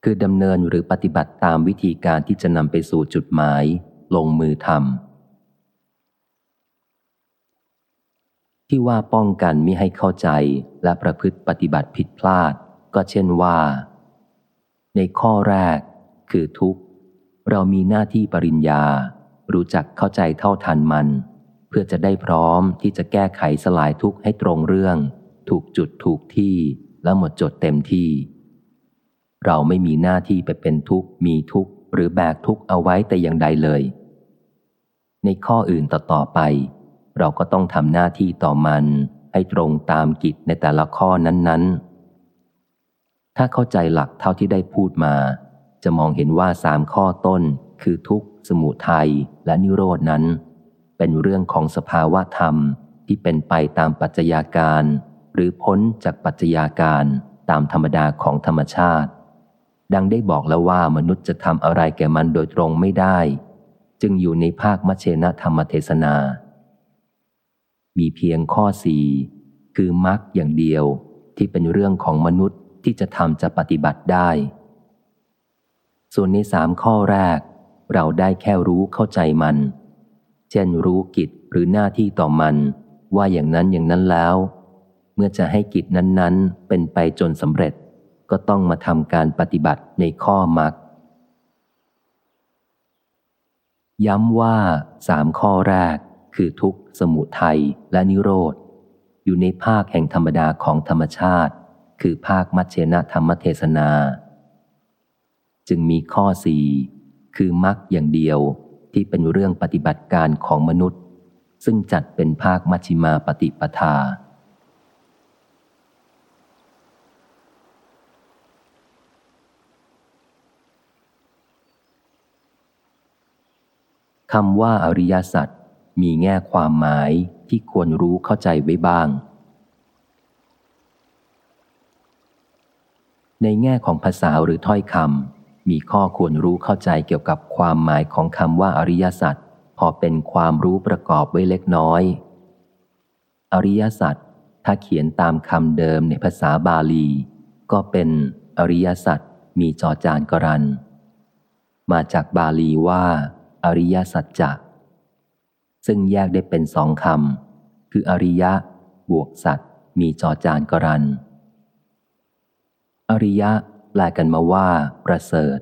คือดำเนินหรือปฏิบัติตามวิธีการที่จะนำไปสู่จุดหมาย ลงมือทำที่ว่าป้องกันมิให้เข้าใจและประพฤติปฏิบัติผิดพลาด ก็เช่นว่า ในข้อแรก คือทุกเรามีหน้าที่ปริญญา รู้จักเข้าใจเท่าทันมัน เพื่อจะได้พร้อมที่จะแก้ไขสลายทุกข์ให้ตรงเรื่อง ถูกจุดถูกที่และหมดจดเต็มที่ เราไม่มีหน้าที่ไปเป็นทุกข์ มีทุกข์ หรือแบกทุกข์เอาไว้แต่อย่างใดเลย ในข้ออื่นต่อไป เราก็ต้องทำหน้าที่ต่อมันให้ตรงตามกิจในแต่ละข้อนั้นๆ ถ้าเข้าใจหลักเท่าที่ได้พูดมาจจะมองเห็นว่าสามข้อต้น คือทุกข์ สมุทัยและนิโรดนั้น เป็นเรื่องของสภาวะธรรมที่เป็นไปตามปัจจัยาการ หรือพ้นจากปัจจัยาการตามธรรมดาของธรรมชาติ ดังได้บอกแล้วว่ามนุษย์จะทำอะไรแก่มันโดยตรงไม่ได้ จึงอยู่ในภาคมัชเชนธรรมเทศนา มีเพียงข้อสี่คือมรรคอย่างเดียวที่เป็นเรื่องของมนุษย์ที่จะทำจะปฏิบัติได้ ส่วนในสามข้อแรก เราได้แค่รู้เข้าใจมัน เช่นรู้กิจหรือหน้าที่ต่อมัน ว่าอย่างนั้นอย่างนั้นแล้ว เมื่อจะให้กิจนั้นๆ เป็นไปจนสำเร็จ ก็ต้องมาทำการปฏิบัติในข้อมรรคย้ำว่าสามข้อแรกคือทุกสมุทัยและนิโรธ อยู่ในภาคแห่งธรรมดาของธรรมชาติ คือภาคมัชเชนธรรมเทศนา จึงมีข้อสี่คือมรรคอย่างเดียวที่เป็นเรื่องปฏิบัติการของมนุษย์ ซึ่งจัดเป็นภาคมัชชิมาปฏิปทา คำว่าอริยสัจมีแง่ความหมายที่ควรรู้เข้าใจไว้บ้าง ในแง่ของภาษาหรือถ้อยคำมีข้อควรรู้เข้าใจเกี่ยวกับความหมายของคำว่าอริยสัจพอเป็นความรู้ประกอบไว้เล็กน้อย อริยสัจถ้าเขียนตามคำเดิมในภาษาบาลี ก็เป็นอริยสัจมีจอจานกรัน มาจากบาลีว่า อริยสัจจะ ซึ่งแยกได้เป็นสองคำคืออริยะ บวกสัตว์มีจอจานกรัน อริยะแปลกันมาว่า ประเสริฐ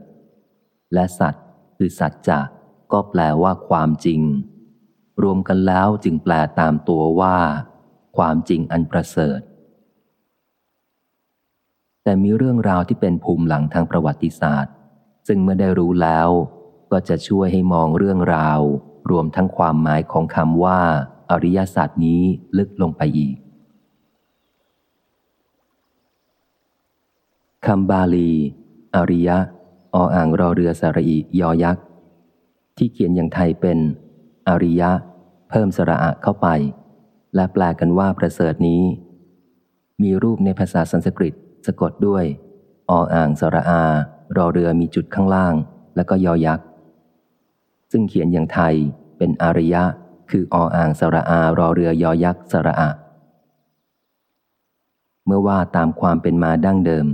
และสัตว์คือสัจจะก็แปลว่าความจริง รวมกันแล้วจึงแปลตามตัวว่า ความจริงอันประเสริฐ แต่มีเรื่องราวที่เป็นภูมิหลังทางประวัติศาสตร์ ซึ่งเมื่อได้รู้แล้ว ก็จะช่วยให้มองเรื่องราว รวมทั้งความหมายของคำว่า อริยศาสตร์นี้ลึกลงไปอีกคำบาลี อริยะ ออ่างรอเรือสระอิยอยักษ์ ที่เขียนอย่างไทยเป็น อริยะ เพิ่มสระอะเข้าไป และแปลกันว่าประเสริฐนี้ มีรูปในภาษาสันสกฤต สะกดด้วย ออ่างสระอา รอเรือมีจุดข้างล่าง แล้วก็ยอยักษ์ ซึ่งเขียนอย่างไทยเป็นอารยะ คือออ่างสระอารอเรือยอยักษ์สระอะ เมื่อว่าตามความเป็นมาดั้งเดิม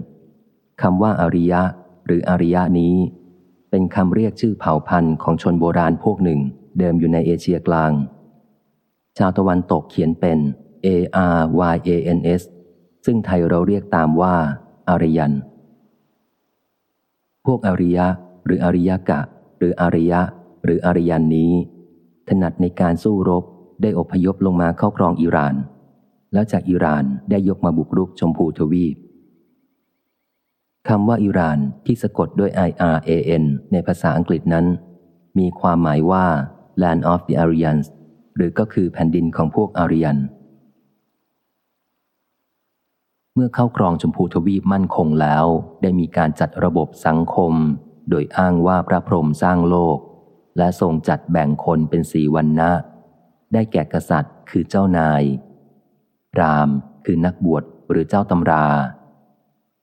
คำว่าอริยะ หรืออริยะนี้ เป็นคำเรียกชื่อเผ่าพันธุ์ของชนโบราณพวกหนึ่ง เดิมอยู่ในเอเชียกลาง ชาวตะวันตกเขียนเป็น A R Y A N S ซึ่งไทยเราเรียกตามว่าอารยัน พวกอริยะ หรืออริยกะ หรืออริยะ หรืออารยันนี้ ถนัดในการสู้รบได้อพยพลงมาเข้าครองอิหร่าน แล้วจากอิหร่านได้ยกมาบุกรุกชมพูทวีปคำว่าอิหร่านที่สะกดด้วย I R A N ในภาษาอังกฤษนั้น มีความหมายว่า Land of the Aryans หรือก็คือแผ่นดินของพวกอารยัน เมื่อเข้าครองชมพูทวีปมั่นคงแล้ว ได้มีการจัดระบบสังคม โดยอ้างว่าพระพรหมสร้างโลก และทรงจัดแบ่งคนเป็นสีวันนะ ได้แก่กษัตริย์คือเจ้านายรามคือนักบวชหรือเจ้าตำรา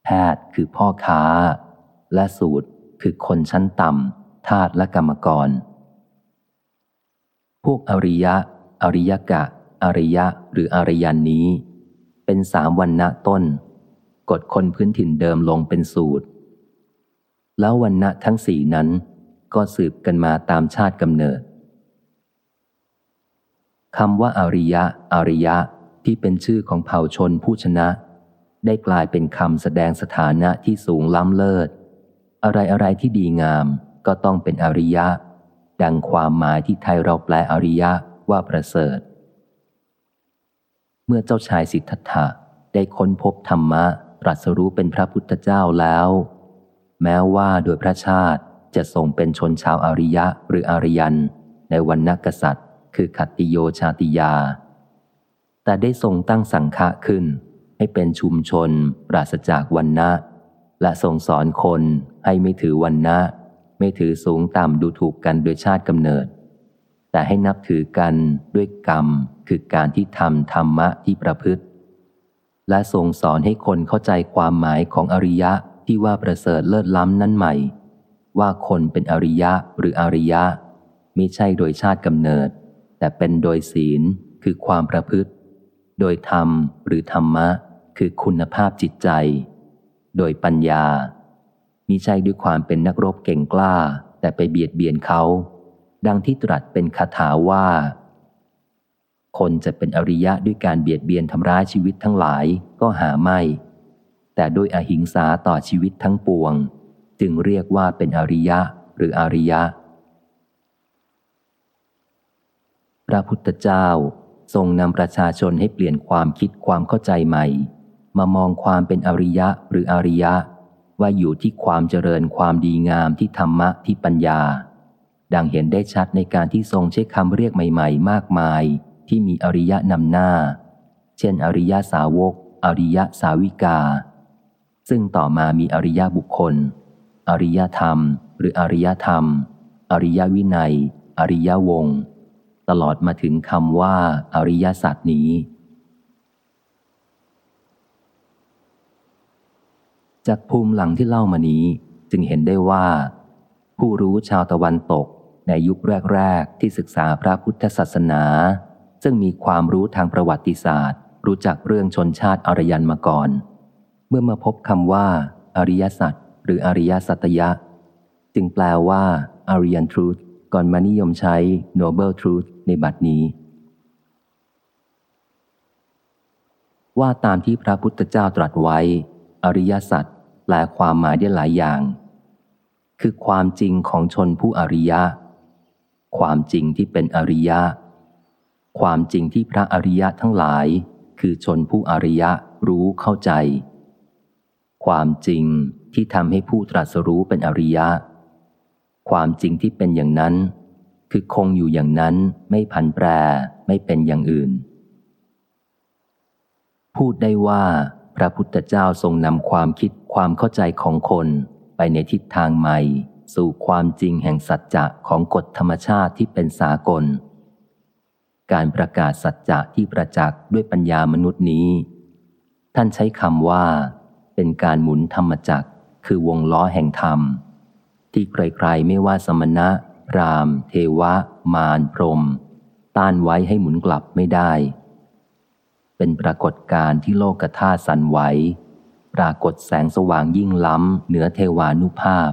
แพทย์คือพ่อค้า และสูตรคือคนชั้นต่ำทาสและกรรมกร พวกอริยะ อริยกะ อริยะหรืออริยันนี้ เป็นสามวันนะต้น กดคนพื้นถิ่นเดิมลงเป็นสูตร แล้ววันณะทั้งสี่นั้น ก็สืบกันมาตามชาติกำเนิดคำว่าอาริยะ อาริยะ ที่เป็นชื่อของเผ่าชนผู้ชนะ ได้กลายเป็นคำแสดงสถานะที่สูงล้ำเลิศ อะไรอะไรที่ดีงามก็ต้องเป็นอริยะ ดังความหมายที่ไทยเราแปลอริยะว่าประเสริฐ เมื่อเจ้าชายสิทธัตถะได้ค้นพบธรรมะตรัสรู้เป็นพระพุทธเจ้าแล้ว แม้ว่าโดยพระชาติ จะทรงเป็นชนชาวอาริยะหรืออาริยัน ในวันนักษัตริย์ คือขัตติโยชาติยา แต่ได้ทรงตั้งสังฆะขึ้น ให้เป็นชุมชน ปราศจากวันนะและทรงสอนคนให้ไม่ถือวันนะไม่ถือสูงต่ำดูถูกกันโดยชาติกำเนิด แต่ให้นับถือกันด้วยกรรม คือการที่ทำธรรมะที่ประพฤติ และทรงสอนให้คนเข้าใจความหมายของอริยะที่ว่าประเสริฐเลิศล้ำนั้นใหม่ ว่าคนเป็นอริยะหรืออริยะไม่ใช่โดยชาติกำเนิด แต่เป็นโดยศีลคือความประพฤติ โดยธรรมหรือธรรมะ คือคุณภาพจิตใจ โดยปัญญามิใช่ด้วยความเป็นนักรบเก่งกล้า แต่ไปเบียดเบียนเขา ดังที่ตรัสเป็นคาถาว่า คนจะเป็นอริยะด้วยการเบียดเบียนทำร้ายชีวิตทั้งหลายก็หาไม่ แต่ด้วยอหิงสาต่อชีวิตทั้งปวง จึงเรียกว่าเป็นอริยะหรืออริยะ พระพุทธเจ้าทรงนำประชาชนให้เปลี่ยนความคิดความเข้าใจใหม่ มามองความเป็นอริยะหรืออริยะ ว่าอยู่ที่ความเจริญความดีงามที่ธรรมะที่ปัญญา ดังเห็นได้ชัดในการที่ทรงใช้คำเรียกใหม่ ๆ มากมายที่มีอริยะนำหน้า เช่น อริยสาวก อริยสาวิกา ซึ่งต่อมามีอริยบุคคล อริยธรรม หรืออริยธรรม อริยวินัย อริยวง ตลอดมาถึงคำว่า อริยสัจนี้ จากภูมิหลังที่เล่ามานี้จึงเห็นได้ว่า ผู้รู้ชาวตะวันตกในยุคแรก ๆ ที่ศึกษาพระพุทธศาสนา ซึ่งมีความรู้ทางประวัติศาสตร์ รู้จักเรื่องชนชาติอารยันมาก่อน เมื่อมาพบคำว่า อริยสัจ หรืออริยสัตยะ จึงแปลว่า Aryan Truth ก่อนมานิยมใช้ Noble Truth ในบัดนี้ ว่าตามที่พระพุทธเจ้าตรัสไว้ อริยสัจแปลความหมายได้หลายอย่าง คือความจริงของชนผู้อริยะ ความจริงที่เป็นอริยะ ความจริงที่พระอริยะทั้งหลาย คือชนผู้อริยะรู้เข้าใจ ความจริง ที่ทำให้ผู้ตรัสรู้เป็นอริยะ ความจริงที่เป็นอย่างนั้น คือคงอยู่อย่างนั้นไม่ผันแปรไม่เป็นอย่างอื่น พูดได้ว่า พระพุทธเจ้าทรงนำความคิดความเข้าใจของคนไปในทิศทางใหม่ สู่ความจริงแห่งสัจจะของกฎธรรมชาติที่เป็นสากล การประกาศสัจจะที่ประจักษ์ด้วยปัญญามนุษย์นี้ ท่านใช้คำว่าเป็นการหมุนธรรมจักร คือวงล้อแห่งธรรม ที่ใครๆไม่ว่าสมณะ พราม เทวะ มารพรม ต้านไว้ให้หมุนกลับไม่ได้ เป็นปรากฏการณ์ที่โลกธาตุสั่นไหว ปรากฏแสงสว่างยิ่งล้ำ เหนือเทวานุภาพ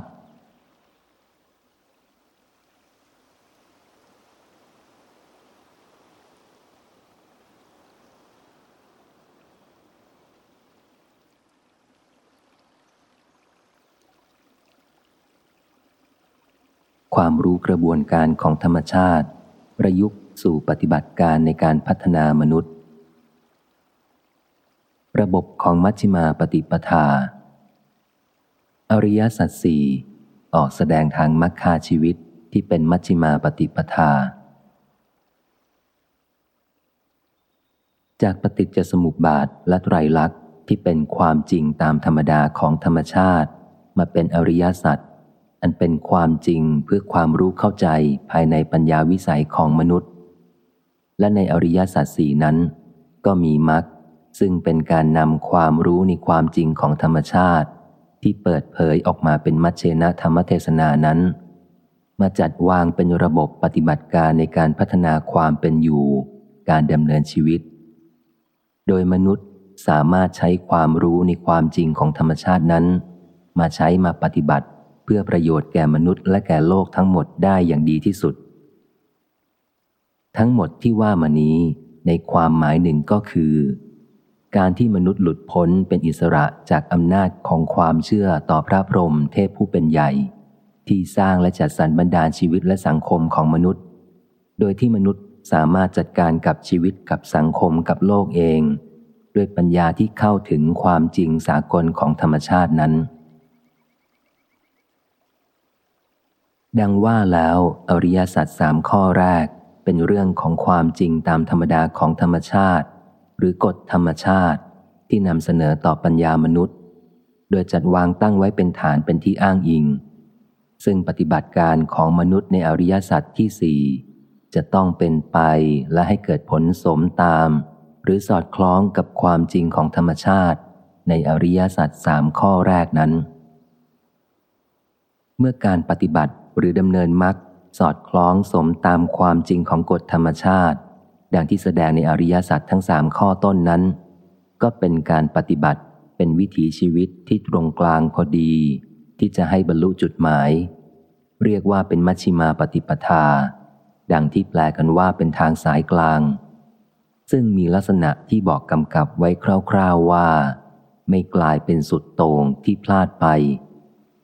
ความรู้กระบวนการของธรรมชาติ ประยุกต์สู่ปฏิบัติการในการพัฒนามนุษย์ ระบบของมัชฌิมาปฏิปทา อริยสัจสี่ออกแสดงทางมรรคาชีวิตที่เป็นมัชฌิมาปฏิปทา จากปฏิจจสมุปบาทและไตรลักษณ์ที่เป็นความจริงตามธรรมดาของธรรมชาติ มาเป็นอริยสัจ อันเป็นความจริงเพื่อความรู้เข้าใจภายในปัญญาวิสัยของมนุษย์ และในอริยสัจสี่นั้น ก็มีมรรคซึ่งเป็นการนำความรู้ในความจริงของธรรมชาติ ที่เปิดเผยออกมาเป็นมัชเชนะธรรมเทศนานั้น มาจัดวางเป็นระบบปฏิบัติการในการพัฒนาความเป็นอยู่ การดำเนินชีวิต โดยมนุษย์สามารถใช้ความรู้ในความจริงของธรรมชาตินั้น มาใช้มาปฏิบัติ เพื่อประโยชน์แก่มนุษย์และแก่โลกทั้งหมดได้อย่างดีที่สุด ทั้งหมดที่ว่ามานี้ในความหมายหนึ่งก็คือ การที่มนุษย์หลุดพ้นเป็นอิสระจากอำนาจของความเชื่อต่อพระพรหมเทพผู้เป็นใหญ่ ที่สร้างและจัดสรรบรรดาชีวิตและสังคมของมนุษย์ โดยที่มนุษย์สามารถจัดการกับชีวิตกับสังคมกับโลกเอง ด้วยปัญญาที่เข้าถึงความจริงสากลของธรรมชาตินั้น ดังว่าแล้วอริยสัจสามข้อแรกเป็นเรื่องของความจริงตามธรรมดาของธรรมชาติ หรือกฎธรรมชาติที่นำเสนอต่อปัญญามนุษย์ โดยจัดวางตั้งไว้เป็นฐานเป็นที่อ้างอิง ซึ่งปฏิบัติการของมนุษย์ในอริยสัจที่สี่จะต้องเป็นไปและให้เกิดผลสมตาม หรือสอดคล้องกับความจริงของธรรมชาติ ในอริยสัจสามข้อแรกนั้น เมื่อการปฏิบัติ หรือดำเนินมรรคสอดคล้องสมตามความจริงของกฎธรรมชาติ ดังที่แสดงในอริยสัจทั้งสามข้อต้นนั้น ก็เป็นการปฏิบัติเป็นวิถีชีวิตที่ตรงกลางพอดี ที่จะให้บรรลุจุดหมาย เรียกว่าเป็นมัชฌิมาปฏิปทา ดังที่แปลกันว่าเป็นทางสายกลาง ซึ่งมีลักษณะที่บอกกำกับไว้คร่าวๆว่า ไม่กลายเป็นสุดโต่งที่พลาดไป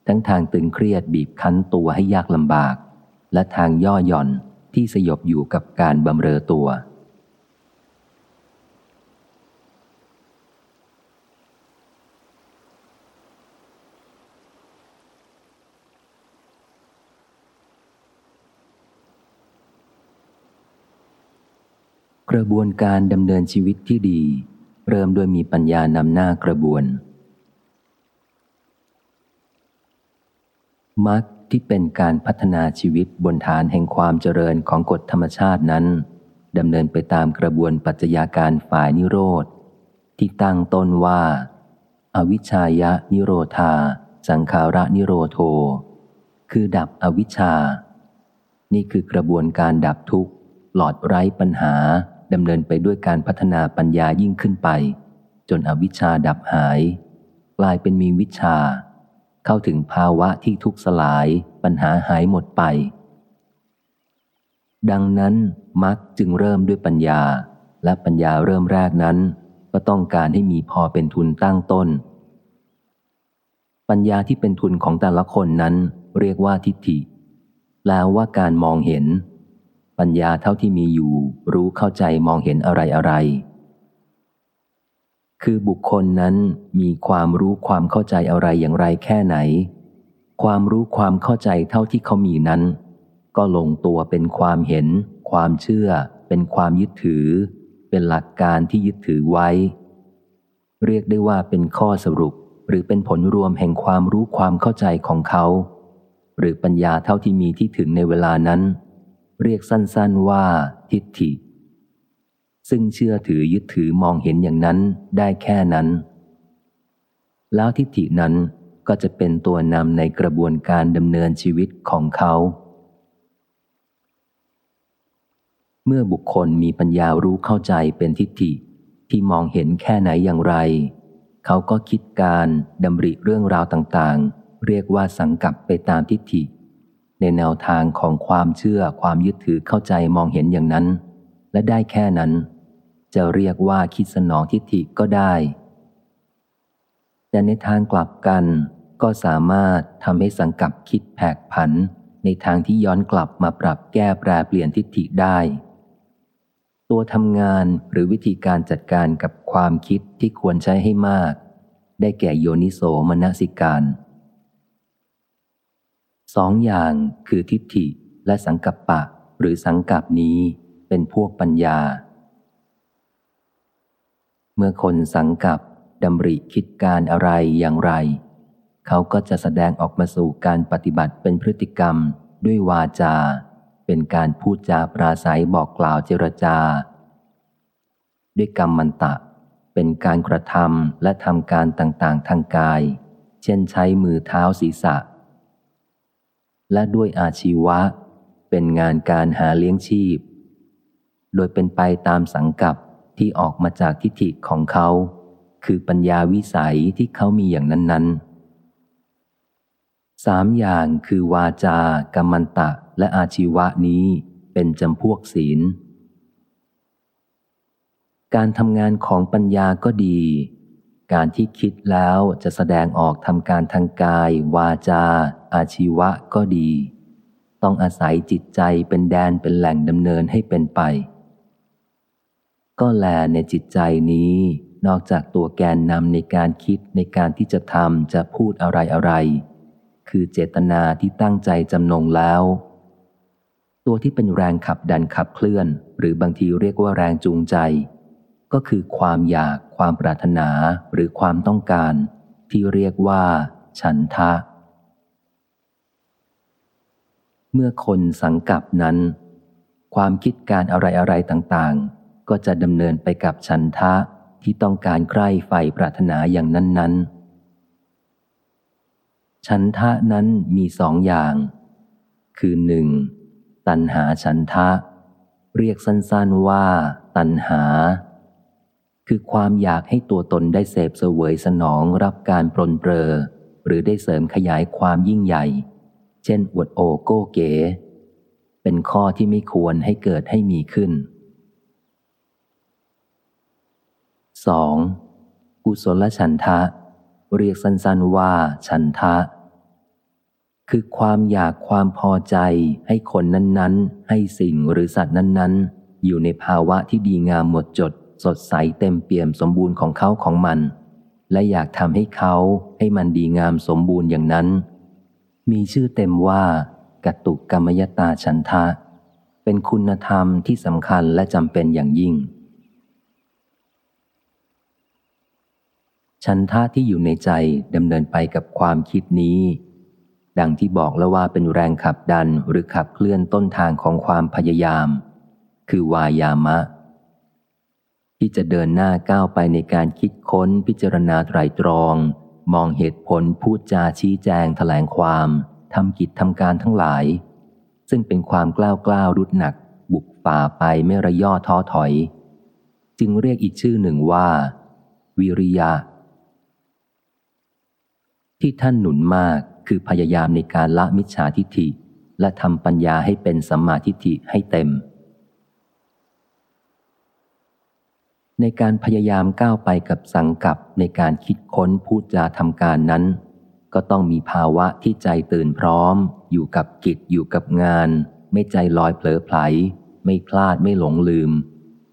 ทั้งทางตึงเครียดบีบคั้นตัวให้ยากลำบาก และทางย่อหย่อนที่สยบอยู่กับการบำเรอตัว กระบวนการดำเนินชีวิตที่ดี เริ่มด้วยมีปัญญานำหน้ากระบวน มรรคที่เป็นการพัฒนาชีวิตบนฐานแห่งความเจริญของกฎธรรมชาตินั้นดำเนินไปตามกระบวนปัจจัยาการฝ่ายนิโรธ ที่ตั้งต้นว่าอาวิชชายะนิโรธา สังขาระนิโรโท คือดับอวิชชา นี่คือกระบวนการดับทุกข์ปลอดไร้ปัญหาดำเนินไปด้วยการพัฒนาปัญญายิ่งขึ้นไป จนอวิชชาดับหาย กลายเป็นมีวิชา เข้าถึงภาวะที่ทุกสลายปัญหาหายหมดไป ดังนั้นมักจึงเริ่มด้วยปัญญา และปัญญาเริ่มแรกนั้น ก็ต้องการให้มีพอเป็นทุนตั้งต้น ปัญญาที่เป็นทุนของแต่ละคนนั้น เรียกว่าทิฏฐิแปลว่าการมองเห็น ปัญญาเท่าที่มีอยู่ รู้เข้าใจมองเห็นอะไรอะไร คือบุคคลนั้นมีความรู้ความเข้าใจอะไรอย่างไรแค่ไหน ความรู้ความเข้าใจเท่าที่เขามีนั้น ก็ลงตัวเป็นความเห็น ความเชื่อ เป็นความยึดถือ เป็นหลักการที่ยึดถือไว้ เรียกได้ว่าเป็นข้อสรุปหรือเป็นผลรวมแห่งความรู้ความเข้าใจของเขา หรือปัญญาเท่าที่มีที่ถึงในเวลานั้น เรียกสั้นๆว่าทิฏฐิ ซึ่งเชื่อถือยึดถือมองเห็นอย่างนั้นได้แค่นั้น แล้วทิฏฐินั้นก็จะเป็นตัวนำในกระบวนการดำเนินชีวิตของเขา เมื่อบุคคลมีปัญญารู้เข้าใจเป็นทิฏฐิที่มองเห็นแค่ไหนอย่างไร เขาก็คิดการดำริเรื่องราวต่างๆ เรียกว่าสังกับไปตามทิฏฐิ ในแนวทางของความเชื่อความยึดถือเข้าใจมองเห็นอย่างนั้น และได้แค่นั้น จะเรียกว่าคิดสนองทิฏฐิก็ได้ แต่ในทางกลับกันก็สามารถทำให้สังกับคิดแผกผัน ในทางที่ย้อนกลับมาปรับแก้แปรเปลี่ยนทิฏฐิได้ ตัวทำงานหรือวิธีการจัดการกับความคิดที่ควรใช้ให้มาก ได้แก่โยนิโสมนสิการสองอย่างคือทิฏฐิและสังกัปปะ หรือสังกับนี้เป็นพวกปัญญา เมื่อคนสังกับดำริคิดการอะไรอย่างไร เขาก็จะแสดงออกมาสู่การปฏิบัติเป็นพฤติกรรมด้วยวาจา เป็นการพูดจาปราศัยบอกกล่าวเจรจา ด้วยกรรมมันตะ เป็นการกระทำและทำการต่างๆ ทางกาย เช่นใช้มือเท้าศีรษะ และด้วยอาชีวะ เป็นงานการหาเลี้ยงชีพ โดยเป็นไปตามสังกับ ที่ออกมาจากทิฏฐิของเขา คือปัญญาวิสัยที่เขามีอย่างนั้น ๆ สามอย่างคือวาจากรรมันตะและอาชีวะนี้เป็นจำพวกศีล การทำงานของปัญญาก็ดี การที่คิดแล้วจะแสดงออกทำการทางกาย วาจา อาชีวะก็ดี ต้องอาศัยจิตใจเป็นแดนเป็นแหล่งดำเนินให้เป็นไป ก็แลในจิตใจนี้ นอกจากตัวแกนนำในการคิดในการที่จะทำจะพูดอะไรอะไร คือเจตนาที่ตั้งใจจำนงแล้ว ตัวที่เป็นแรงขับดันขับเคลื่อน หรือบางทีเรียกว่าแรงจูงใจ ก็คือความอยาก ความปรารถนาหรือความต้องการ ที่เรียกว่า ฉันทะ เมื่อคนสังกับนั้น ความคิดการอะไรอะไรต่างๆ ก็จะดำเนินไปกับฉันทะที่ต้องการใคร่ไฟปรารถนาอย่างนั้น ๆ ฉันทะนั้นมีสองอย่าง คือหนึ่งตัณหาฉันทะ เรียกสั้นๆว่า ตัณหา คือความอยากให้ตัวตนได้เสพเสวยสนองรับการปรนเปรอ หรือได้เสริมขยายความยิ่งใหญ่ เช่นอวดโอโก้เก๋เป็นข้อที่ไม่ควรให้เกิดให้มีขึ้น 2. กุศลฉันทะ เรียกสั้นๆว่าฉันทะ คือความอยากความพอใจให้คนนั้นๆ ให้สิ่งหรือสัตว์นั้นๆ อยู่ในภาวะที่ดีงามหมดจด สดใสเต็มเปี่ยมสมบูรณ์ของเขาของมัน และอยากทำให้เขาให้มันดีงามสมบูรณ์อย่างนั้น มีชื่อเต็มว่า กตุกกรรมยตาฉันทะ เป็นคุณธรรมที่สำคัญและจำเป็นอย่างยิ่ง ฉันท่าที่อยู่ในใจดำเนินไปกับความคิดนี้ ดังที่บอกแล้วว่าเป็นแรงขับดันหรือขับเคลื่อนต้นทางของความพยายาม คือวายามะ ที่จะเดินหน้าก้าวไปในการคิดค้นพิจารณาไตรตรอง มองเหตุผลพูดจาชี้แจงแถลงความทำกิจทำการทั้งหลาย ซึ่งเป็นความกล้าวกล้าวรุดหนัก บุกฝ่าไปไม่ระย่อท้อถอย จึงเรียกอีกชื่อหนึ่งว่า วิริยะ ที่ท่านหนุนมากคือพยายามในการละมิจฉาทิฏฐิ และทำปัญญาให้เป็นสัมมาทิฏฐิให้เต็ม ในการพยายามก้าวไปกับสังกับในการคิดค้นพูดจาทำการนั้น ก็ต้องมีภาวะที่ใจตื่นพร้อม อยู่กับกิจอยู่กับงาน ไม่ใจลอยเผลอไผล ไม่พลาดไม่หลงลืม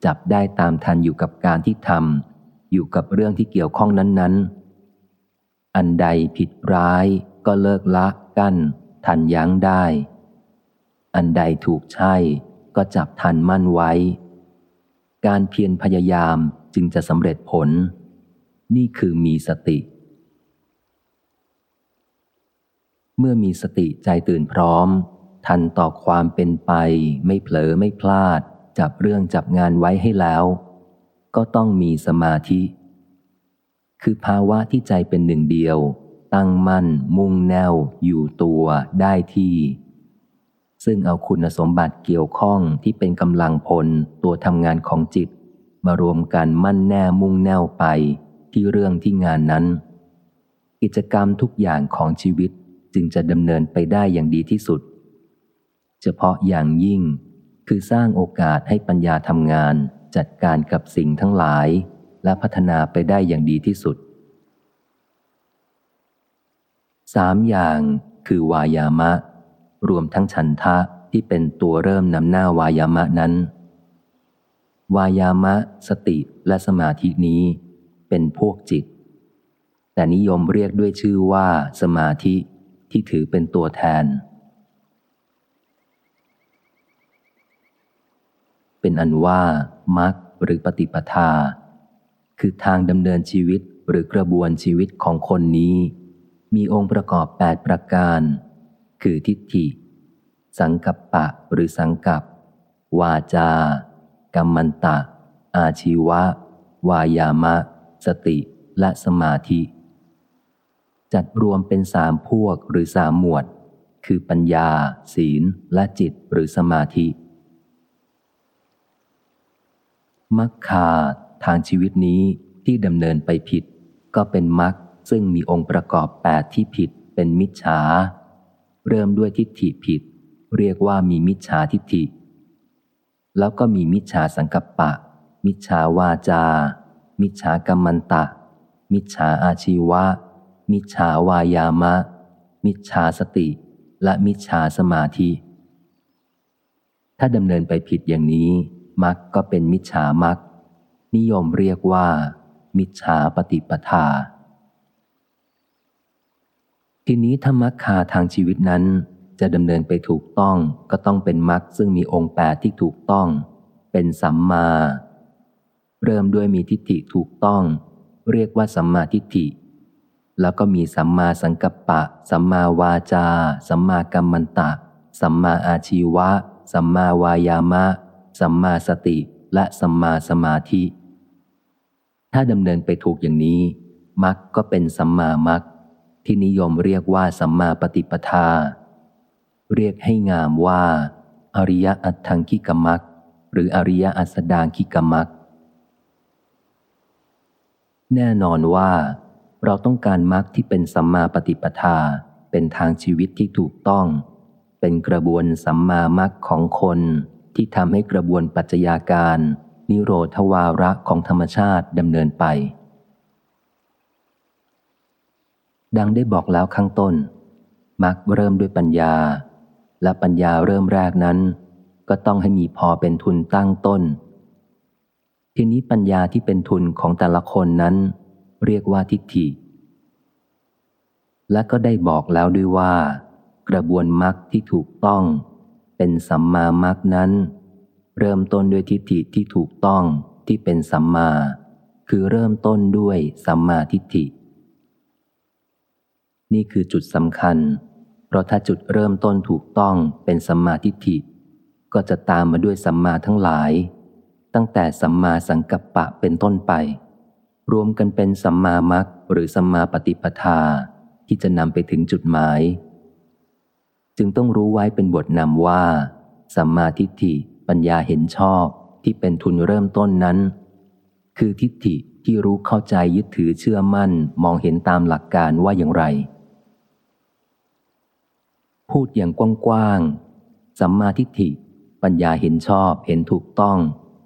จับได้ตามทันอยู่กับการที่ทำอยู่กับเรื่องที่เกี่ยวข้องนั้นๆ อันใดผิดร้ายก็เลิกละกั้น ทันยั้งได้ อันใดถูกใช่ก็จับทันมั่นไว้ การเพียรพยายามจึงจะสำเร็จผล นี่คือมีสติ เมื่อมีสติใจตื่นพร้อม ทันต่อความเป็นไป ไม่เผลอไม่พลาด จับเรื่องจับงานไว้ให้แล้ว ก็ต้องมีสมาธิ คือภาวะที่ใจเป็นหนึ่งเดียว ตั้งมั่น มุ่งแนว อยู่ตัวได้ที่ ซึ่งเอาคุณสมบัติเกี่ยวข้องที่เป็นกำลังพลตัวทำงานของจิต มารวมกันมั่นแน่มุ่งแนวไปที่เรื่องที่งานนั้น กิจกรรมทุกอย่างของชีวิตจึงจะดำเนินไปได้อย่างดีที่สุด เฉพาะอย่างยิ่งคือสร้างโอกาสให้ปัญญาทำงานจัดการกับสิ่งทั้งหลาย และพัฒนาไปได้อย่างดีที่สุดสามอย่างคือวายามะ รวมทั้งฉันทะที่เป็นตัวเริ่มนำหน้าวายามะนั้น วายามะ สติและสมาธินี้ เป็นพวกจิต แต่นิยมเรียกด้วยชื่อว่าสมาธิที่ถือเป็นตัวแทน เป็นอันว่ามักหรือปฏิปทา คือทางดำเนินชีวิตหรือกระบวนชีวิตของคนนี้ มีองค์ประกอบแปดประการ คือทิฏฐิ สังกัปปะหรือสังกัป วาจากรรมันตะ อาชีวะ วายามะ สติ และสมาธิ จัดรวมเป็นสามพวกหรือสามหมวด คือปัญญา ศีล และจิตหรือสมาธิมัคคา ทางชีวิตนี้ที่ดำเนินไปผิด ก็เป็นมรรคซึ่งมีองค์ประกอบแปดที่ผิดเป็นมิจฉา เริ่มด้วยทิฏฐิผิด เรียกว่ามีมิจฉาทิฏฐิ แล้วก็มีมิจฉาสังกัปปะ มิจฉาวาจา มิจฉากรรมันตะ มิจฉาอาชีวะ มิจฉาวายามะ มิจฉาสติ และมิจฉาสมาธิ ถ้าดำเนินไปผิดอย่างนี้มักก็เป็นมิจฉามัก นิยมเรียกว่า มิจฉาปฏิปทา ทีนี้ธรรมคาทางชีวิตนั้น จะดำเนินไปถูกต้องก็ต้องเป็นมรรคซึ่งมีองค์แปดที่ถูกต้อง เป็นสัมมา เริ่มด้วยมีทิฏฐิถูกต้อง เรียกว่าสัมมาทิฏฐิ แล้วก็มีสัมมาสังกัปปะ สัมมาวาจา สัมมากัมมันตะ สัมมาอาชีวะ สัมมาวายามะ สัมมาสติและสัมมาสมาธิ ถ้าดำเนินไปถูกอย่างนี้มักก็เป็นสัมมามักที่นิยมเรียกว่าสัมมาปฏิปทา เรียกให้งามว่า อริยอัตถังคิกมักหรืออริยอัสดางคิกมักแน่นอนว่า เราต้องการมรรคที่เป็นสัมมาปฏิปทา เป็นทางชีวิตที่ถูกต้อง เป็นกระบวนสัมมามรรคของคนที่ทำให้กระบวนปัจจัยาการ นิโรธวาระของธรรมชาติดำเนินไป ดังได้บอกแล้วข้างต้นมรรคเริ่มด้วยปัญญา และปัญญาเริ่มแรกนั้น ก็ต้องให้มีพอเป็นทุนตั้งต้น ทีนี้ปัญญาที่เป็นทุนของแต่ละคนนั้น เรียกว่าทิฏฐิ และก็ได้บอกแล้วด้วยว่า กระบวนมรรคที่ถูกต้อง เป็นสัมมามรรคนั้น เริ่มต้นด้วยทิฏฐิที่ถูกต้องที่เป็นสัมมา คือเริ่มต้นด้วยสัมมาทิฏฐิ นี่คือจุดสำคัญ เพราะถ้าจุดเริ่มต้นถูกต้องเป็นสัมมาทิฏฐิ ก็จะตามมาด้วยสัมมาทั้งหลาย ตั้งแต่สัมมาสังกัปปะเป็นต้นไป รวมกันเป็นสัมมามัคหรือสัมมาปฏิปทาที่จะนำไปถึงจุดหมาย จึงต้องรู้ไว้เป็นบทนำว่า สัมมาทิฏฐิ ปัญญาเห็นชอบที่เป็นทุนเริ่มต้นนั้น คือทิฏฐิที่รู้เข้าใจยึดถือเชื่อมั่นมองเห็นตามหลักการว่าอย่างไร พูดอย่างกว้างๆสัมมาทิฏฐิ ปัญญาเห็นชอบเห็นถูกต้อง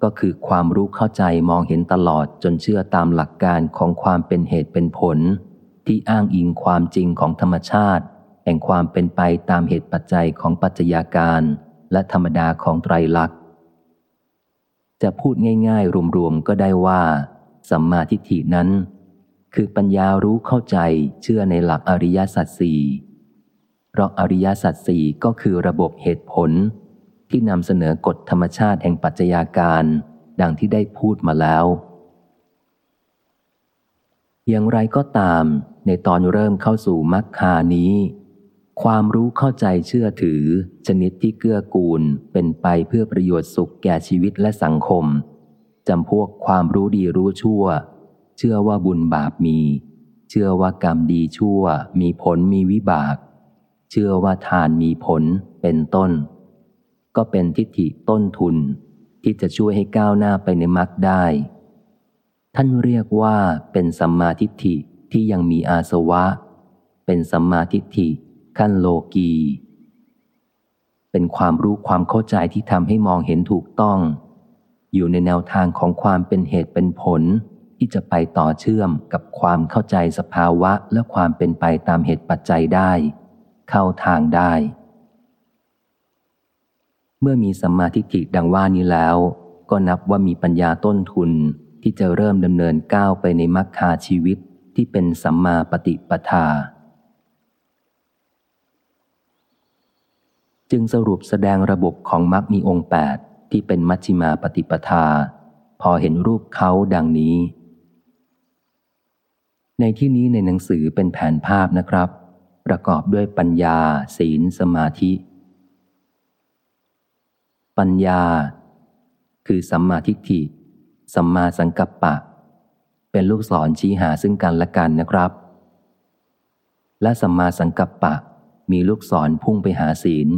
ก็คือความรู้เข้าใจมองเห็นตลอดจนเชื่อตามหลักการของความเป็นเหตุเป็นผล ที่อ้างอิงความจริงของธรรมชาติ แห่งความเป็นไปตามเหตุปัจจัยของปัจจัยาการ และธรรมดาของไตรลักษณ์ จะพูดง่าย ๆ รวมๆก็ได้ว่า สัมมาทิฏฐินั้น คือปัญญารู้เข้าใจเชื่อในหลักอริยสัจสี่เพราะอริยสัจสี่ก็คือระบบเหตุผล ที่นำเสนอกฎธรรมชาติแห่งปัจจัยาการ ดังที่ได้พูดมาแล้ว อย่างไรก็ตาม ในตอนเริ่มเข้าสู่มรรคานี้ ความรู้เข้าใจเชื่อถือ ชนิดที่เกื้อกูลเป็นไปเพื่อประโยชน์สุขแก่ชีวิตและสังคมจำพวกความรู้ดีรู้ชั่ว เชื่อว่าบุญบาปมี เชื่อว่ากรรมดีชั่ว มีผลมีวิบาก เชื่อว่าทานมีผลเป็นต้น ก็เป็นทิฏฐิต้นทุน ที่จะช่วยให้ก้าวหน้าไปในมรรคได้ ท่านเรียกว่าเป็นสัมมาทิฏฐิที่ยังมีอาสวะ เป็นสัมมาทิฏฐิ ขั้นโลกี เป็นความรู้ความเข้าใจที่ทำให้มองเห็นถูกต้อง อยู่ในแนวทางของความเป็นเหตุเป็นผลที่จะไปต่อเชื่อมกับความเข้าใจสภาวะและความเป็นไปตามเหตุปัจจัยได้ เข้าทางได้ เมื่อมีสัมมาทิฏฐิดังว่านี้แล้ว ก็นับว่ามีปัญญาต้นทุนที่จะเริ่มดำเนินก้าวไปในมรรคาชีวิตที่เป็นสัมมาปฏิปทา จึงสรุปแสดงระบบของมรรคมีองค์แปดที่เป็นมัชฌิมาปฏิปทา พอเห็นรูปเขาดังนี้ ในที่นี้ในหนังสือเป็นแผนภาพนะครับ ประกอบด้วยปัญญา ศีล สมาธิ ปัญญา คือสัมมาทิฏฐิ สัมมาสังกัปปะ เป็นลูกศรชี้หาซึ่งกันและกันนะครับ และสัมมาสังกัปปะ มีลูกศรพุ่งไปหาศีล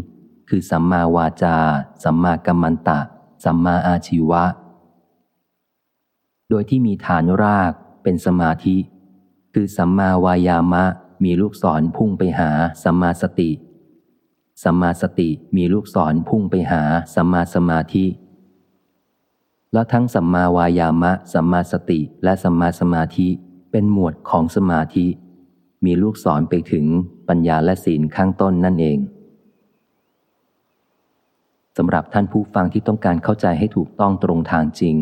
คือสัมมาวาจา สัมมากัมมันตะ สัมมาอาชีวะ โดยที่มีฐานรากเป็นสมาธิ คือสัมมาวายามะมีลูกศรพุ่งไปหาสัมมาสติ สัมมาสติมีลูกศรพุ่งไปหาสัมมาสมาธิ และทั้งสัมมาวายามะ สัมมาสติ และสัมมาสมาธิเป็นหมวดของสมาธิ มีลูกศรไปถึงปัญญาและศีลข้างต้นนั่นเอง สำหรับท่านผู้ฟังที่ต้องการเข้าใจให้ถูกต้องตรงทางจริง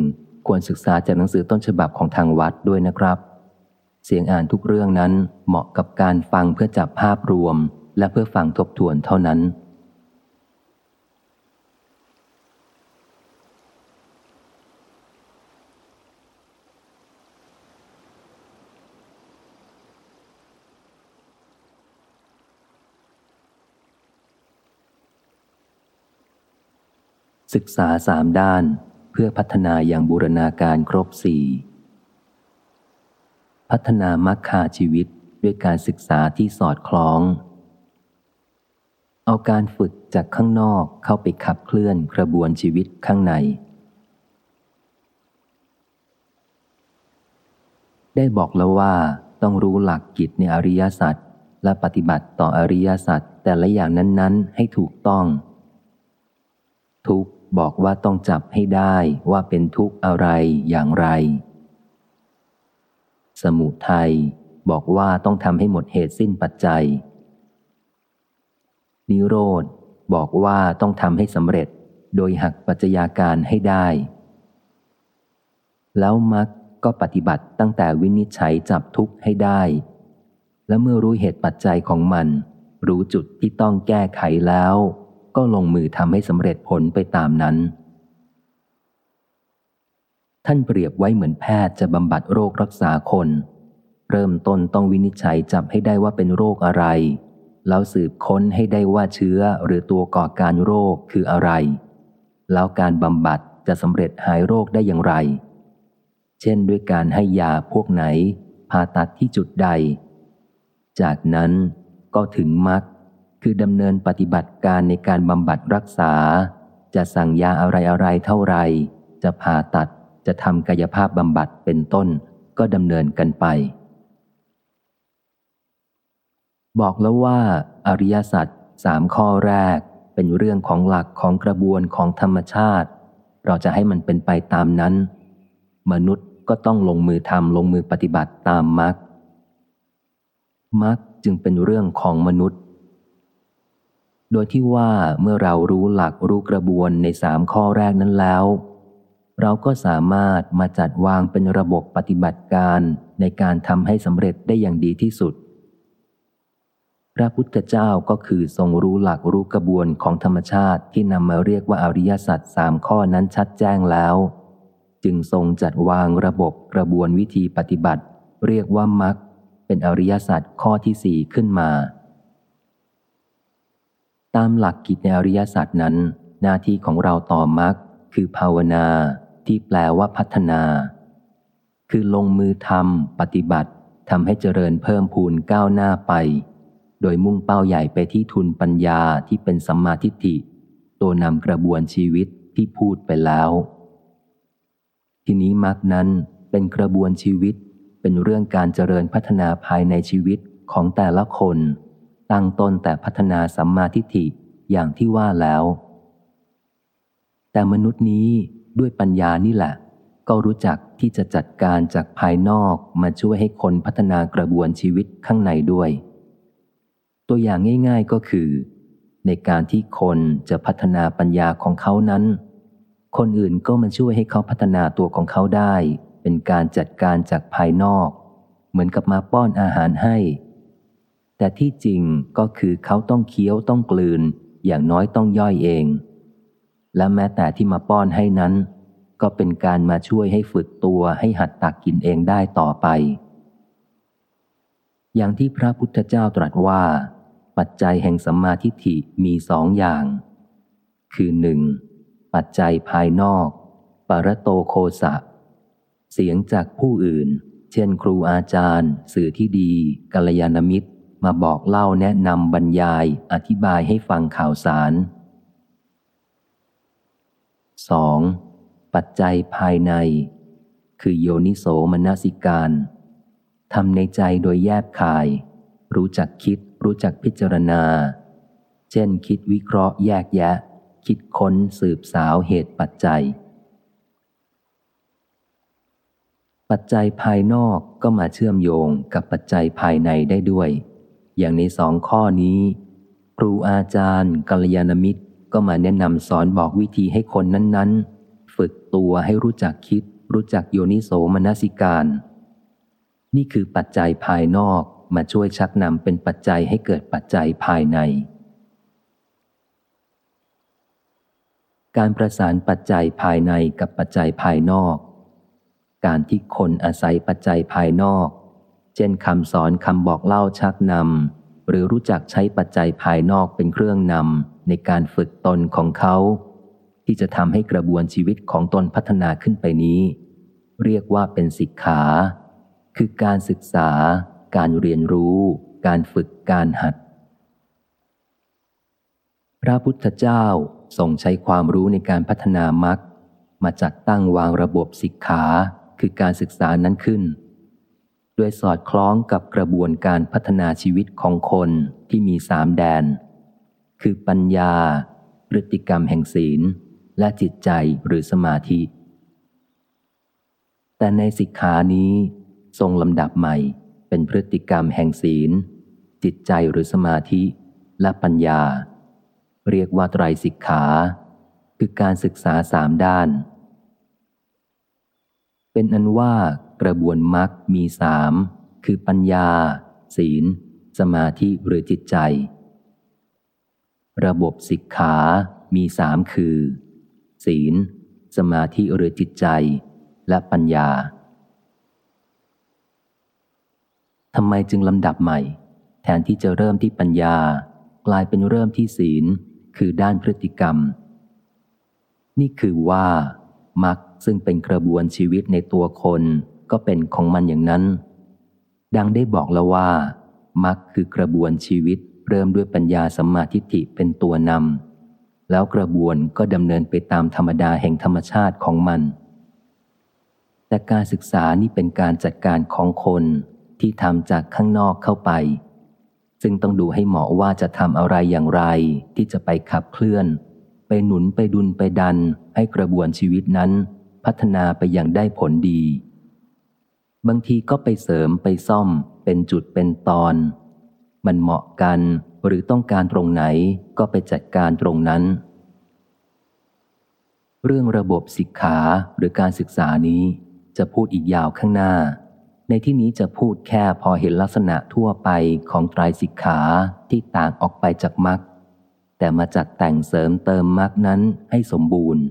ควรศึกษาจากหนังสือต้นฉบับของทางวัดด้วยนะครับ เสียงอ่านทุกเรื่องนั้นเหมาะกับการฟังเพื่อจับภาพรวม และเพื่อฟังทบทวนเท่านั้น ศึกษาสามด้านเพื่อพัฒนาอย่างบูรณาการครบสี่พัฒนามัคคาชีวิตด้วยการศึกษาที่สอดคล้อง เอาการฝึกจากข้างนอกเข้าไปขับเคลื่อนกระบวนชีวิตข้างใน ได้บอกแล้วว่าต้องรู้หลักกิจในอริยสัจและปฏิบัติต่ออริยสัจแต่ละอย่างนั้น ๆ ให้ถูกต้อง ทุก บอกว่าต้องจับให้ได้ว่าเป็นทุกข์อะไรอย่างไร สมุทัยบอกว่าต้องทำให้หมดเหตุสิ้นปัจจัย นิโรธบอกว่าต้องทำให้สำเร็จโดยหักปัจจัยาการให้ได้ แล้วมักก็ปฏิบัติตั้งแต่วินิจฉัยจับทุกข์ให้ได้ และเมื่อรู้เหตุปัจจัยของมัน รู้จุดที่ต้องแก้ไขแล้ว ก็ลงมือทำให้สำเร็จผลไปตามนั้น ท่านเปรียบไว้เหมือนแพทย์จะบำบัดโรครักษาคน เริ่มต้นต้องวินิจฉัยจับให้ได้ว่าเป็นโรคอะไร แล้วสืบค้นให้ได้ว่าเชื้อหรือตัวก่อการโรคคืออะไร แล้วการบำบัดจะสำเร็จหายโรคได้อย่างไร เช่นด้วยการให้ยาพวกไหนผ่าตัดที่จุดใด จากนั้นก็ถึงมรรค คือดำเนินปฏิบัติการในการบำบัดรักษา จะสั่งยาอะไรอะไรเท่าไร จะผ่าตัด จะทำกายภาพบำบัดเป็นต้น ก็ดำเนินกันไป บอกแล้วว่า อริยสัจสามข้อแรกเป็นเรื่องของหลักของกระบวนของธรรมชาติ เราจะให้มันเป็นไปตามนั้น มนุษย์ก็ต้องลงมือทำลงมือปฏิบัติตามมรรคมรรคจึงเป็นเรื่องของมนุษย์ โดยที่ว่าเมื่อเรารู้หลักรู้กระบวนในสามข้อแรกนั้นแล้ว เราก็สามารถมาจัดวางเป็นระบบปฏิบัติการในการทำให้สำเร็จได้อย่างดีที่สุด พระพุทธเจ้าก็คือทรงรู้หลักรู้กระบวนของธรรมชาติที่นำมาเรียกว่าอริยสัจสามข้อนั้นชัดแจ้งแล้ว จึงทรงจัดวางระบบกระบวนวิธีปฏิบัติ เรียกว่ามักเป็นอริยสัจข้อที่สี่ขึ้นมา ตามหลักกิจในอริยสัจนั้น หน้าที่ของเราต่อมักคือภาวนาที่แปลว่าพัฒนา คือลงมือทำปฏิบัติทำให้เจริญเพิ่มพูนก้าวหน้าไป โดยมุ่งเป้าใหญ่ไปที่ทุนปัญญาที่เป็นสัมมาทิฏฐิ ตัวนำกระบวนชีวิตที่พูดไปแล้ว ทีนี้มรรคนั้นเป็นกระบวนชีวิต เป็นเรื่องการเจริญพัฒนาภายในชีวิตของแต่ละคน ตั้งต้นแต่พัฒนาสัมมาทิฏฐิอย่างที่ว่าแล้ว แต่มนุษย์นี้ด้วยปัญญานี่แหละ ก็รู้จักที่จะจัดการจากภายนอกมาช่วยให้คนพัฒนากระบวนชีวิตข้างในด้วย ตัวอย่างง่ายๆก็คือ ในการที่คนจะพัฒนาปัญญาของเขานั้น คนอื่นก็มาช่วยให้เขาพัฒนาตัวของเขาได้ เป็นการจัดการจากภายนอก เหมือนกับมาป้อนอาหารให้ แต่ที่จริงก็คือเขาต้องเคี้ยวต้องกลืน อย่างน้อยต้องย่อยเอง และแม้แต่ที่มาป้อนให้นั้น ก็เป็นการมาช่วยให้ฝึกตัวให้หัดตักกินเองได้ต่อไป อย่างที่พระพุทธเจ้าตรัสว่า ปัจจัยแห่งสัมมาทิฏฐิมีสองอย่าง คือหนึ่งปัจจัยภายนอก ปรโตโคสะ เสียงจากผู้อื่น เช่นครูอาจารย์ สื่อที่ดีกัลยาณมิตร มาบอกเล่าแนะนำบรรยายอธิบายให้ฟังข่าวสาร 2. ปัจจัยภายใน คือโยนิโสมนสิการทำในใจโดยแยบคาย รู้จักคิด รู้จักพิจารณา เช่นคิดวิเคราะห์แยกแยะ คิดค้นสืบสาวเหตุปัจจัย ปัจจัยภายนอกก็มาเชื่อมโยงกับปัจจัยภายในได้ด้วย อย่างในสองข้อนี้ ครูอาจารย์กัลยาณมิตรก็มาแนะนำสอนบอกวิธีให้คนนั้นๆ ฝึกตัวให้รู้จักคิด รู้จักโยนิโสมนสิการ นี่คือปัจจัยภายนอกมาช่วยชักนำเป็นปัจจัยให้เกิดปัจจัยภายใน การประสานปัจจัยภายในกับปัจจัยภายนอก การที่คนอาศัยปัจจัยภายนอก เช่นคำสอนคำบอกเล่าชักนำหรือรู้จักใช้ปัจจัยภายนอกเป็นเครื่องนำในการฝึกตนของเขา ที่จะทำให้กระบวนชีวิตของตนพัฒนาขึ้นไปนี้ เรียกว่าเป็นสิกขา คือการศึกษา การเรียนรู้ การฝึกการหัด พระพุทธเจ้าทรงใช้ความรู้ในการพัฒนามรรคมาจัดตั้งวางระบบสิกขา คือการศึกษานั้นขึ้น ด้วยสอดคล้องกับกระบวนการพัฒนาชีวิตของคนที่มีสามแดน คือปัญญา พฤติกรรมแห่งศีล และจิตใจหรือสมาธิ แต่ในสิกขานี้ทรงลำดับใหม่เป็นพฤติกรรมแห่งศีล จิตใจหรือสมาธิและปัญญา เรียกว่าไตรสิกขา คือการศึกษาสามด้าน เป็นอันว่า กระบวนมรรคมีสามคือปัญญา ศีล สมาธิหรือจิตใจ ระบบสิกขา มีสามคือ ศีล สมาธิหรือจิตใจ และปัญญาทำไมจึงลำดับใหม่ แทนที่จะเริ่มที่ปัญญา กลายเป็นเริ่มที่ศีล คือด้านพฤติกรรม นี่คือว่ามักซึ่งเป็นกระบวนชีวิตในตัวคน ก็เป็นของมันอย่างนั้น ดังได้บอกแล้วว่า มักคือกระบวนชีวิตเริ่มด้วยปัญญาสัมมาทิฏฐิเป็นตัวนำแล้วกระบวนก็ดำเนินไปตามธรรมดาแห่งธรรมชาติของมัน แต่การศึกษานี่เป็นการจัดการของคนที่ทำจากข้างนอกเข้าไป ซึ่งต้องดูให้เหมาะว่าจะทำอะไรอย่างไรที่จะไปขับเคลื่อน ไปหนุนไปดุลไปดันให้กระบวนชีวิตนั้น พัฒนาไปอย่างได้ผลดี บางทีก็ไปเสริมไปซ่อม เป็นจุดเป็นตอน มันเหมาะกันหรือต้องการตรงไหนก็ไปจัดการตรงนั้น เรื่องระบบศิกขาหรือการศึกษานี้จะพูดอีกยาวข้างหน้า ในที่นี้จะพูดแค่พอเห็นลักษณะทั่วไปของไตรสิกขาที่ต่างออกไปจากมรรคแต่มาจัดแต่งเสริมเติมมรรคนั้นให้สมบูรณ์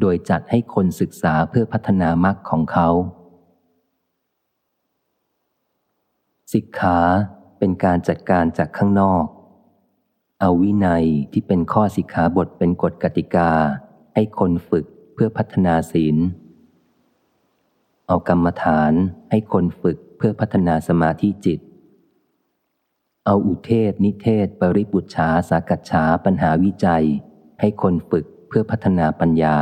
โดยจัดให้คนศึกษาเพื่อพัฒนามรรคของเขา สิกขาเป็นการจัดการจากข้างนอก เอาวินัยที่เป็นข้อสิกขาบทเป็นกฎกติกา ให้คนฝึกเพื่อพัฒนาศีล เอากรรมฐานให้คนฝึกเพื่อพัฒนาสมาธิจิต เอาอุเทศนิเทศ ปริปุชาสากัจฉาปัญหาวิจัย ให้คนฝึกเพื่อพัฒนาปัญญา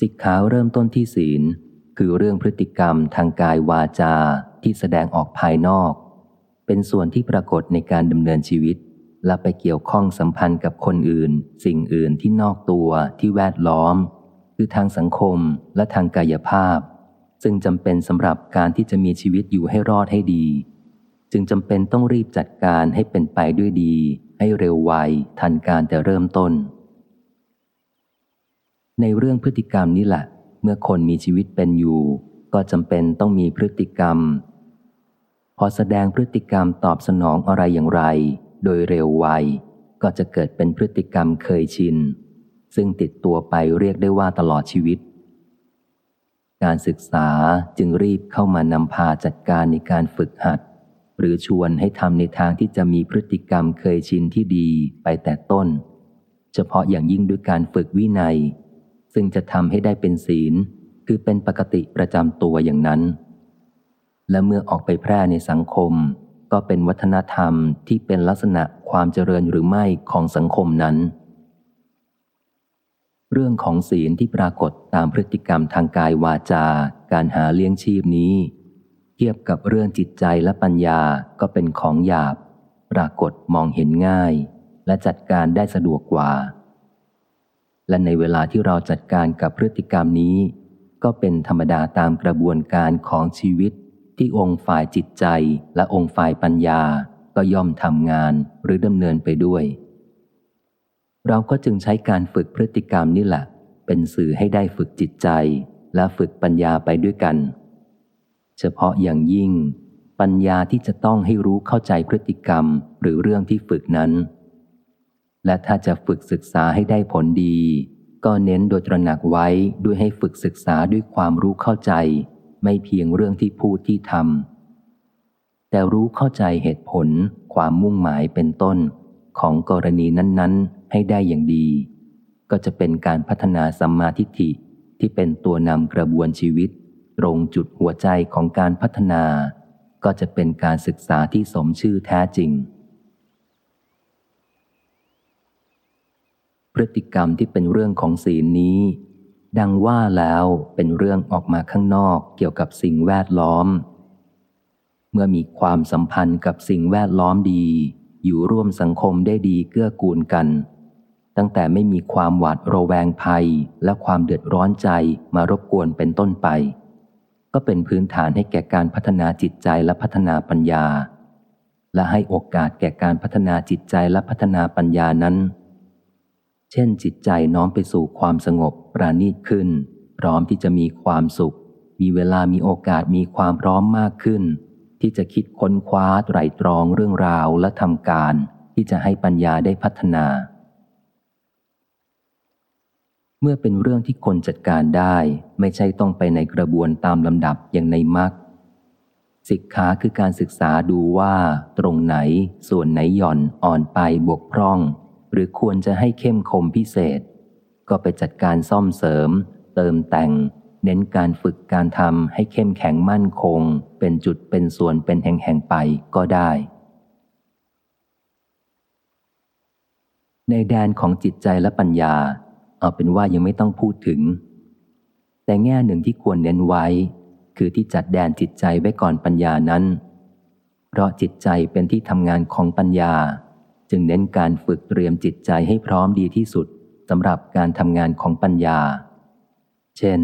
สิกขาเริ่มต้นที่ศีล คือเรื่องพฤติกรรมทางกายวาจาที่แสดงออกภายนอก เป็นส่วนที่ปรากฏในการดำเนินชีวิต และไปเกี่ยวข้องสัมพันธ์กับคนอื่น สิ่งอื่นที่นอกตัวที่แวดล้อม คือทางสังคมและทางกายภาพ ซึ่งจำเป็นสำหรับการที่จะมีชีวิตอยู่ให้รอดให้ดี จึงจำเป็นต้องรีบจัดการให้เป็นไปด้วยดี ให้เร็วไวทันการแต่เริ่มต้น ในเรื่องพฤติกรรมนี้แหละ เมื่อคนมีชีวิตเป็นอยู่ ก็จำเป็นต้องมีพฤติกรรม พอแสดงพฤติกรรมตอบสนองอะไรอย่างไร โดยเร็วไวก็จะเกิดเป็นพฤติกรรมเคยชิน ซึ่งติดตัวไปเรียกได้ว่าตลอดชีวิต การศึกษาจึงรีบเข้ามานำพาจัดการในการฝึกหัด หรือชวนให้ทำในทางที่จะมีพฤติกรรมเคยชินที่ดีไปแต่ต้น เฉพาะอย่างยิ่งด้วยการฝึกวินัย ซึ่งจะทำให้ได้เป็นศีล คือเป็นปกติประจำตัวอย่างนั้น และเมื่อออกไปแพร่ในสังคม ก็เป็นวัฒนธรรมที่เป็นลักษณะความเจริญหรือไม่ของสังคมนั้น เรื่องของศีลที่ปรากฏตามพฤติกรรมทางกายวาจา การหาเลี้ยงชีพนี้ เทียบกับเรื่องจิตใจและปัญญาก็เป็นของหยาบ ปรากฏมองเห็นง่าย และจัดการได้สะดวกกว่า และในเวลาที่เราจัดการกับพฤติกรรมนี้ ก็เป็นธรรมดาตามกระบวนการของชีวิต ที่องค์ฝ่ายจิตใจและองค์ฝ่ายปัญญาก็ย่อมทำงานหรือดำเนินไปด้วย เราก็จึงใช้การฝึกพฤติกรรมนี่แหละ เป็นสื่อให้ได้ฝึกจิตใจ และฝึกปัญญาไปด้วยกัน เฉพาะอย่างยิ่ง ปัญญาที่จะต้องให้รู้เข้าใจพฤติกรรมหรือเรื่องที่ฝึกนั้น และถ้าจะฝึกศึกษาให้ได้ผลดี ก็เน้นโดยตระหนักไว้ด้วยให้ฝึกศึกษาด้วยความรู้เข้าใจ ไม่เพียงเรื่องที่พูดที่ทำแต่รู้เข้าใจเหตุผล ความมุ่งหมายเป็นต้น ของกรณีนั้น ๆ ให้ได้อย่างดี ก็จะเป็นการพัฒนาสัมมาทิฏฐิที่เป็นตัวนำกระบวนชีวิต ตรงจุดหัวใจของการพัฒนา ก็จะเป็นการศึกษาที่สมชื่อแท้จริง ฤติกรรมที่เป็นเรื่องของศีลนี้ ดังว่าแล้วเป็นเรื่องออกมาข้างนอกเกี่ยวกับสิ่งแวดล้อม เมื่อมีความสัมพันธ์กับสิ่งแวดล้อมดี อยู่ร่วมสังคมได้ดีเกื้อกูลกัน ตั้งแต่ไม่มีความหวาดระแวงภัยและความเดือดร้อนใจมารบกวนเป็นต้นไป ก็เป็นพื้นฐานให้แก่การพัฒนาจิตใจและพัฒนาปัญญาและให้โอกาสแก่การพัฒนาจิตใจและพัฒนาปัญญานั้น เช่นจิตใจน้อมไปสู่ความสงบปราณีตขึ้น พร้อมที่จะมีความสุข มีเวลามีโอกาสมีความพร้อมมากขึ้น ที่จะคิดค้นคว้าไตรตรองเรื่องราวและทำการที่จะให้ปัญญาได้พัฒนา เมื่อเป็นเรื่องที่คนจัดการได้ไม่ใช่ต้องไปในกระบวนตามลำดับอย่างในมรรคสิกขาคือการศึกษาดูว่า ตรงไหน ส่วนไหนหย่อนอ่อนไปบกพร่อง หรือควรจะให้เข้มคมพิเศษ ก็ไปจัดการซ่อมเสริม เติมแต่ง เน้นการฝึกการทำให้เข้มแข็งมั่นคง เป็นจุดเป็นส่วนเป็นแห่งๆไปก็ได้ ในแดนของจิตใจและปัญญา เอาเป็นว่ายังไม่ต้องพูดถึง แต่แง่หนึ่งที่ควรเน้นไว้ คือที่จัดแดนจิตใจไว้ก่อนปัญญานั้น เพราะจิตใจเป็นที่ทำงานของปัญญา จึงเน้นการฝึกเตรียมจิตใจให้พร้อมดีที่สุดสำหรับการทำงานของปัญญา เช่น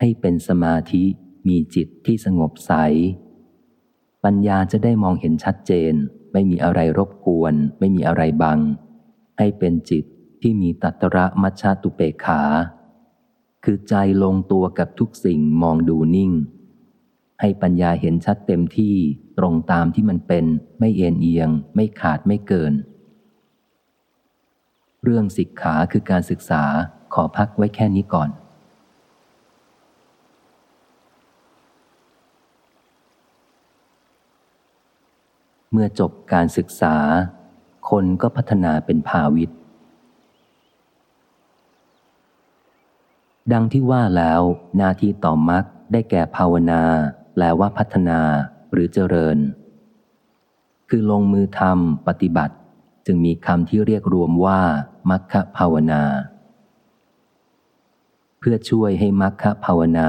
ให้เป็นสมาธิมีจิตที่สงบใส ปัญญาจะได้มองเห็นชัดเจน ไม่มีอะไรรบกวน ไม่มีอะไรบัง ให้เป็นจิตที่มีตัตระมัชชาตุเปขา คือใจลงตัวกับทุกสิ่งมองดูนิ่ง ให้ปัญญาเห็นชัดเต็มที่ตรงตามที่มันเป็น ไม่เอ็นเอียง ไม่ขาดไม่เกิน เรื่องสิกขาคือการศึกษาขอพักไว้แค่นี้ก่อน เมื่อจบการศึกษา คนก็พัฒนาเป็นภาวิตดังที่ว่าแล้วหน้าที่ต่อมักได้แก่ภาวนา แปลว่าพัฒนาหรือเจริญ คือลงมือทำปฏิบัติ จึงมีคำที่เรียกรวมว่า มัคคภาวนา เพื่อช่วยให้มัคคภาวนา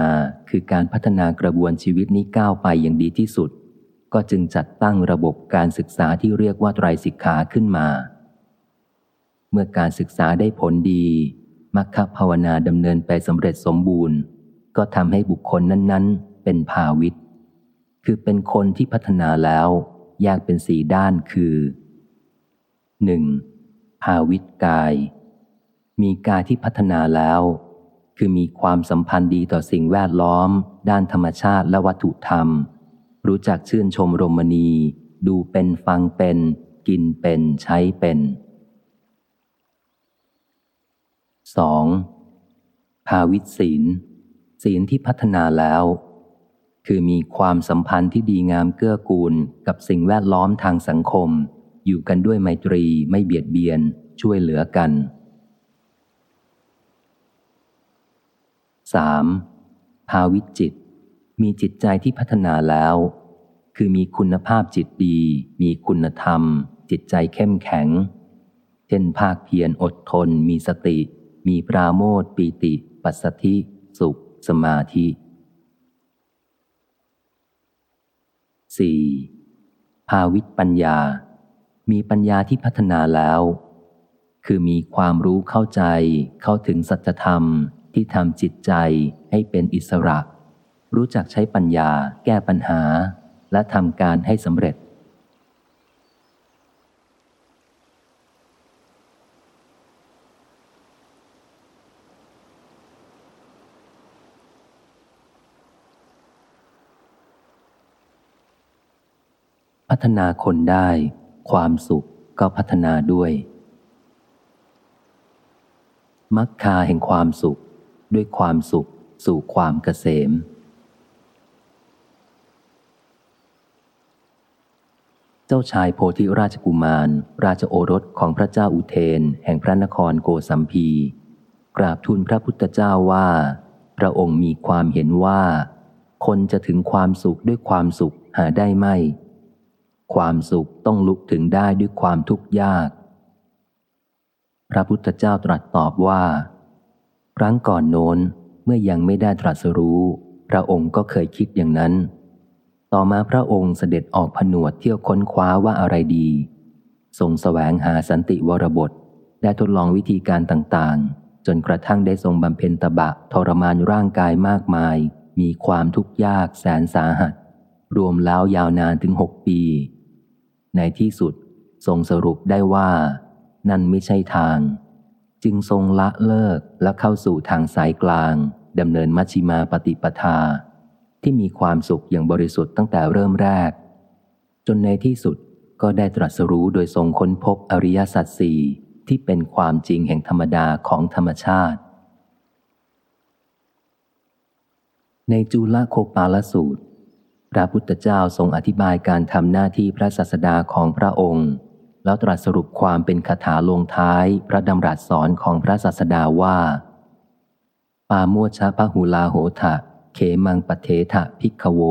คือการพัฒนากระบวนชีวิตนี้ก้าวไปอย่างดีที่สุด ก็จึงจัดตั้งระบบการศึกษาที่เรียกว่าไตรสิกขาขึ้นมา เมื่อการศึกษาได้ผลดีมัคคภาวนาดำเนินไปสำเร็จสมบูรณ์ ก็ทำให้บุคคลนั้นๆ เป็นภาวิต คือเป็นคนที่พัฒนาแล้วแยกเป็นสี่ด้านคือ 1. ภาวิตกาย มีกายที่พัฒนาแล้ว คือมีความสัมพันธ์ดีต่อสิ่งแวดล้อม ด้านธรรมชาติและวัตถุธรรม รู้จักชื่นชมรมณี ดูเป็นฟังเป็น กินเป็นใช้เป็น 2. ภาวิตศีลศีลที่พัฒนาแล้ว คือมีความสัมพันธ์ที่ดีงามเกื้อกูลกับสิ่งแวดล้อมทางสังคม อยู่กันด้วยไมตรีไม่เบียดเบียน ช่วยเหลือกัน 3. ภาวิจิต มีจิตใจที่พัฒนาแล้ว คือมีคุณภาพจิตดี มีคุณธรรม จิตใจเข้มแข็ง เช่นภาคเพียรอดทน มีสติ มีปราโมทปีติ ปัสสธิ สุข สมาธิ 4. ภาวิตปัญญา มีปัญญาที่พัฒนาแล้ว คือมีความรู้เข้าใจ เข้าถึงสัจธรรมที่ทำจิตใจให้เป็นอิสระ รู้จักใช้ปัญญา แก้ปัญหา และทำการให้สำเร็จ พัฒนาคนได้ ความสุขก็พัฒนาด้วยมักคาแห่งความสุข ด้วยความสุขสู่ความเกษม เจ้าชายโพธิราชกุมาร ราชโอรสของพระเจ้าอุเทน แห่งพระนครโกสัมพี กราบทูลพระพุทธเจ้าว่า พระองค์มีความเห็นว่า คนจะถึงความสุขด้วยความสุขหาได้ไม่ ความสุขต้องลุกถึงได้ด้วยความทุกข์ยาก พระพุทธเจ้าตรัสตอบว่า ครั้งก่อนโน้นเมื่อยังไม่ได้ตรัสรู้ พระองค์ก็เคยคิดอย่างนั้น ต่อมาพระองค์เสด็จออกผนวดเที่ยวค้นคว้าว่าอะไรดีทรงสแสวงหาสันติวรบท ได้ทดลองวิธีการต่างๆ จนกระทั่งได้ทรงบำเพ็ญตบะทรมานร่างกายมากมาย มีความทุกข์ยากแสนสาหัส รวมแล้วยาวนานถึงหกปี ในที่สุดทรงสรุปได้ว่า นั่นไม่ใช่ทาง จึงทรงละเลิกและเข้าสู่ทางสายกลางดำเนินมัชฌิมาปฏิปทา ที่มีความสุขอย่างบริสุทธิ์ตั้งแต่เริ่มแรก จนในที่สุดก็ได้ตรัสรู้โดยทรงค้นพบอริยสัจสี่ที่เป็นความจริงแห่งธรรมดาของธรรมชาติ ในจุลโคปาลสูตร พระพุทธเจ้าทรงอธิบายการทำหน้าที่พระศาสดาของพระองค์ แล้วตรัสสรุปความเป็นคาถาลงท้ายพระดำรัสสอนของพระศาสดาว่า ปาโมชะพหุลาโหทะเขมังปเทถะพิกโว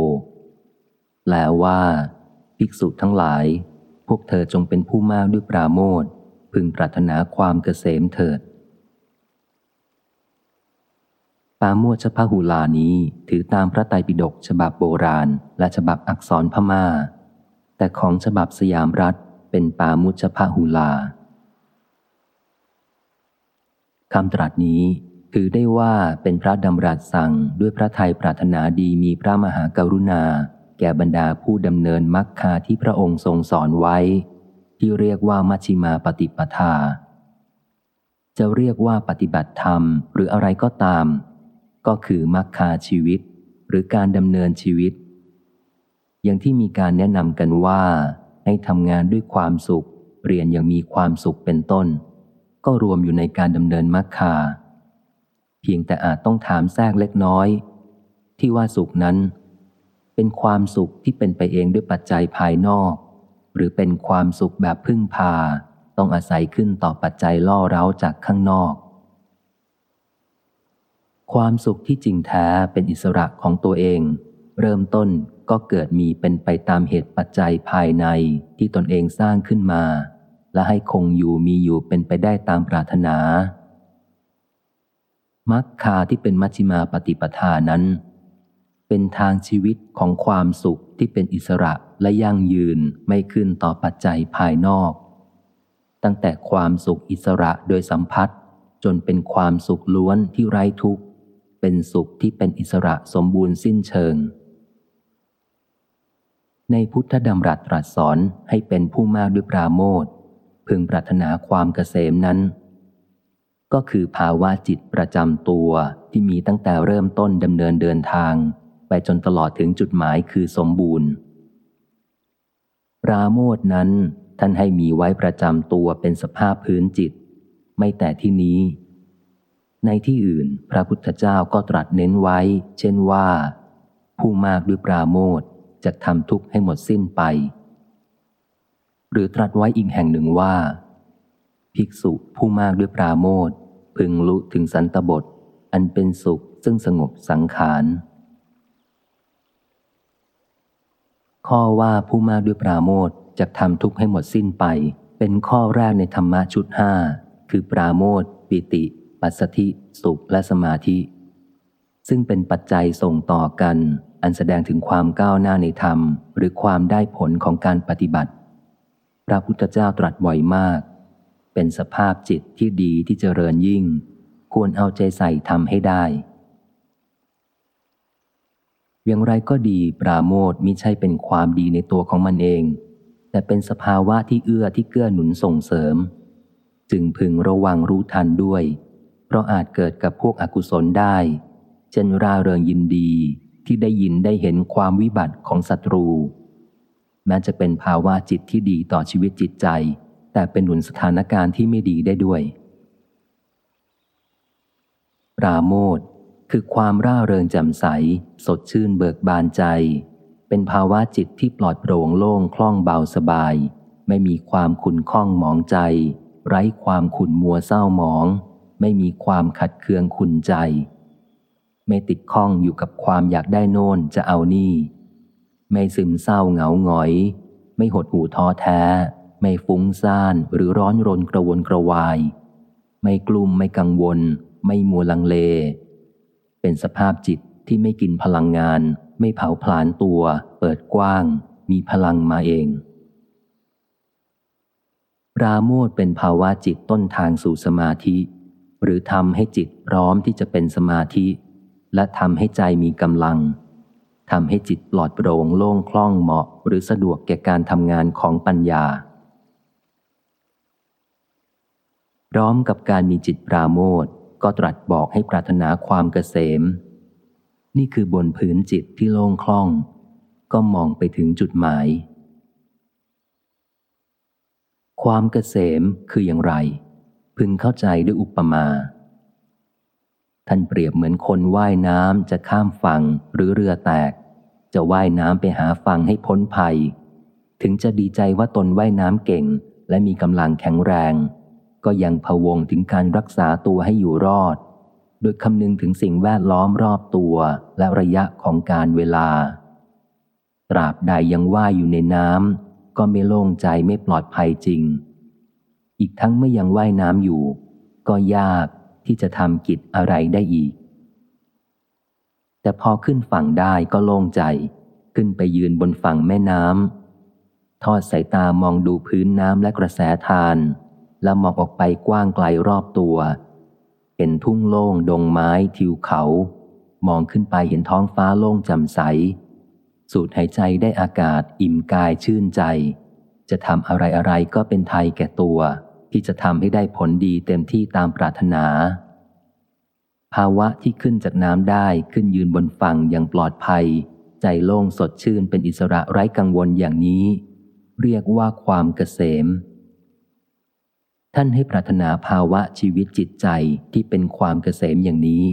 แปลว่า ภิกษุทั้งหลาย พวกเธอจงเป็นผู้มากด้วยปราโมทพึงปรารถนาความเกษมเถิด ปาโมชพหุลานี้ถือตามพระไตรปิฎกฉบับโบราณ และฉบับอักษรพมา่า แต่ของฉบับสยามรัฐเป็นปามุชพหุลาคำตรัสนี้ถือได้ว่าเป็นพระดำรัสสั่งด้วยพระไทยปรารถนาดีมีพระมหากรุณา แก่บรรดาผู้ดำเนินมรรคาที่พระองค์ทรงสอนไว้ ที่เรียกว่ามัชฌิมาปฏิปทา จะเรียกว่าปฏิบัติธรรมหรืออะไรก็ตาม ก็คือมรรคาชีวิต หรือการดำเนินชีวิต อย่างที่มีการแนะนำกันว่า ให้ทำงานด้วยความสุข เรียนอย่างมีความสุขเป็นต้น ก็รวมอยู่ในการดำเนินมรรคา เพียงแต่อาจต้องถามแทรกเล็กน้อย ที่ว่าสุขนั้น เป็นความสุขที่เป็นไปเองด้วยปัจจัยภายนอก หรือเป็นความสุขแบบพึ่งพา ต้องอาศัยขึ้นต่อปัจจัยล่อเร้าจากข้างนอก ความสุขที่จริงแท้เป็นอิสระของตัวเอง เริ่มต้นก็เกิดมีเป็นไปตามเหตุปัจจัยภายในที่ตนเองสร้างขึ้นมา และให้คงอยู่มีอยู่เป็นไปได้ตามปรารถนา มัคคาที่เป็นมัชฌิมาปฏิปทานั้น เป็นทางชีวิตของความสุขที่เป็นอิสระและยั่งยืนไม่ขึ้นต่อปัจจัยภายนอก ตั้งแต่ความสุขอิสระโดยสัมพัทธ์จนเป็นความสุขล้วนที่ไร้ทุกข์ เป็นสุขที่เป็นอิสระสมบูรณ์สิ้นเชิง ในพุทธดำรัสตรัสสอนให้เป็นผู้มากด้วยปราโมทพึงปรารถนาความเกษมนั้น ก็คือภาวะจิตประจำตัวที่มีตั้งแต่เริ่มต้นดำเนินเดินทาง ไปจนตลอดถึงจุดหมายคือสมบูรณ์ ปราโมทนั้นท่านให้มีไว้ประจำตัวเป็นสภาพพื้นจิต ไม่แต่ที่นี้ ในที่อื่น พระพุทธเจ้าก็ตรัสเน้นไว้ เช่นว่า ผู้มากด้วยปราโมทจะทำทุกข์ให้หมดสิ้นไป หรือตรัสไว้อีกแห่งหนึ่งว่า ภิกษุผู้มากด้วยปราโมทพึงลุถึงสันตบท อันเป็นสุขซึ่งสงบสังขาร ข้อว่าผู้มากด้วยปราโมทจะทำทุกข์ให้หมดสิ้นไป เป็นข้อแรกในธรรมะชุดห้าคือปราโมทปิติ ปัสสธิ สุขและสมาธิ ซึ่งเป็นปัจจัยส่งต่อกัน อันแสดงถึงความก้าวหน้าในธรรม หรือความได้ผลของการปฏิบัติ พระพุทธเจ้าตรัสบ่อยมาก เป็นสภาพจิตที่ดีที่เจริญยิ่ง ควรเอาใจใส่ทำให้ได้ อย่างไรก็ดีปราโมทมิใช่เป็นความดีในตัวของมันเอง แต่เป็นสภาวะที่เอื้อที่เกื้อหนุนส่งเสริมจึงพึงระวังรู้ทันด้วย เพราะอาจเกิดกับพวกอกุศลได้ เช่นราเริงยินดีที่ได้ยินได้เห็นความวิบัติของศัตรู แม้จะเป็นภาวะจิตที่ดีต่อชีวิตจิตใจ แต่เป็นหนุนสถานการณ์ที่ไม่ดีได้ด้วย ปราโมทคือความร่าเริงแจ่มใส สดชื่นเบิกบานใจ เป็นภาวะจิตที่ปลอดโปร่งโล่งคล่องเบาสบาย ไม่มีความขุนข้องหมองใจ ไร้ความขุนมัวเศร้าหมอง ไม่มีความขัดเคืองขุนใจ ไม่ติดข้องอยู่กับความอยากได้โน่นจะเอานี่ ไม่ซึมเศร้าเหงาหงอย ไม่หดหูท้อแท้ ไม่ฟุ้งซ่านหรือร้อนรนกระวนกระวาย ไม่กลุ่มไม่กังวล ไม่มัวลังเล เป็นสภาพจิตที่ไม่กินพลังงาน ไม่เผาผลาญตัว เปิดกว้าง มีพลังมาเองปราโมทเป็นภาวะจิตต้นทางสู่สมาธิ หรือทำให้จิตพร้อมที่จะเป็นสมาธิ และทำให้ใจมีกำลังทำให้จิตปลอดโปร่งโล่งคล่องเหมาะ หรือสะดวกแก่การทำงานของปัญญา พร้อมกับการมีจิตปราโมทก็ตรัสบอกให้ปรารถนาความเกษม นี่คือบนพื้นจิตที่โล่งคล่อง ก็มองไปถึงจุดหมาย ความเกษมคืออย่างไร พึงเข้าใจด้วยอุปมา ท่านเปรียบเหมือนคนว่ายน้ำจะข้ามฝั่งหรือเรือแตก จะว่ายน้ำไปหาฝั่งให้พ้นภัย ถึงจะดีใจว่าตนว่ายน้ำเก่ง และมีกำลังแข็งแรง ก็ยังพะวงถึงการรักษาตัวให้อยู่รอด โดยคำนึงถึงสิ่งแวดล้อมรอบตัวและระยะของการเวลา ตราบใดยังว่ายอยู่ในน้ำก็ไม่โล่งใจไม่ปลอดภัยจริง อีกทั้งเมื่อยังว่ายน้ำอยู่ ก็ยากที่จะทำกิจอะไรได้อีก แต่พอขึ้นฝั่งได้ก็โล่งใจ ขึ้นไปยืนบนฝั่งแม่น้ำทอดสายตามองดูพื้นน้ำและกระแสทาน แล้วมองออกไปกว้างไกลรอบตัว เห็นทุ่งโล่งดงไม้ทิวเขา มองขึ้นไปเห็นท้องฟ้าโล่งจำใส สูดหายใจได้อากาศอิ่มกายชื่นใจจะทำอะไรอะไรก็เป็นไทยแก่ตัว ที่จะทำให้ได้ผลดีเต็มที่ตามปรารถนา ภาวะที่ขึ้นจากน้ำได้ขึ้นยืนบนฝั่งอย่างปลอดภัย ใจโล่งสดชื่นเป็นอิสระไร้กังวลอย่างนี้ เรียกว่าความเกษม ท่านให้ปรารถนาภาวะชีวิตจิตใจที่เป็นความเกษมอย่างนี้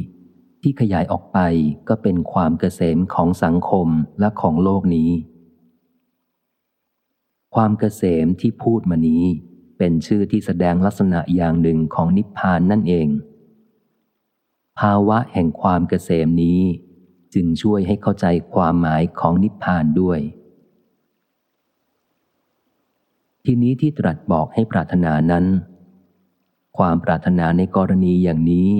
ที่ขยายออกไปก็เป็นความเกษมของสังคมและของโลกนี้ความเกษมที่พูดมานี้ เป็นชื่อที่แสดงลักษณะอย่างหนึ่งของนิพพานนั่นเอง ภาวะแห่งความเกษมนี้ จึงช่วยให้เข้าใจความหมายของนิพพานด้วย ทีนี้ที่ตรัสบอกให้ปรารถนานั้น ความปรารถนาในกรณีอย่างนี้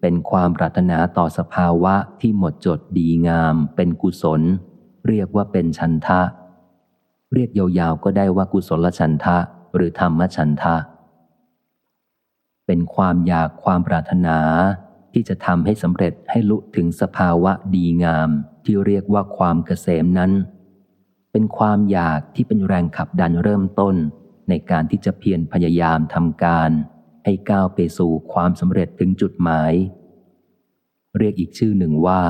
เป็นความปรารถนาต่อสภาวะที่หมดจดดีงาม เป็นกุศล เรียกว่าเป็นชันทะ เรียกยาวๆก็ได้ว่ากุศลชันทะ หรือธรรมฉันทะ เป็นความอยากความปรารถนาที่จะทำให้สำเร็จให้ลุถึงสภาวะดีงามที่เรียกว่าความเกษมนั้น เป็นความอยากที่เป็นแรงขับดันเริ่มต้นในการที่จะเพียรพยายามทำการ ให้ก้าวไปสู่ความสำเร็จถึงจุดหมาย เรียกอีกชื่อหนึ่งว่า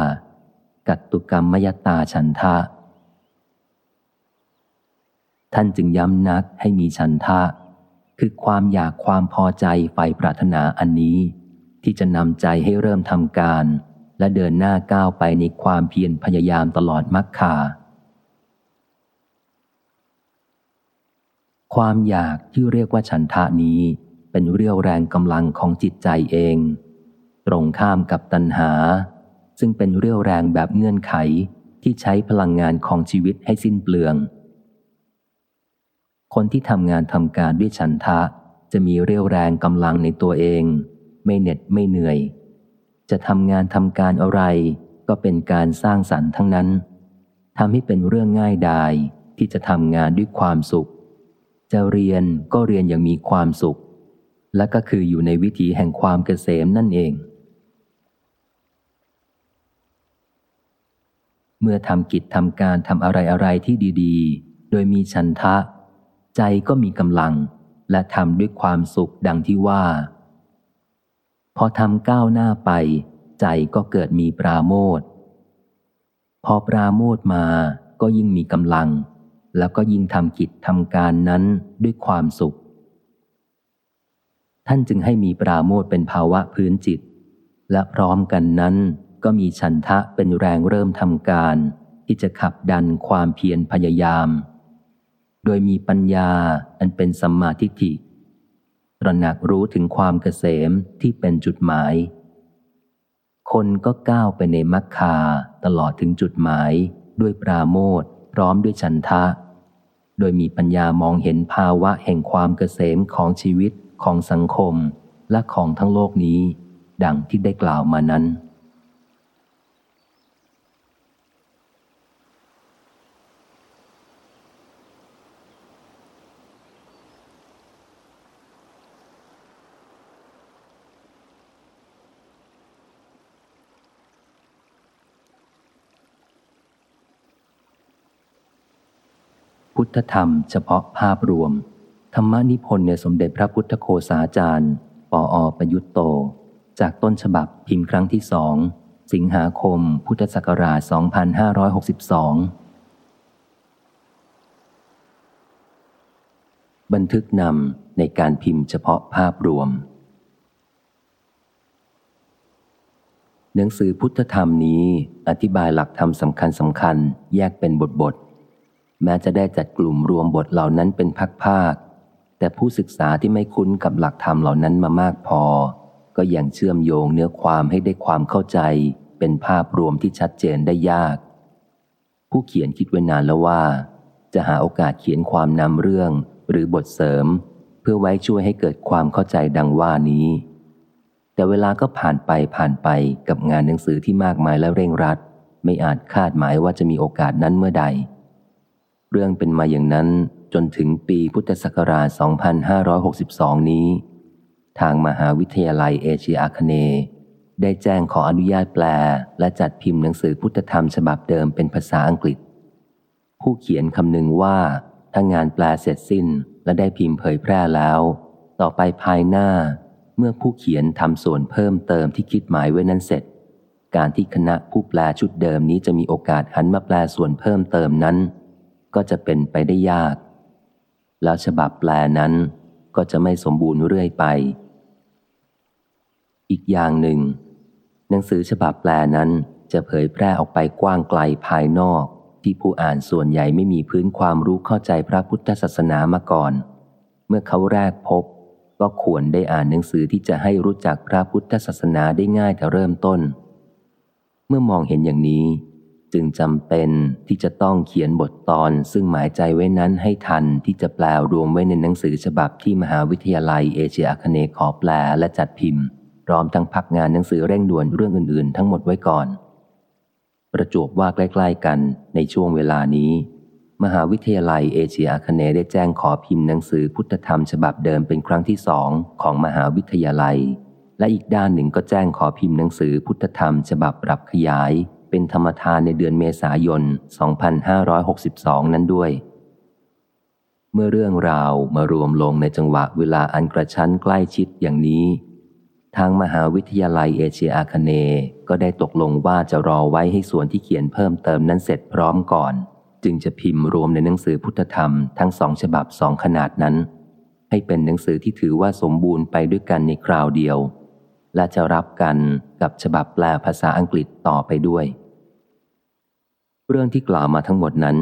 กัตตุกรรมมยตาฉันทะ ท่านจึงย้ำนักให้มีฉันทะ คือความอยากความพอใจไฟปรารถนาอันนี้ ที่จะนำใจให้เริ่มทำการ และเดินหน้าก้าวไปในความเพียรพยายามตลอดมรรคาความอยากที่เรียกว่าฉันทะนี้ เป็นเรี่ยวแรงกำลังของจิตใจเอง ตรงข้ามกับตัณหา ซึ่งเป็นเรี่ยวแรงแบบเงื่อนไขที่ใช้พลังงานของชีวิตให้สิ้นเปลือง คนที่ทำงานทำการด้วยฉันทะ จะมีเรี่ยวแรงกำลังในตัวเอง ไม่เหน็ดไม่เหนื่อย จะทำงานทำการอะไร ก็เป็นการสร้างสรรค์ทั้งนั้นทำให้เป็นเรื่องง่ายดายที่จะทำงานด้วยความสุข จะเรียนก็เรียนอย่างมีความสุข และก็คืออยู่ในวิถีแห่งความเกษมนั่นเอง เมื่อทำกิจทำการทำอะไรอะไรที่ดี ๆ โดยมีฉันทะ ใจก็มีกำลัง และทำด้วยความสุขดังที่ว่า พอทำก้าวหน้าไป ใจก็เกิดมีปราโมทพอปราโมทมาก็ยิ่งมีกำลัง แล้วก็ยิ่งทำกิจทำการนั้นด้วยความสุข ท่านจึงให้มีปราโมทเป็นภาวะพื้นจิต และพร้อมกันนั้นก็มีฉันทะเป็นแรงเริ่มทำการ ที่จะขับดันความเพียรพยายาม โดยมีปัญญาอันเป็นสัมมาทิฏฐิตระหนักรู้ถึงความเกษมที่เป็นจุดหมาย คนก็ก้าวไปในมัคคาตลอดถึงจุดหมายด้วยปราโมทพร้อมด้วยฉันทะ โดยมีปัญญามองเห็นภาวะแห่งความเกษมของชีวิตของสังคมและของทั้งโลกนี้ ดังที่ได้กล่าวมานั้น พุทธธรรมเฉพาะภาพรวม ธรรมนิพนธ์ในสมเด็จพระพุทธโคสาจารย์ ปออประยุตโต จากต้นฉบับพิมพ์ครั้งที่สอง สิงหาคม พุทธศักราช 2562 บันทึกนำในการพิมพ์เฉพาะภาพรวม หนังสือพุทธธรรมนี้อธิบายหลักธรรมสำคัญสำคัญแยกเป็นบทบท แม้จะได้จัดกลุ่มรวมบทเหล่านั้นเป็นภาคๆแต่ผู้ศึกษาที่ไม่คุ้นกับหลักธรรมเหล่านั้นมามากพอ ก็ยังเชื่อมโยงเนื้อความให้ได้ความเข้าใจ เป็นภาพรวมที่ชัดเจนได้ยาก ผู้เขียนคิดไว้นานแล้วว่า จะหาโอกาสเขียนความนำเรื่อง หรือบทเสริม เพื่อไว้ช่วยให้เกิดความเข้าใจดังว่านี้ แต่เวลาก็ผ่านไปผ่านไปกับงานหนังสือที่มากมายและเร่งรัด ไม่อาจคาดหมายว่าจะมีโอกาสนั้นเมื่อใด เรื่องเป็นมาอย่างนั้นจนถึงปีพุทธศักราช 2562 นี้ ทางมหาวิทยาลัยเอเชียอาคเน ได้แจ้งขออนุญาตแปล และจัดพิมพ์หนังสือพุทธธรรมฉบับเดิมเป็นภาษาอังกฤษ ผู้เขียนคำนึงว่า ถ้างานแปลเสร็จสิ้นและได้พิมพ์เผยแพร่แล้ว ต่อไปภายหน้า เมื่อผู้เขียนทำส่วนเพิ่มเติมที่คิดหมายไว้นั้นเสร็จ การที่คณะผู้แปลชุดเดิมนี้จะมีโอกาสหันมาแปลส่วนเพิ่มเติมนั้น ก็จะเป็นไปได้ยาก แล้วฉบับแปลนั้นก็จะไม่สมบูรณ์เรื่อยไป อีกอย่างหนึ่ง หนังสือฉบับแปลนั้นจะเผยแพร่ออกไปกว้างไกลภายนอก ที่ผู้อ่านส่วนใหญ่ไม่มีพื้นความรู้เข้าใจพระพุทธศาสนามาก่อน เมื่อเขาแรกพบ ก็ควรได้อ่านหนังสือที่จะให้รู้จักพระพุทธศาสนาได้ง่ายแต่เริ่มต้น เมื่อมองเห็นอย่างนี้ จึงจำเป็นที่จะต้องเขียนบทตอนซึ่งหมายใจไว้นั้นให้ทันที่จะแปลรวมไว้ในหนังสือฉบับที่มหาวิทยาลัยเอเชียอาคเนย์ขอแปลและจัดพิมพ์ พร้อมทั้งพักงานหนังสือเร่งด่วนเรื่องอื่นๆ ทั้งหมดไว้ก่อน ประจวบว่าใกล้ ๆ กันในช่วงเวลานี้ มหาวิทยาลัยเอเชียอาคเนย์ได้แจ้งขอพิมพ์หนังสือพุทธธรรมฉบับเดิมเป็นครั้งที่สองของมหาวิทยาลัย และอีกด้านหนึ่งก็แจ้งขอพิมพ์หนังสือพุทธธรรมฉบับปรับขยาย เป็นธรรมทานในเดือนเมษายน 2562 นั้นด้วย เมื่อเรื่องราวมารวมลงในจังหวะเวลาอันกระชั้นใกล้ชิดอย่างนี้ ทางมหาวิทยาลัยเอเชียอาคเนก็ได้ตกลงว่าจะรอไว้ให้ส่วนที่เขียนเพิ่มเติมนั้นเสร็จพร้อมก่อน จึงจะพิมพ์รวมในหนังสือพุทธธรรมทั้งสองฉบับสองขนาดนั้น ให้เป็นหนังสือที่ถือว่าสมบูรณ์ไปด้วยกันในคราวเดียวและจะรับกันกับฉบับแปลภาษาอังกฤษต่อไปด้วย เรื่องที่กล่าวมาทั้งหมดนั้น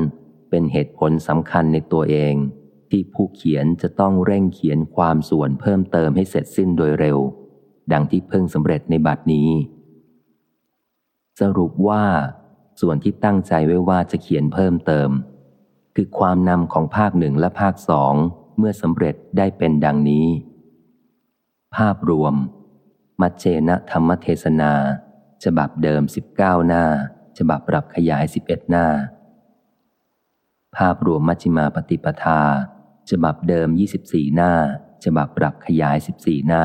เป็นเหตุผลสำคัญในตัวเอง ที่ผู้เขียนจะต้องเร่งเขียนความส่วนเพิ่มเติมให้เสร็จสิ้นโดยเร็ว ดังที่เพิ่งสำเร็จในบัดนี้ สรุปว่า ส่วนที่ตั้งใจไว้ว่าจะเขียนเพิ่มเติม คือความนำของภาคหนึ่งและภาคสองเมื่อสำเร็จได้เป็นดังนี้ ภาพรวม มัจเจนะธรรมเทศนา ฉบับเดิมสิบเก้าหน้า ฉบับปรับขยาย 11 หน้า ภาพรวมมัชฌิมาปฏิปทา ฉบับเดิม 24 หน้า ฉบับปรับขยาย 14 หน้า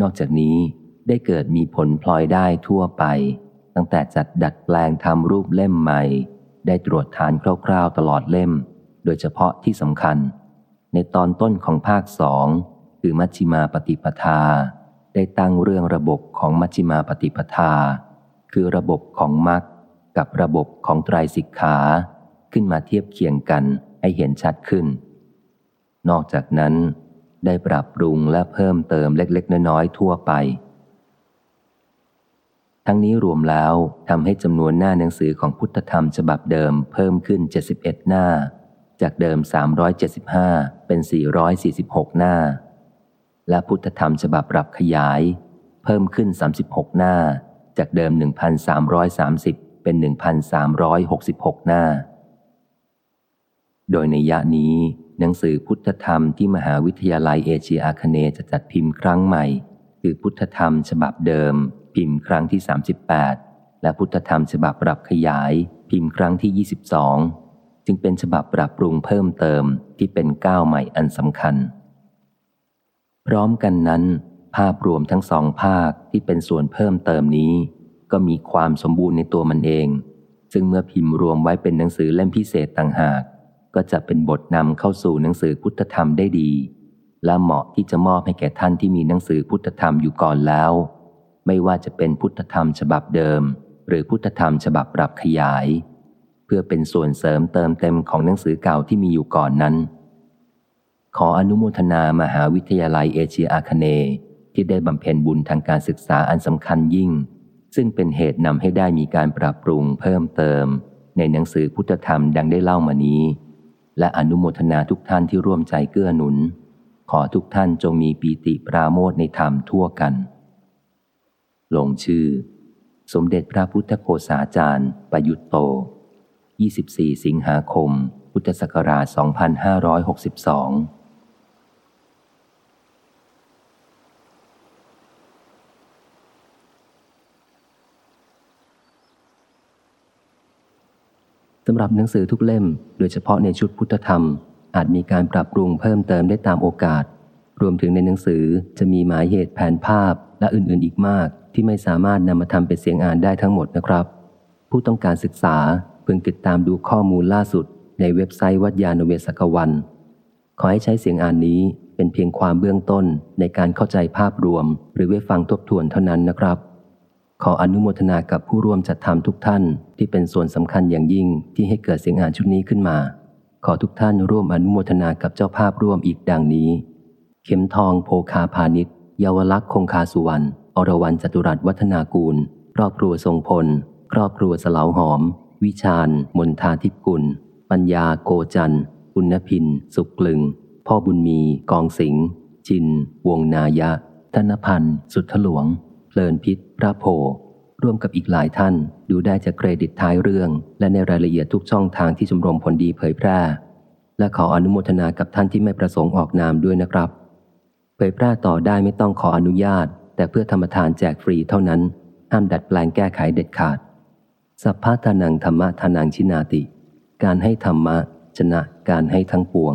นอกจากนี้ได้เกิดมีผลพลอยได้ทั่วไป ตั้งแต่จัดดัดแปลงทำรูปเล่มใหม่ ได้ตรวจทานคร่าวๆตลอดเล่ม โดยเฉพาะที่สำคัญ ในตอนต้นของภาคสองคือมัชฌิมาปฏิปทา ได้ตั้งเรื่องระบบของมัชฌิมาปฏิปทา คือระบบของมรรคกับระบบของไตรสิกขาขึ้นมาเทียบเคียงกันให้เห็นชัดขึ้น นอกจากนั้น ได้ปรับปรุงและเพิ่มเติมเล็กๆ น้อยๆ ทั่วไปททั้งนี้รวมแล้วทำให้จำนวนหน้าหนังสือของพุทธธรรมฉบับเดิมเพิ่มขึ้น 71 หน้า จากเดิม 375 เป็น 446 หน้า และพุทธธรรมฉบับปรับขยาย เพิ่มขึ้น 36 หน้า จากเดิม 1,330 เป็น 1,366 หน้า โดยในยะนี้หนังสือพุทธธรรมที่มหาวิทยาลัยเอเชียอาคเนจะจัดพิมพ์ครั้งใหม่ คือพุทธธรรมฉบับเดิม พิมพ์ครั้งที่ 38 และพุทธธรรมฉบับปรับขยาย พิมพ์ครั้งที่ 22 จึงเป็นฉบับปรับปรุงเพิ่มเติมที่เป็นก้าวใหม่อันสำคัญ พร้อมกันนั้น ภาพรวมทั้งสองภาคที่เป็นส่วนเพิ่มเติมนี้ ก็มีความสมบูรณ์ในตัวมันเอง ซึ่งเมื่อพิมพ์รวมไว้เป็นหนังสือเล่มพิเศษต่างหาก ก็จะเป็นบทนำเข้าสู่หนังสือพุทธธรรมได้ดี และเหมาะที่จะมอบให้แก่ท่านที่มีหนังสือพุทธธรรมอยู่ก่อนแล้ว ไม่ว่าจะเป็นพุทธธรรมฉบับเดิม หรือพุทธธรรมฉบับปรับขยาย เพื่อเป็นส่วนเสริมเติมเต็มของหนังสือเก่าที่มีอยู่ก่อนนั้น ขออนุโมทนามหาวิทยาลัยเอเชียอาคเนย์ ที่ได้บำเพ็ญบุญทางการศึกษาอันสำคัญยิ่ง ซึ่งเป็นเหตุนำให้ได้มีการปรับปรุงเพิ่มเติม ในหนังสือพุทธธรรมดังได้เล่ามานี้ และอนุโมทนาทุกท่านที่ร่วมใจเกื้อหนุน ขอทุกท่านจงมีปีติปราโมทในธรรมทั่วกัน ลงชื่อ สมเด็จพระพุทธโฆษาจารย์ ประยุตโต 24 สิงหาคม พุทธศักราช 2562 สำหรับหนังสือทุกเล่ม โดยเฉพาะในชุดพุทธธรรม อาจมีการปรับปรุงเพิ่มเติมได้ตามโอกาส รวมถึงในหนังสือจะมีหมายเหตุแผนภาพและอื่นๆ อีกมาก ที่ไม่สามารถนำมาทำเป็นเสียงอ่านได้ทั้งหมดนะครับ ผู้ต้องการศึกษาเพึงติดตามดูข้อมูลล่าสุด ในเว็บไซต์วัดยาณเวศกวัน ขอให้ใช้เสียงอ่านนี้เป็นเพียงความเบื้องต้นในการเข้าใจภาพรวม หรือไว้ฟังทบทวนเท่านั้นนะครับ ขออนุโมทนากับผู้ร่วมจัดทำทุกท่านที่เป็นส่วนสำคัญอย่างยิ่งที่ให้เกิดเสียงอ่านชุดนี้ขึ้นมา ขอทุกท่านร่วมอนุโมทนากับเจ้าภาพร่วมอีกดังนี้ เข็มทองโพคาพาณิชย์เยาวลักษณ์คงคาสุวรรณอรวรรณจตุรัสวัฒนากูล ครอบครัวทรงพล ครอบครัวสลาวหอม วิชาญมนทาทิพกุล ปัญญาโกจันปุณพิน สุกลึง พ่อบุญมี กองสิงห์จิน วงนายะ ธนพันธ์ สุทธหลวง เพลินพิษพระโพ ร่วมกับอีกหลายท่าน ดูได้จากเครดิตท้ายเรื่อง และในรายละเอียดทุกช่องทางที่ชมรมผลดีเผยแพร่ และขออนุโมทนากับท่านที่ไม่ประสงค์ออกนามด้วยนะครับ เผยแพร่ต่อได้ไม่ต้องขออนุญาต แต่เพื่อธรรมทานแจกฟรีเท่านั้น ห้ามดัดแปลงแก้ไขเด็ดขาด สัพพะทานังธรรมะทานังชินาติ การให้ธรรมะชนะการให้ทั้งปวง